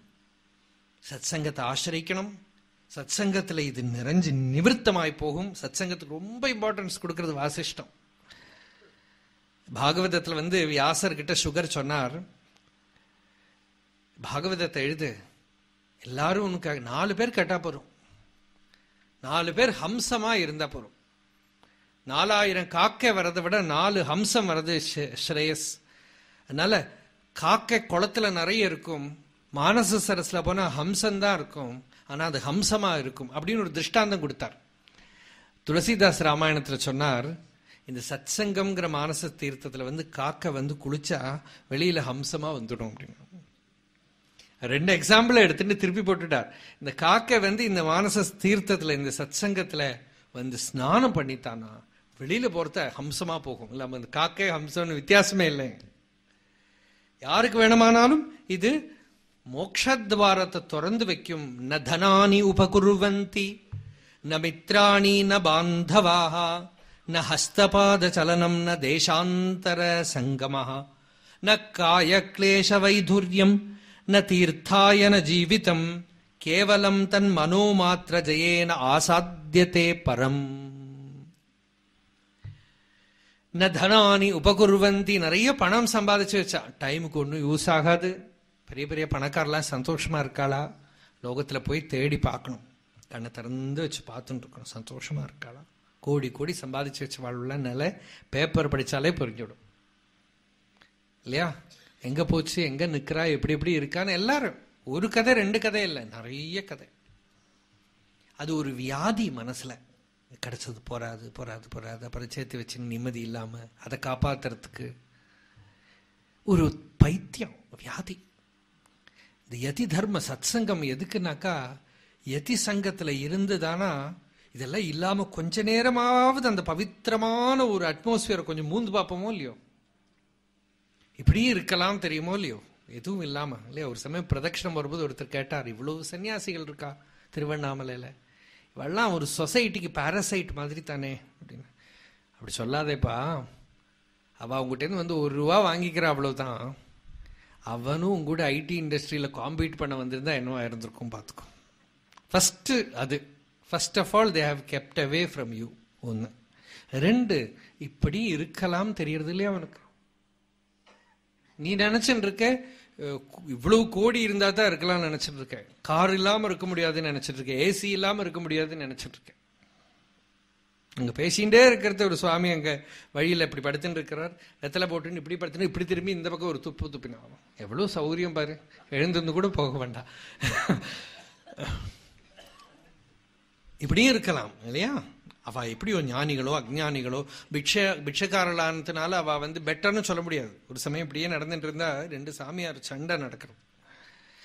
சத்சங்கத்தை ஆசிரிக்கணும் சத்சங்கத்தில் இது நிறைஞ்சு நிவர்த்தமாய் போகும். சத்சங்கத்துக்கு ரொம்ப இம்பார்ட்டன்ஸ் கொடுக்கறது வாசிஷ்டம். பாகவதத்தில் வந்து வியாசர்கிட்ட சுகர் சொன்னார். பாகவதத்தை எழுது. எல்லாரும் உனக்கு நாலு பேர் கேட்டா போறோம் நாலு பேர் ஹம்சமா இருந்தா போறோம் நாலாயிரம் காக்கை வரதை விட நாலு ஹம்சம் வர்றது ஸ்ரேயஸ். அதனால காக்கை குளத்துல நிறைய இருக்கும். மானச சரஸ்ல போனா ஹம்சம் தான் இருக்கும். ஆனா அது ஹம்சமா இருக்கும் அப்படின்னு ஒரு திருஷ்டாந்தம் கொடுத்தார். துளசிதாஸ் ராமாயணத்துல சொன்னார் இந்த சத்சங்கம்ங்கிற மானச தீர்த்தத்துல வந்து காக்கை வந்து குளிச்சா வெளியில ஹம்சமா வந்துடும் அப்படின்னு. ரெண்டு எக்ஸாம்பிள் எடுத்துட்டு திருப்பி போட்டுட்டார். இந்த காக்கை வந்து இந்த மானச தீர்த்தத்துல இந்த சத்சங்கத்துல வந்து ஸ்நானம் பண்ணித்தானா வெளியில போறத ஹம்சமா போகும். இல்லாம இந்த காக்கை ஹம்சம்னு வித்தியாசமே இல்லை. யாருக்கு வேணுமானாலும் இது மோக்ஷத்வாரத்தை திறந்து வைக்கும். ந தனானி உபகுருவந்தி ந மித்ராணி ந பாந்தவாக ந ஹஸ்தபாத சலனம் ந தேசாந்தர சங்கம ந காய கிளேஷ வைதுரியம் ந தீர்த்தாயன ஜீவிதம் கேவலம் தன் மனோமாத்திர ஜயேன ஆசாத்தியதே பரம். ந தனானி உபகுருவந்தி. நிறைய பணம் சம்பாதிச்சு வச்சா. டைமுக்கு ஒன்றும் யூஸ் ஆகாது. பெரிய பெரிய பணக்காரெல்லாம் சந்தோஷமா இருக்காளா? லோகத்தில் போய் தேடி பார்க்கணும். கண்ணை திறந்து வச்சு பார்த்துட்டு இருக்கணும். சந்தோஷமா இருக்காளா? கோடி கோடி சம்பாதிச்சு வச்ச வாழ்வுள்ள நிலை பேப்பர் படித்தாலே புரிஞ்சுவிடும் இல்லையா? எங்கே போச்சு? எங்கே நிற்கிறா எப்படி எப்படி இருக்கான்னு எல்லாரும். ஒரு கதை ரெண்டு கதை இல்லை. நிறைய கதை. அது ஒரு வியாதி மனசில். கிடைச்சது போகாது போறாது போகாது அப்புறம் சேர்த்து வச்சு நிம்மதி இல்லாமல் அதை காப்பாற்றுறதுக்கு ஒரு பைத்தியம் வியாதி. இந்த யதி தர்ம சத்சங்கம் எதுக்குனாக்கா யதி சங்கத்தில் இருந்துதானா இதெல்லாம் இல்லாமல் கொஞ்ச நேரமாவது அந்த பவித்திரமான ஒரு அட்மாஸ்பியரை கொஞ்சம் மூந்து பார்ப்போமோ இல்லையோ? இப்படியும் இருக்கலாம் தெரியுமோ இல்லையோ? எதுவும் இல்லாமல் இல்லையா? ஒரு சமயம் பிரதட்சணம் வரும்போது ஒருத்தர் கேட்டார் இவ்வளவு சன்னியாசிகள் இருக்கா திருவண்ணாமலையில்? இவெல்லாம் ஒரு சொசைட்டிக்கு பாரசைட் மாதிரி தானே அப்படின்னு. அப்படி சொல்லாதேப்பா. அவள் உங்ககிட்ட வந்து ஒரு ரூபா வாங்கிக்கிறா அவ்வளோதான் அவனும் உங்க கூட ஐடி இண்டஸ்ட்ரியில் காம்பீட் பண்ண வந்திருந்தா என்னவா இருந்திருக்கும் பார்த்துக்கும் ஃபஸ்ட்டு அது. First of all they have kept away from you ஒன்று ரெண்டு இப்படி இருக்கலாம் தெரியறது இல்லையா அவனுக்கு? நீ நினச்சின்னு இருக்க இவ்வளவு கோடி இருந்தா தான் இருக்கலாம்னு நினைச்சிட்டு இருக்கேன் கார் இல்லாமல் இருக்க முடியாதுன்னு நினைச்சிட்டு இருக்கேன் ஏசி இல்லாமல் இருக்க முடியாதுன்னு நினைச்சிட்டு இருக்கேன் அங்கே பேசிகிட்டே இருக்கிறத ஒரு சுவாமி அங்கே வழியில் இப்படி படுத்துட்டு இருக்கிறார். வெத்தலை போட்டுன்னு இப்படி படுத்துன்னு இப்படி திரும்பி இந்த பக்கம் ஒரு துப்பு துப்பினாலும் எவ்வளோ சௌகரியம் பாரு. எழுந்திருந்து கூட போக வேண்டாம். இப்படியும் இருக்கலாம் இல்லையா? அவ எப்படியோ ஞானிகளோ அஜ்ஞானிகளோ பிக்ஷ பிக்ஷக்காரலானதுனால அவ வந்து பெட்டர்னு சொல்ல முடியாது. ஒரு சமயம் இப்படியே நடந்துட்டு இருந்தா ரெண்டு சாமியார் சண்டை நடக்கிறோம்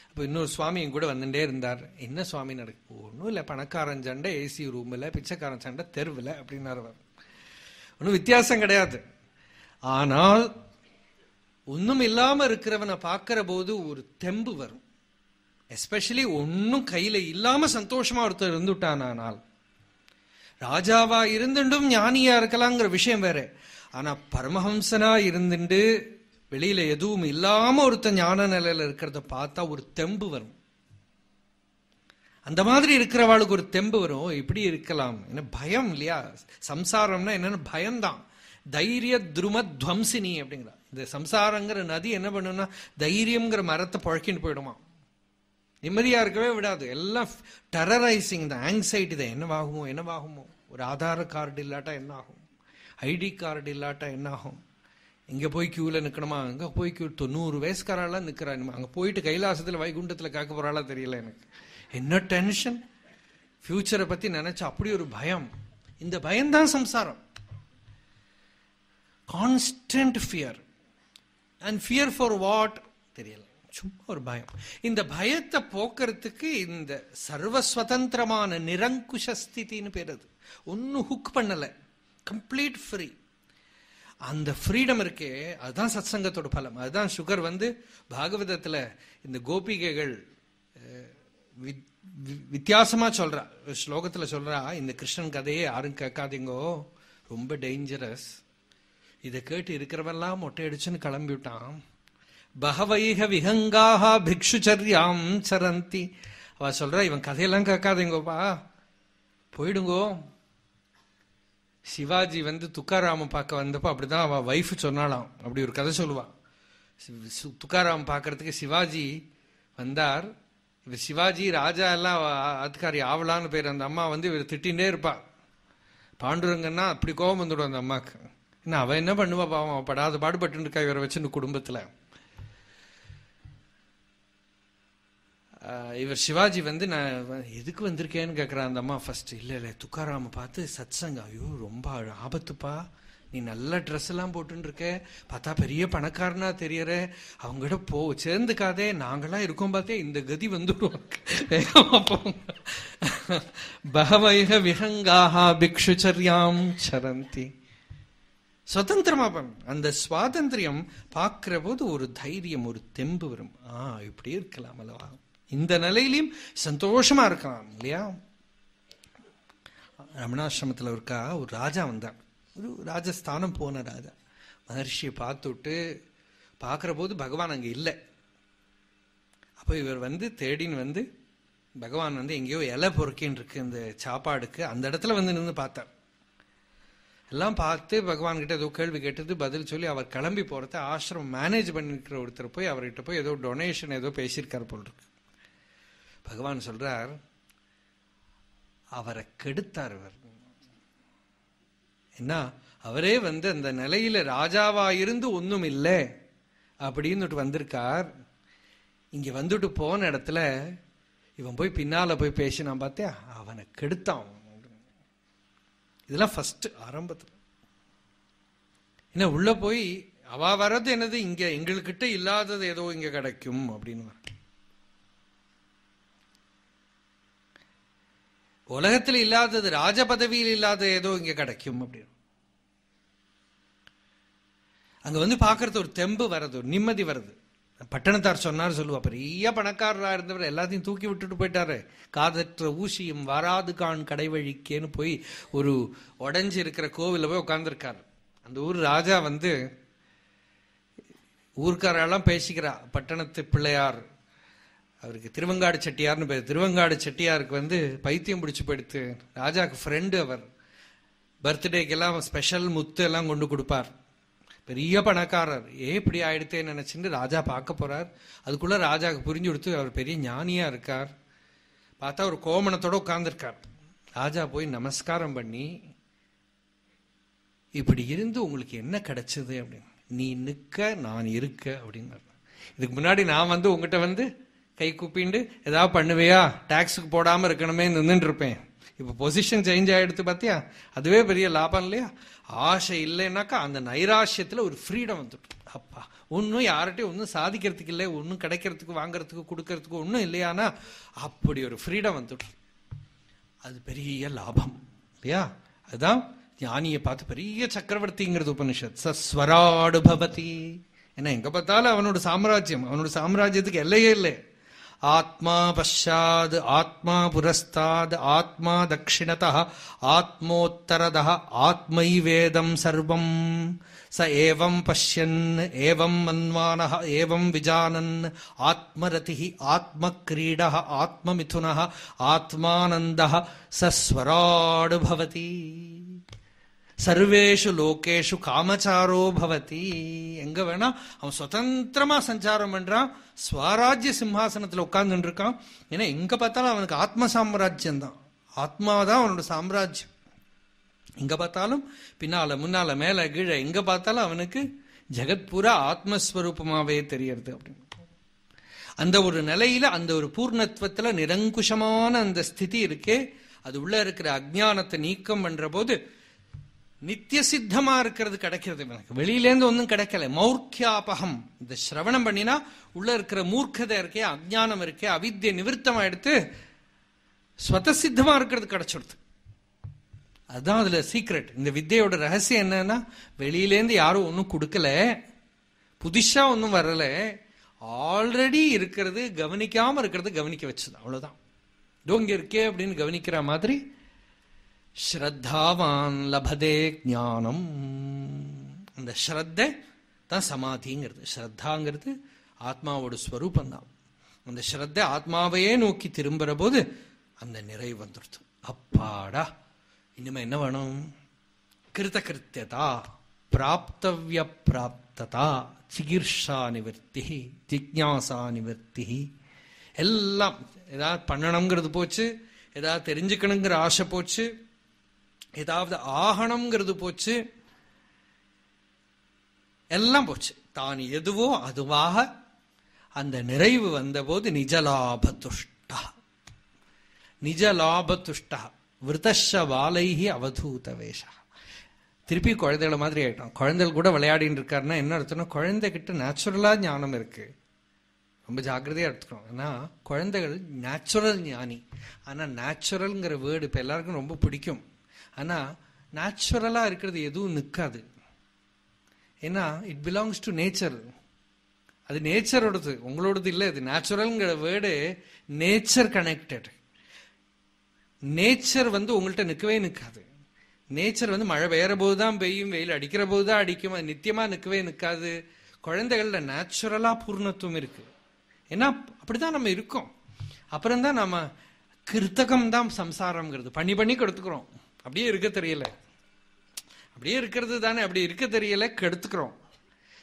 அப்போ இன்னொரு சுவாமியும் கூட வந்துட்டே இருந்தார். என்ன சுவாமி நடக்கு ஒன்றும் இல்லை பணக்காரன் சண்டை ஏசி ரூமில் பிச்சைக்காரன் சண்டை தெருவில் அப்படின்னார் அவர். ஒன்றும் வித்தியாசம் கிடையாது. ஆனால் ஒன்றும் இல்லாமல் இருக்கிறவனை பார்க்குற போது ஒரு தெம்பு வரும். எஸ்பெஷலி ஒன்றும் கையில் இல்லாமல் சந்தோஷமாக ஒருத்தர் இருந்துட்டானால் ராஜாவா இருந்துட்டும் ஞானியா இருக்கலாங்கிற விஷயம் வேற. ஆனா பரமஹம்சனா இருந்துட்டு வெளியில எதுவும் இல்லாம ஒருத்தன் ஞான நிலையில இருக்கிறத பார்த்தா ஒரு தெம்பு வரும். அந்த மாதிரி இருக்கிறவாளுக்கு ஒரு தெம்பு வரும். இப்படி இருக்கலாம். என்ன பயம் இல்லையா? சம்சாரம்னா என்னன்னு பயம்தான். தைரிய துரும துவம்சினி அப்படிங்கிற இந்த சம்சாரங்கிற நதி என்ன பண்ணும்னா தைரியம்ங்கிற மரத்தை பழக்கின்னு போயிடுமா நிம்மதியா இருக்கவே விடாது. எல்லாம் டெரரைசிங் தான். ஆங்ஸைட்டி தான். என்னவாகுமோ என்னவாகுமோ. ஒரு ஆதார கார்டு இல்லாட்டா என்ன ஆகும் ஐடி கார்டு இல்லாட்டா என்ன ஆகும் இங்கே போய் க்யூவில் நிற்கணுமா அங்கே போய் கியூ தொண்ணூறு வயசுக்காரெல்லாம் நிற்கிறான் அங்கே போயிட்டு கைலாசத்தில் வைகுண்டத்தில் காக்க போகிறாளா தெரியல எனக்கு. என்ன டென்ஷன் ஃபியூச்சரை பற்றி நினச்சா அப்படி ஒரு பயம். இந்த பயம்தான் சம்சாரம். Constant fear and fear for what தெரியல. சும்மா ஒரு பயம். இந்த பயத்தை போக்குறதுக்கு இந்த சர்வஸ்வதந்திரமான நிரங்குஷ ஸ்திதின்னு பேர் அது. ஒன்றும் ஹுக் பண்ணலை. கம்ப்ளீட் ஃப்ரீ அந்த ஃப்ரீடம் இருக்கே அதுதான் சத்சங்கத்தோட பலம். அதுதான் சுகர் வந்து பாகவதத்தில் இந்த கோபிகைகள் வித்தியாசமாக சொல்கிறா ஸ்லோகத்தில் சொல்கிறா இந்த கிருஷ்ணன் கதையே யாரும் கேட்காதீங்கோ. ரொம்ப டேஞ்சரஸ் இதை கேட்டு இருக்கிறவெல்லாம் மொட்டை அடிச்சுன்னு கிளம்பி விட்டான் பகவைக விகங்காக பிக்ஷுச்சரியாம் சரந்தி. அவ சொல்றா இவன் கதையெல்லாம் கேட்காதீங்கோப்பா. போயிடுங்கோ. சிவாஜி வந்து துக்காராம பார்க்க வந்தப்போ அப்படிதான் அவ வைஃப் சொன்னாலாம் அப்படி ஒரு கதை சொல்லுவான் துக்காராம் பார்க்கறதுக்கு சிவாஜி வந்தார். இவர் சிவாஜி ராஜா எல்லாம் அவ ஆவலான்னு பேர். அந்த அம்மா வந்து இவர் திட்டிகிட்டே இருப்பாள் பாண்டுரங்கன்னா அப்படி கோபம் வந்துடும் அந்த அம்மாக்கு. என்ன அவன் என்ன பண்ணுவா பாவம்? படாத பாடுபட்டு இருக்கா இவரை வச்சுன்னு குடும்பத்தில். இவர் சிவாஜி வந்து நான் எதுக்கு வந்திருக்கேன்னு கேட்குறேன் அந்த அம்மா ஃபர்ஸ்ட் இல்லை இல்லை துக்காராம பார்த்து சத்சங்க. ஐயோ ரொம்ப ஆபத்துப்பா. நீ நல்ல ட்ரெஸ் எல்லாம் போட்டுருக்க பார்த்தா பெரிய பணக்காரனா தெரியற. அவங்ககிட்ட போ சேர்ந்துக்காதே. நாங்களாம் இருக்கோம் பார்த்தே. இந்த கதி வந்துடுவோம் பகவைக விஹங்காக பிக்ஷுச்சரியாம் சரந்தி. சுதந்திரமா அந்த சுவாதந்திரியம் பார்க்கிற போது ஒரு தைரியம் ஒரு தெம்பு வரும். ஆ இப்படி இருக்கலாம் அல்லவா? இந்த நிலையிலையும் சந்தோஷமா இருக்கலாம் இல்லையா? ரமணாசிரமத்தில் இருக்கா ஒரு ராஜா வந்தான். ஒரு ராஜஸ்தானம் போன ராஜா. மகர்ஷியை பார்த்துட்டு பார்க்குற போது பகவான் அங்கே இல்லை. அப்போ இவர் வந்து தேடின்னு வந்து பகவான் வந்து எங்கேயோ இலை பொறுக்கின்னு இருக்கு இந்த சாப்பாடுக்கு. அந்த இடத்துல வந்து நின்று பார்த்தார். எல்லாம் பார்த்து பகவான்கிட்ட ஏதோ கேள்வி கேட்டது பதில் சொல்லி அவர் கிளம்பி போகிறத ஆசிரமம் மேனேஜ் பண்ணிருக்கிற ஒருத்தர் போய் அவர்கிட்ட போய் ஏதோ டொனேஷன் ஏதோ பேசியிருக்கார் போல் இருக்கு. பகவான் சொல்றார் அவரை கெடுத்தார் அவர் என்ன? அவரே வந்து அந்த நிலையில ராஜாவா இருந்து ஒன்றும் இல்லை அப்படின்னுட்டு வந்திருக்கார். இங்க வந்துட்டு போன இடத்துல இவன் போய் பின்னால போய் பேசினான் பார்த்தியா அவனை கெடுத்தான். இதெல்லாம் ஃபர்ஸ்ட் ஆரம்பத்தில். என்ன உள்ள போய் அவ வர்றது என்னது? இங்க எங்கள்கிட்ட இல்லாதது ஏதோ இங்க கிடைக்கும் அப்படின்னு. உலகத்தில் இல்லாதது ராஜ பதவியில் இல்லாத ஏதோ இங்க கிடைக்கும் அப்படின்னு. அங்க வந்து பார்க்கறது ஒரு தெம்பு வர்றது ஒரு நிம்மதி வருது பட்டணத்தார் சொன்னார் சொல்லுவா பெரிய பணக்காரராக இருந்தவர் எல்லாத்தையும் தூக்கி விட்டுட்டு போயிட்டாரு. காதற்ற ஊசியும் வராது கான் கடைவழிக்கேன்னு போய் ஒரு உடஞ்சி இருக்கிற கோவிலில் போய் உட்காந்துருக்காரு அந்த ஊர் ராஜா வந்து ஊர்க்காரெல்லாம் பேசிக்கிறா பட்டணத்து பிள்ளையார் அவருக்கு திருவங்காடு செட்டியார்னு பேர். திருவங்காடு செட்டியாருக்கு வந்து பைத்தியம் பிடிச்சி போயிடுத்து. ராஜாக்கு ஃப்ரெண்டு அவர். பர்த்டேக்கெல்லாம் ஸ்பெஷல் முத்து எல்லாம் கொண்டு கொடுப்பார். பெரிய பணக்காரர். ஏன் இப்படி ஆயிடுத்தேன்னு நினச்சின்னு ராஜா பார்க்க போறார். அதுக்குள்ளே ராஜாவுக்கு புரிஞ்சு கொடுத்து அவர் பெரிய ஞானியாக இருக்கார். பார்த்தா ஒரு கோமணத்தோடு உட்கார்ந்துருக்கார். ராஜா போய் நமஸ்காரம் பண்ணி இப்படி இருந்து உங்களுக்கு என்ன கிடைச்சது? அப்படின்னு. நீ நிற்க நான் இருக்க அப்படின்னு இதுக்கு முன்னாடி நான் வந்து உங்ககிட்ட வந்து கை கூப்பிண்டு ஏதாவது பண்ணுவியா? டாக்ஸுக்கு போடாமல் இருக்கணுமே நின்றுட்டு இருப்பேன் இப்போ பொசிஷன் சேஞ்ச் ஆகிடுத்து பார்த்தியா அதுவே பெரிய லாபம் இல்லையா? ஆசை இல்லைன்னாக்கா அந்த நைராஷ்யத்தில் ஒரு ஃப்ரீடம் வந்துடும். அப்பா ஒன்றும் யார்கிட்டையும் ஒன்றும் சாதிக்கிறதுக்கு இல்லை ஒன்றும் கிடைக்கிறதுக்கு வாங்கிறதுக்கு கொடுக்கறதுக்கு ஒன்றும் இல்லையானா அப்படி ஒரு ஃப்ரீடம் வந்துடும். அது பெரிய லாபம் இல்லையா? அதுதான் ஞானியை பார்த்து பெரிய சக்கரவர்த்திங்கிறது உபனிஷத். சஸ்வராடு பவதி. ஏன்னா எங்கே பார்த்தாலும் அவனோட சாம்ராஜ்யம் அவனோட சாம்ராஜ்யத்துக்கு எல்லையே இல்லை. ஆத்மா பஷாத் ஆத்மா புரஸ்தாத் ஆத்மா தட்சிணத ஆத்மோத்தரத ஆத்மை வேதம் சர்வம். ச ஏவம் பஷ்யன் ஏவம் மன்வான ஏவம் விஜானன் ஆத்மரதி ஆத்மக்ரீட ஆத்மமிதுன ஆத்மானந்த சஸ்வராடு பவதி. சர்வேஷு லோகேஷு காமச்சாரோ பவதி எங்க வேணா அவன் சுதந்திரமா சஞ்சாரம் பண்றான். ஸ்வராஜ்ய சிம்ஹாசனத்துல உட்கார்ந்துட்டு இருக்கான் ஏன்னா எங்க பார்த்தாலும் அவனுக்கு ஆத்ம சாம்ராஜ்யம் தான் ஆத்மாதான் அவனோட சாம்ராஜ்யம். எங்க பார்த்தாலும் பின்னால முன்னால மேல கீழே எங்க பார்த்தாலும் அவனுக்கு ஜெகத்பூரா ஆத்மஸ்வரூபமாவே தெரியறது அப்படின்னு. அந்த ஒரு நிலையில அந்த ஒரு பூர்ணத்துவத்துல நிரங்குஷமான அந்த ஸ்திதி இருக்கே அது உள்ள இருக்கிற அஜ்ஞானத்தை நீக்கம் பண்ற போது நித்திய சித்தமா இருக்கிறது கிடைக்கிறது எனக்கு வெளியிலேருந்து ஒன்றும் கிடைக்கல. மௌர்க்கியாபகம். இந்த சிரவணம் பண்ணினா உள்ள இருக்கிற மூர்க்கதை இருக்கே அஜானம் இருக்கே அவித்திய நிவர்த்தமா எடுத்து ஸ்வதசித்தமா இருக்கிறது கிடைச்சிடுது. அதுதான் அதுல சீக்ரெட் இந்த வித்தியோட ரகசியம் என்னன்னா வெளியிலேருந்து யாரும் ஒன்றும் கொடுக்கல. புதுசா ஒன்றும் வரல. ஆல்ரெடி இருக்கிறது கவனிக்காம இருக்கிறது கவனிக்க வச்சது. அவ்வளவுதான். இதோ இங்க இருக்கே அப்படின்னு கவனிக்கிற மாதிரி ஸ்ரத்தாவான் லபதே ஞானம். அந்த ஸ்ரத்த தான் சமாதிங்கிறது. ஸ்ரத்தாங்கிறது ஆத்மாவோட ஸ்வரூபம் தான் அந்த ஸ்ரத்த ஆத்மாவையே நோக்கி திரும்புற போது அந்த நிறைவு வந்துடுது அப்பாடா இனிமே என்ன வேணும்? கிருத கிருத்தியதா பிராப்தவிய பிராப்ததா சிகிர்ஷா நிவர்த்தி ஜிக்யாசா நிவர்த்தி. எல்லாம் ஏதாவது பண்ணணுங்கிறது போச்சு ஏதாவது தெரிஞ்சுக்கணுங்கிற ஆசை போச்சு ஏதாவது ஆகணுங்கிறது போச்சு. எல்லாம் போச்சு. தான் எதுவோ அதுவாக அந்த நிறைவு வந்தபோது நிஜலாபதுஷ்டா. நிஜலாபதுஷ்டா. விரதஷ வாலைகி அவதூத வேஷா திருப்பி குழந்தைகள மாதிரி ஆயிட்டோம். குழந்தைகள் கூட விளையாடின்னு இருக்காருன்னா என்ன அர்த்தம்னா குழந்தைகிட்ட நேச்சுரலா ஞானம் இருக்கு. ரொம்ப ஜாக்கிரதையா எடுத்துக்கணும். ஏன்னா குழந்தைகள் நேச்சுரல் ஞானி. ஆனா நேச்சுரல்ங்கிற வேர்டு இப்ப எல்லாருக்கும் ரொம்ப பிடிக்கும். ஆனால் நேச்சுரலாக இருக்கிறது எதுவும் நிற்காது ஏன்னா இட் பிலாங்ஸ் டு நேச்சர் அது நேச்சரோடது உங்களோடது இல்லை இது நேச்சுரல்ங்கிற வேர்டு நேச்சர் கனெக்டட் நேச்சர் வந்து உங்கள்கிட்ட நிற்கவே நிற்காது நேச்சர் வந்து மழை பெய்யற போது தான் பெய்யும் வெயில் அடிக்கிற போது தான் அடிக்கும் அது நித்தியமாக நிற்கவே நிற்காது குழந்தைகளில் நேச்சுரலாக பூர்ணத்துவம் இருக்கு. ஏன்னா அப்படிதான் நம்ம இருக்கோம். அப்புறம் தான் நம்ம கிருத்தகம் தான் சம்சாரம்ங்கிறது. பண்ணி பண்ணி கொடுத்துக்கிறோம். அப்படியே இருக்க தெரியல. அப்படியே இருக்கிறது தானே அப்படி இருக்க தெரியல கெடுத்துக்கிறோம்.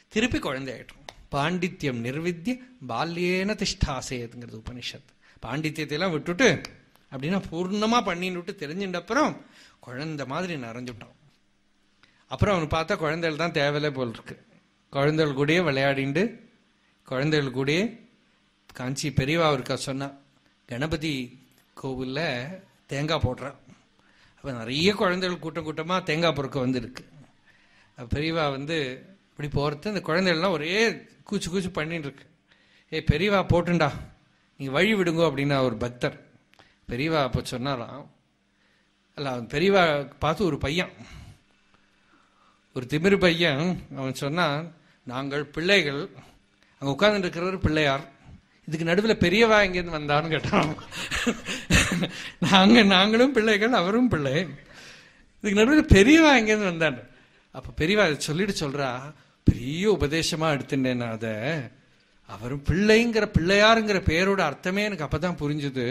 திருப்பி குழந்தையாயிட்டோம் பாண்டித்யம் நிர்வித்திய பால்யேன திஷ்டாசேதுங்கிறது உபனிஷத் பாண்டித்யத்தையெல்லாம் விட்டுட்டு அப்படின்னா பூர்ணமாக பண்ணின்னு விட்டு தெரிஞ்சுட்ட அப்புறம் குழந்தை மாதிரி நிறைஞ்சுட்டோம் அப்புறம் அவனு பார்த்தா குழந்தைகள் தான் தேவையில்லை போல் இருக்கு. குழந்தைகள் கூடயே விளையாடிண்டு குழந்தைகள் கூடயே காஞ்சி பெரியவா இருக்கா சொன்னா கணபதி கோவிலில் தேங்காய் போடுறான் அப்போ நிறைய குழந்தைகள் கூட்டம் கூட்டமாக தேங்காய் பொறுக்க வந்துருக்கு. பெரியவா வந்து இப்படி போகிறது அந்த குழந்தைகள்லாம் ஒரே கூச்சு கூச்சு பண்ணிட்டு இருக்கு. ஏ பெரியவா போட்டுண்டா. நீங்கள் வழி விடுங்க அப்படின்னா ஒரு பக்தர். பெரியவா அப்போ சொன்னாலாம் அல்ல அவன் பெரியவா பார்த்து ஒரு பையன். ஒரு திமிரு பையன். அவன் சொன்னான் நாங்கள் பிள்ளைகள். அங்கே உட்காந்துட்டு இருக்கிறவர் பிள்ளையார். இதுக்கு நடுவில் பெரியவா எங்கேருந்து வந்தான்னு கேட்டான் நாங்கள் நாங்களும் பிள்ளைகள் அவரும் பிள்ளை. இதுக்கு நடுவில் பெரியவா எங்கேருந்து வந்தான் அப்போ பெரியவா அதை சொல்லிட்டு சொல்கிறா பெரிய உபதேசமாக எடுத்துட்டேன் நான் அதை. அவரும் பிள்ளைங்கிற பிள்ளையாருங்கிற பேரோட அர்த்தமே எனக்கு அப்போ தான் புரிஞ்சுது.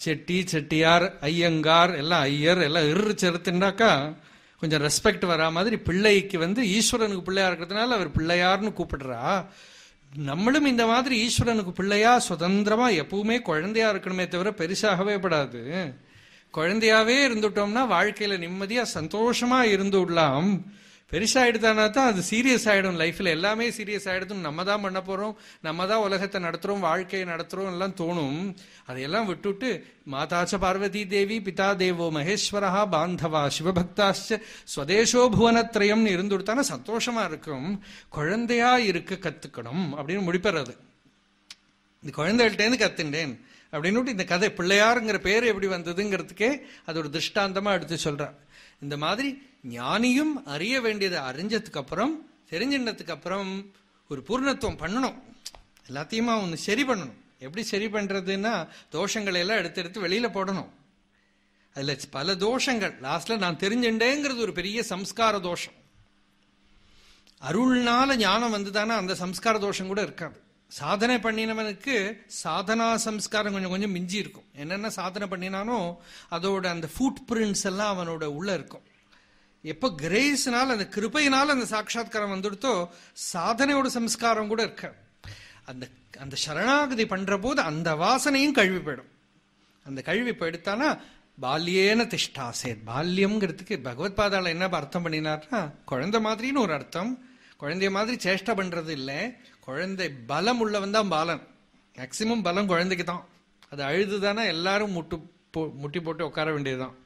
செட்டி செட்டியார் ஐயங்கார் எல்லாம் ஐயர் எல்லாம் இரு செலுத்துனாக்கா கொஞ்சம் ரெஸ்பெக்ட் வரா மாதிரி பிள்ளைக்கு வந்து ஈஸ்வரனுக்கு பிள்ளையா இருக்கிறதுனால அவர் பிள்ளையார்னு கூப்பிடுறா. நம்மளும் இந்த மாதிரி ஈஸ்வரனுக்கு பிள்ளையா சுதந்திரமா எப்பவுமே குழந்தையா இருக்கணுமே தவிர பெருசாகவே படாது. குழந்தையாவே இருந்துட்டோம்னா வாழ்க்கையில நிம்மதியா சந்தோஷமா இருந்து விடலாம். பெருசாயிடுதானா தான் அது சீரியஸ் ஆகிடும் லைஃப்பில் எல்லாமே சீரியஸ் ஆகிடுதும் நம்ம தான் பண்ண போகிறோம் நம்ம தான் உலகத்தை நடத்துகிறோம் வாழ்க்கையை நடத்துகிறோம் எல்லாம் தோணும். அதையெல்லாம் விட்டுட்டு மாதாச்ச பார்வதி தேவி பிதா தேவோ மகேஸ்வரஹா பாந்தவா சிவபக்தாச்ச ஸ்வதேசோ புவனத்ரயம்னு இருந்துட்டானா சந்தோஷமா இருக்கும். குழந்தையா இருக்க கற்றுக்கணும் அப்படின்னு முடிப்பறது. இந்த குழந்தைகள்டேருந்து கற்றுண்டேன் அப்படின்னு இந்த கதை பிள்ளையாருங்கிற பேர் எப்படி வந்ததுங்கிறதுக்கே அது ஒரு திருஷ்டாந்தமாக எடுத்து சொல்றான் இந்த மாதிரி ஞானியும் அறிய வேண்டியதை அறிஞ்சதுக்கு அப்புறம் தெரிஞ்சின்றதுக்கு அப்புறம் ஒரு பூர்ணத்துவம் பண்ணணும். எல்லாத்தையுமா ஒன்று சரி பண்ணணும். எப்படி சரி பண்ணுறதுன்னா தோஷங்களை எல்லாம் எடுத்து எடுத்து வெளியில் போடணும். அதில் பல தோஷங்கள். லாஸ்ட்டில் நான் தெரிஞ்சுட்டேங்கிறது ஒரு பெரிய சம்ஸ்கார தோஷம். அருள்னால ஞானம் வந்துதானா அந்த சம்ஸ்கார தோஷம் கூட இருக்காது. சாதனை பண்ணினவனுக்கு சாதனா சம்ஸ்காரம் கொஞ்சம் கொஞ்சம் மிஞ்சி இருக்கும். என்னென்ன சாதனை பண்ணினானோ அதோட அந்த ஃபுட் பிரிண்ட்ஸ் எல்லாம் அவனோட உள்ள இருக்கும். எப்போ கிரேஸ்னால அந்த கிருப்பையினால அந்த சாட்சா்காரம் வந்துடுத்தோ சாதனையோட சம்ஸ்காரம் கூட இருக்க. அந்த அந்த சரணாகதி பண்ற போது அந்த வாசனையும் கழுவி போயிடும். அந்த கழுவி போயிடுத்தானா பால்யேன திஷ்டாசேத். பால்யம்ங்கிறதுக்கு பகவத் பாதாள என்ன அர்த்தம் பண்ணினார்னா குழந்தை மாதிரின்னு ஒரு அர்த்தம். குழந்தைய மாதிரி சேஷ்டை பண்றது இல்லை. குழந்தை பலம் உள்ளவன் தான் பாலன். மேக்சிமம் பலம் குழந்தைக்கு தான் அது அழுதுதானே எல்லாரும் முட்டு போ முட்டி போட்டு உட்கார வேண்டியதுதான்.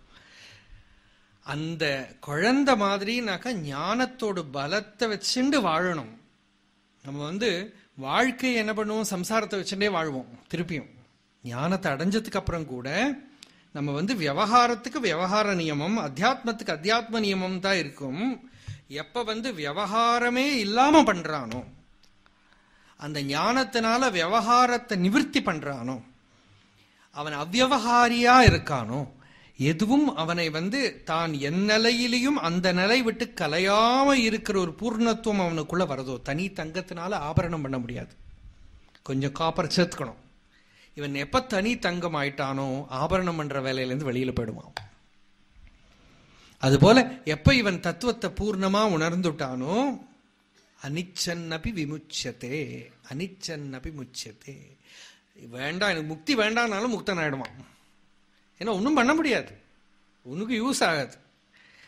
அந்த குழந்த மாதிரினாக்கா ஞானத்தோட பலத்தை வச்சுண்டு வாழணும். நம்ம வந்து வாழ்க்கை என்ன பண்ணுவோம்? சம்சாரத்தை வச்சுட்டே வாழ்வோம் திருப்பியும். ஞானத்தை அடைஞ்சதுக்கு அப்புறம் கூட நம்ம வந்து விவகாரத்துக்கு விவகார நியமம் அத்தியாத்மத்துக்கு அத்தியாத்ம நியமம் தான் இருக்கும். எப்ப வந்து விவகாரமே இல்லாம பண்றானோ அந்த ஞானத்தினால விவகாரத்தை நிவர்த்தி பண்றானோ அவன் அவ்வகாரியா இருக்கானோ எதுவும் அவனை வந்து தான் என் நிலையிலையும் அந்த நிலை விட்டு கலையாம இருக்கிற ஒரு பூர்ணத்துவம் அவனுக்குள்ள வரதோ? தனி தங்கத்தினால ஆபரணம் பண்ண முடியாது. கொஞ்சம் காப்பர் சேர்த்துக்கணும். இவன் எப்ப தனி தங்கம் ஆயிட்டானோ ஆபரணம் பண்ற வேலையிலேருந்து வெளியில போயிடுவான். அதுபோல எப்ப இவன் தத்துவத்தை பூர்ணமா உணர்ந்துட்டானோ அனிச்சன்னபி விமுச்சத்தே அனிச்சன்னபி முச்சத்தே வேண்டாம் எனக்கு முக்தி வேண்டாம்னாலும் முக்தன் ஆயிடுவான் ஏன்னா ஒன்றும் பண்ண முடியாது. உனக்கு யூஸ் ஆகாது.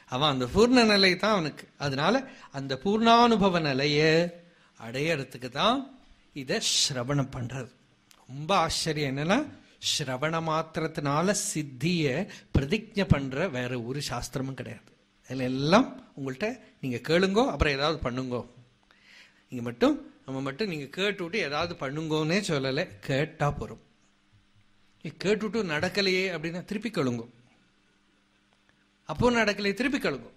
அவன் அந்த பூர்ண நிலை தான் அவனுக்கு. அதனால அந்த பூர்ணானுபவ நிலையை அடையறதுக்கு தான் இதை ஸ்ரவணம் பண்றது. ரொம்ப ஆச்சரியம். என்னன்னா ஸ்ரவண மாத்திரத்தினால சித்தியை பிரதிஜை பண்ற வேற ஒரு சாஸ்திரமும் கிடையாது. அதில் எல்லாம் உங்கள்கிட்ட நீங்கள் கேளுங்கோ அப்புறம் ஏதாவது பண்ணுங்கோ. நீங்கள் மட்டும் நம்ம மட்டும் நீங்க கேட்டுவிட்டு ஏதாவது பண்ணுங்கோன்னே சொல்லலை கேட்டால் போகிறோம் கேட்டுவிட்டு நடக்கலையே அப்படின்னா திருப்பி கழுங்கும். அப்போ நடக்கலையே திருப்பி கழுங்கும்.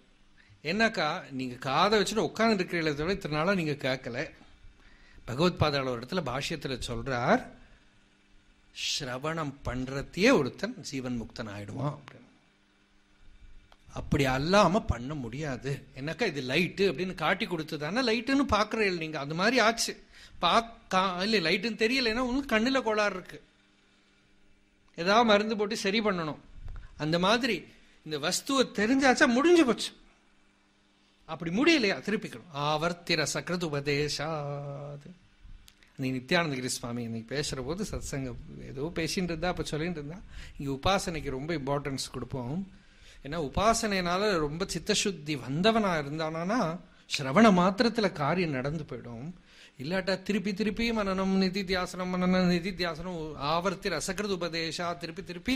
என்னக்கா நீங்கள் காதை வச்சுட்டு உட்கார்ந்து இருக்கிறீங்களே தவிர இத்தனை நாளாக நீங்கள் கேட்கல. பகவத் பாதாள ஒரு இடத்துல பாஷ்யத்தில் சொல்கிறார் ஸ்ரவணம் பண்ணுறத்தையே ஒருத்தன் ஜீவன் முக்தன் ஆயிடுவான். அப்படின்னு. அப்படி அல்லாமல் பண்ண முடியாது. என்னக்கா இது லைட்டு அப்படின்னு காட்டி கொடுத்ததானே லைட்டுன்னு பார்க்குறீங்க நீங்கள் அது மாதிரி ஆச்சு. பாக்கா இல்லை லைட்டுன்னு தெரியலைன்னா உங்களுக்கு கண்ணில் கோளாறு இருக்குது ஏதாவது மருந்து போட்டு சரி பண்ணணும். அந்த மாதிரி இந்த வஸ்துவை தெரிஞ்சாச்சா முடிஞ்சு போச்சு. அப்படி முடியலையா? திருப்பிக்கணும். ஆவர்த்திர சக்ரது உபதேசாது நீ நித்யானந்தகிரி சுவாமி இன்னைக்கு பேசுகிற போது சத்சங்கம் ஏதோ பேசின்னு இருந்தா அப்போ சொல்லிட்டு இருந்தா இங்கே உபாசனைக்கு ரொம்ப இம்பார்ட்டன்ஸ் கொடுப்போம். ஏன்னா உபாசனைனால ரொம்ப சித்தசுத்தி வந்தவனாக இருந்தானா ஸ்ரவண மாத்திரத்தில் காரியம் நடந்து போயிடும். இல்லாட்டா திருப்பி திருப்பி மனநம் நிதித்தியாசனம் மனநம் நிதித்தியாசனம் ஆவர்த்தி ரசகிருத உபதேசா திருப்பி திருப்பி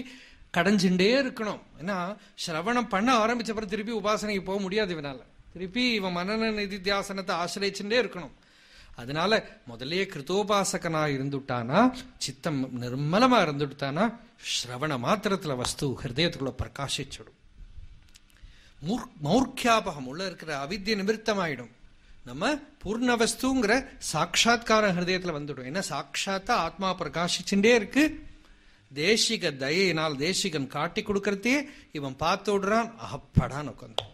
கடைஞ்சுட்டே இருக்கணும் ஏன்னா ஸ்ரவணம் பண்ண ஆரம்பிச்சப்பறம் திருப்பி உபாசனைக்கு போக முடியாது இவனால திருப்பி இவன் மனந நிதித்தியாசனத்தை ஆசிரியச்சுட்டே இருக்கணும் அதனால முதல்லயே கிருத்தோபாசகனா இருந்துட்டானா சித்தம் நிர்மலமா இருந்துட்டானா ஸ்ரவண மாத்திரத்துல வஸ்து ஹிருதயத்துக்குள்ள பிரகாசிச்சிடும் மௌர்க்கியாபகம் உள்ள இருக்கிற அவித்திய நிமித்தமாயிடும் நம்ம பூர்ணவஸ்துங்கிற சாட்சா்கார ஹிருதயத்தில் வந்துடும். ஏன்னா சாட்சாத்தா ஆத்மா பிரகாசிச்சுட்டே இருக்கு. தேசிக தயினால் தேசிகன் காட்டி கொடுக்கறதே இவன் பார்த்து விடுறான். அகப்படான்னு உட்காந்து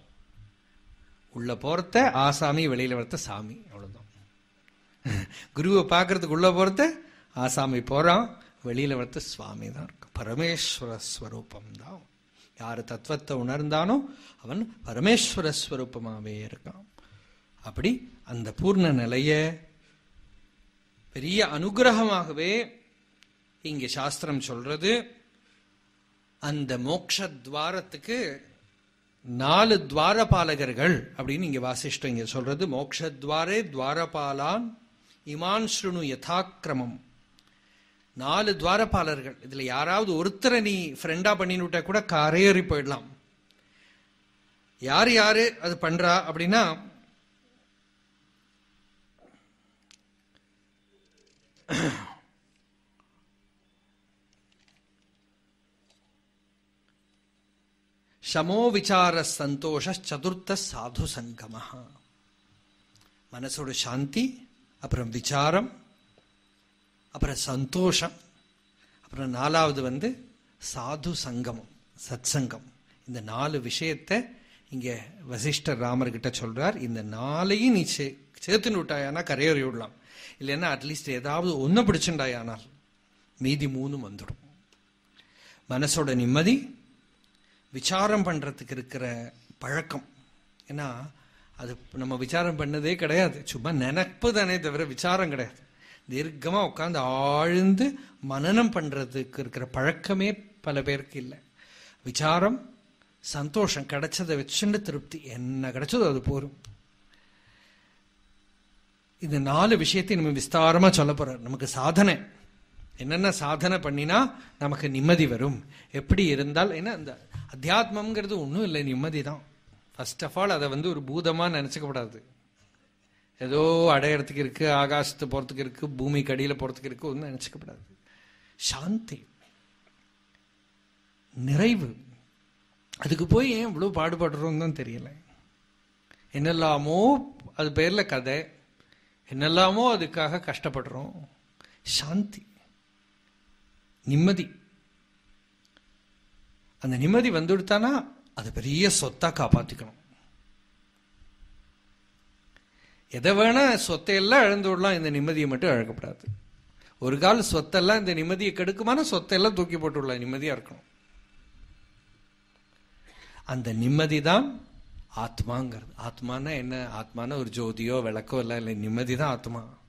உள்ள போறத ஆசாமி வெளியில வரத்த சாமி அவ்வளவுதான். குருவை பார்க்கறதுக்கு உள்ள போறத ஆசாமி போறான். வெளியில வரத்த சுவாமி தான் இருக்கு. பரமேஸ்வர ஸ்வரூபம் தான். யாரு தத்துவத்தை உணர்ந்தானோ அவன் பரமேஸ்வர ஸ்வரூபமாவே இருக்கான். அப்படி அந்த பூர்ண நிலைய பெரிய அனுகிரகமாகவே இங்கே சாஸ்திரம் சொல்றது. அந்த மோக்ஷ துவாரத்துக்கு நாலு துவாரபாலகர்கள் அப்படின்னு இங்க வாசிஷ்டம் இங்க சொல்றது. மோக்ஷத்வாரே துவாரபாலான் இமான் ஸ்ருணு யதாக்கிரமம் நாலு துவாரபாலர்கள். இதுல யாராவது ஒருத்தரை நீ ஃப்ரெண்டா பண்ணினுட்டா கூட கரையேறி போயிடலாம். யார் யாரு அது பண்றா அப்படின்னா சமோ விசார சந்தோஷ சதுர்த்த சாது சங்கம மனசோட சாந்தி அப்புறம் விசாரம் அப்புறம் சந்தோஷம் அப்புறம் நாலாவது வந்து சாது சங்கமம் சத் சங்கம் இந்த நாலு விஷயத்தை இங்கே வசிஷ்டர் ராமர்கிட்ட சொல்றார். இந்த நாளையும் நீ சே சேர்த்துன்னு விட்டாயானா கரையேறி விடலாம். இல்லைன்னா அட்லீஸ்ட் ஏதாவது ஒன்று பிடிச்சுண்டாயானால் மீதி மூணும் வந்துடும். மனசோட நிம்மதி விசாரம் பண்ணுறதுக்கு இருக்கிற பழக்கம். ஏன்னா அது நம்ம விசாரம் பண்ணதே கிடையாது. சும்மா நினப்பு தானே தவிர விசாரம் கிடையாது. தீர்க்கமாக உட்காந்து ஆழ்ந்து மனநம் பண்ணுறதுக்கு இருக்கிற பழக்கமே பல பேருக்கு இல்லை. விசாரம் சந்தோஷம் கிடைச்சதை வச்சுட்டு திருப்தி. என்ன கிடைச்சதோ அது போரும். இந்த நாலு விஷயத்தை நம்ம விஸ்தாரமா சொல்ல போறார். நமக்கு சாதனை. என்னென்ன சாதனை பண்ணினா நமக்கு நிம்மதி வரும். எப்படி இருந்தால் ஏன்னா அந்த அத்தியாத்மங்கிறது ஒன்றும் இல்லை நிம்மதி தான். ஃபர்ஸ்ட் ஆஃப் ஆல் அதை வந்து ஒரு பூதமாக நினச்சிக்கப்படாது. ஏதோ அடையறதுக்கு இருக்குது ஆகாசத்து போகிறதுக்கு இருக்குது பூமி கடியில் போகிறதுக்கு இருக்கு ஒன்றும் நினச்சிக்கப்படாது. சாந்தி. நிறைவு. அதுக்கு போய் ஏன் இவ்வளோ பாடுபடுறோம் தான் தெரியல. என்னெல்லாமோ அது பேரில் கதை. என்னெல்லாமோ அதுக்காக கஷ்டப்படுறோம். சாந்தி. நிம்மதி. அந்த நிம்மதி வந்துடுத்தானா? அது பெரிய சொத்தா காப்பாத்திக்கணும். எதை வேணா சொத்தையெல்லாம் இழந்து விடலாம் இந்த நிம்மதியை மட்டும் இழக்கப்படாது. ஒரு கால சொத்தெல்லாம் இந்த நிம்மதியை கெடுக்குமான சொத்தையெல்லாம் தூக்கி போட்டு விடலாம் நிம்மதியா இருக்கணும். அந்த நிம்மதி தான் ஆத்மாங்கிறது. ஆத்மானா என்ன? ஆத்மானா ஒரு ஜோதியோ விளக்கோ இல்லை இல்லை. நிம்மதி தான் ஆத்மா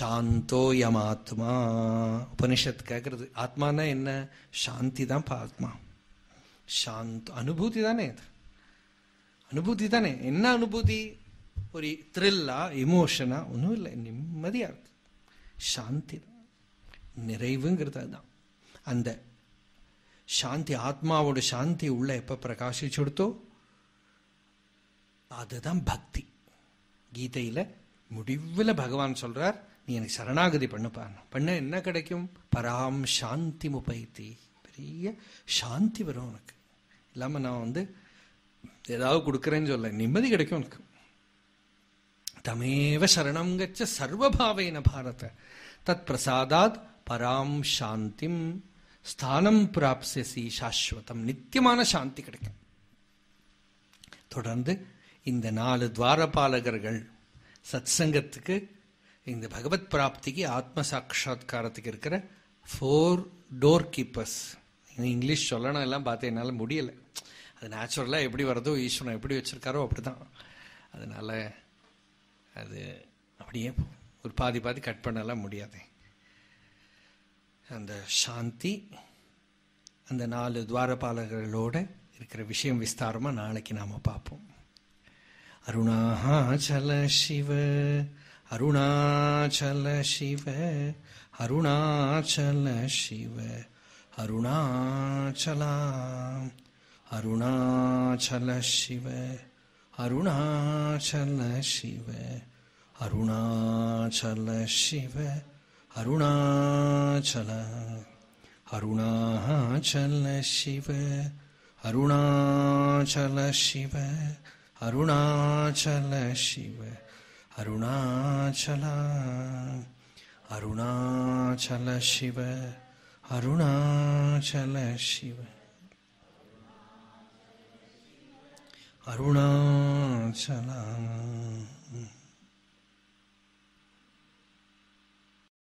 சாந்தோயம் ஆத்மா. உபனிஷத் கேட்கறது ஆத்மானா என்ன? சாந்தி தான் ஆத்மா. சாந்த் அனுபூதி தானே இது. அனுபூதி தானே என்ன அனுபூதி? ஒரு த்ரில்லா இமோஷனா ஒன்றும் இல்லை. நிம்மதியாக இருக்கு. சாந்தி. தான் நிறைவுங்கிறது அதுதான். அந்த சாந்தி ஆத்மாவோட சாந்தி உள்ள எப்போ பிரகாசிச்சு கொடுத்தோ அதுதான் பக்தி. கீதையில முடிவில் பகவான் சொல்றார் நீ எனக்கு சரணாகதி பண்ணுப்பான் பண்ண என்ன கிடைக்கும்? பராம் சாந்தி முப்பைத்தி பெரிய சாந்தி வரும் உனக்கு. இல்லாம நான் வந்து ஏதாவது கொடுக்குறேன்னு சொல்ல நிம்மதி கிடைக்கும் உனக்கு. தமேவ சரணம் கச்ச சர்வபாவேன பாரத. தத் பிரசாதாத் பராம் சாந்திம். ஸ்தானம் பிராப்சியசி சாஸ்வதம். நித்தியமான சாந்தி கிடைக்கும். தொடர்ந்து இந்த நாலு துவாரபாலகர்கள் சத்சங்கத்துக்கு இந்த பகவத் பிராப்திக்கு ஆத்ம சாட்சா்காரத்துக்கு இருக்கிற ஃபோர் டோர் கீப்பர்ஸ் இங்கிலீஷ் சொல்லணும் எல்லாம் பார்த்து என்னால் முடியலை. அது நேச்சுரலாக எப்படி வருதோ ஈஸ்வரன் எப்படி வச்சிருக்காரோ அப்படிதான் அதனால் அது அப்படியே ஒரு பாதி பாதி கட் பண்ணலாம் முடியாது. அந்த சாந்தி அந்த நாலு துவாரபாலர்களோட இருக்கிற விஷயம் விஸ்தாரமாக நாளைக்கு நாம் பார்ப்போம். அருணாச்சல சிவ அருணாச்சல சிவ அருணாச்சல சிவ அருணாச்சலா அருணாச்சல சிவ அருணாச்சல சிவ அருணாச்சல சிவ அருணாச்சல அருணாச்சல சிவ அருணாச்சல சிவ அருணாச்சல சிவ அருணாச்சல அருணாச்சல சிவ அருணாச்சல சிவ அருணாச்சல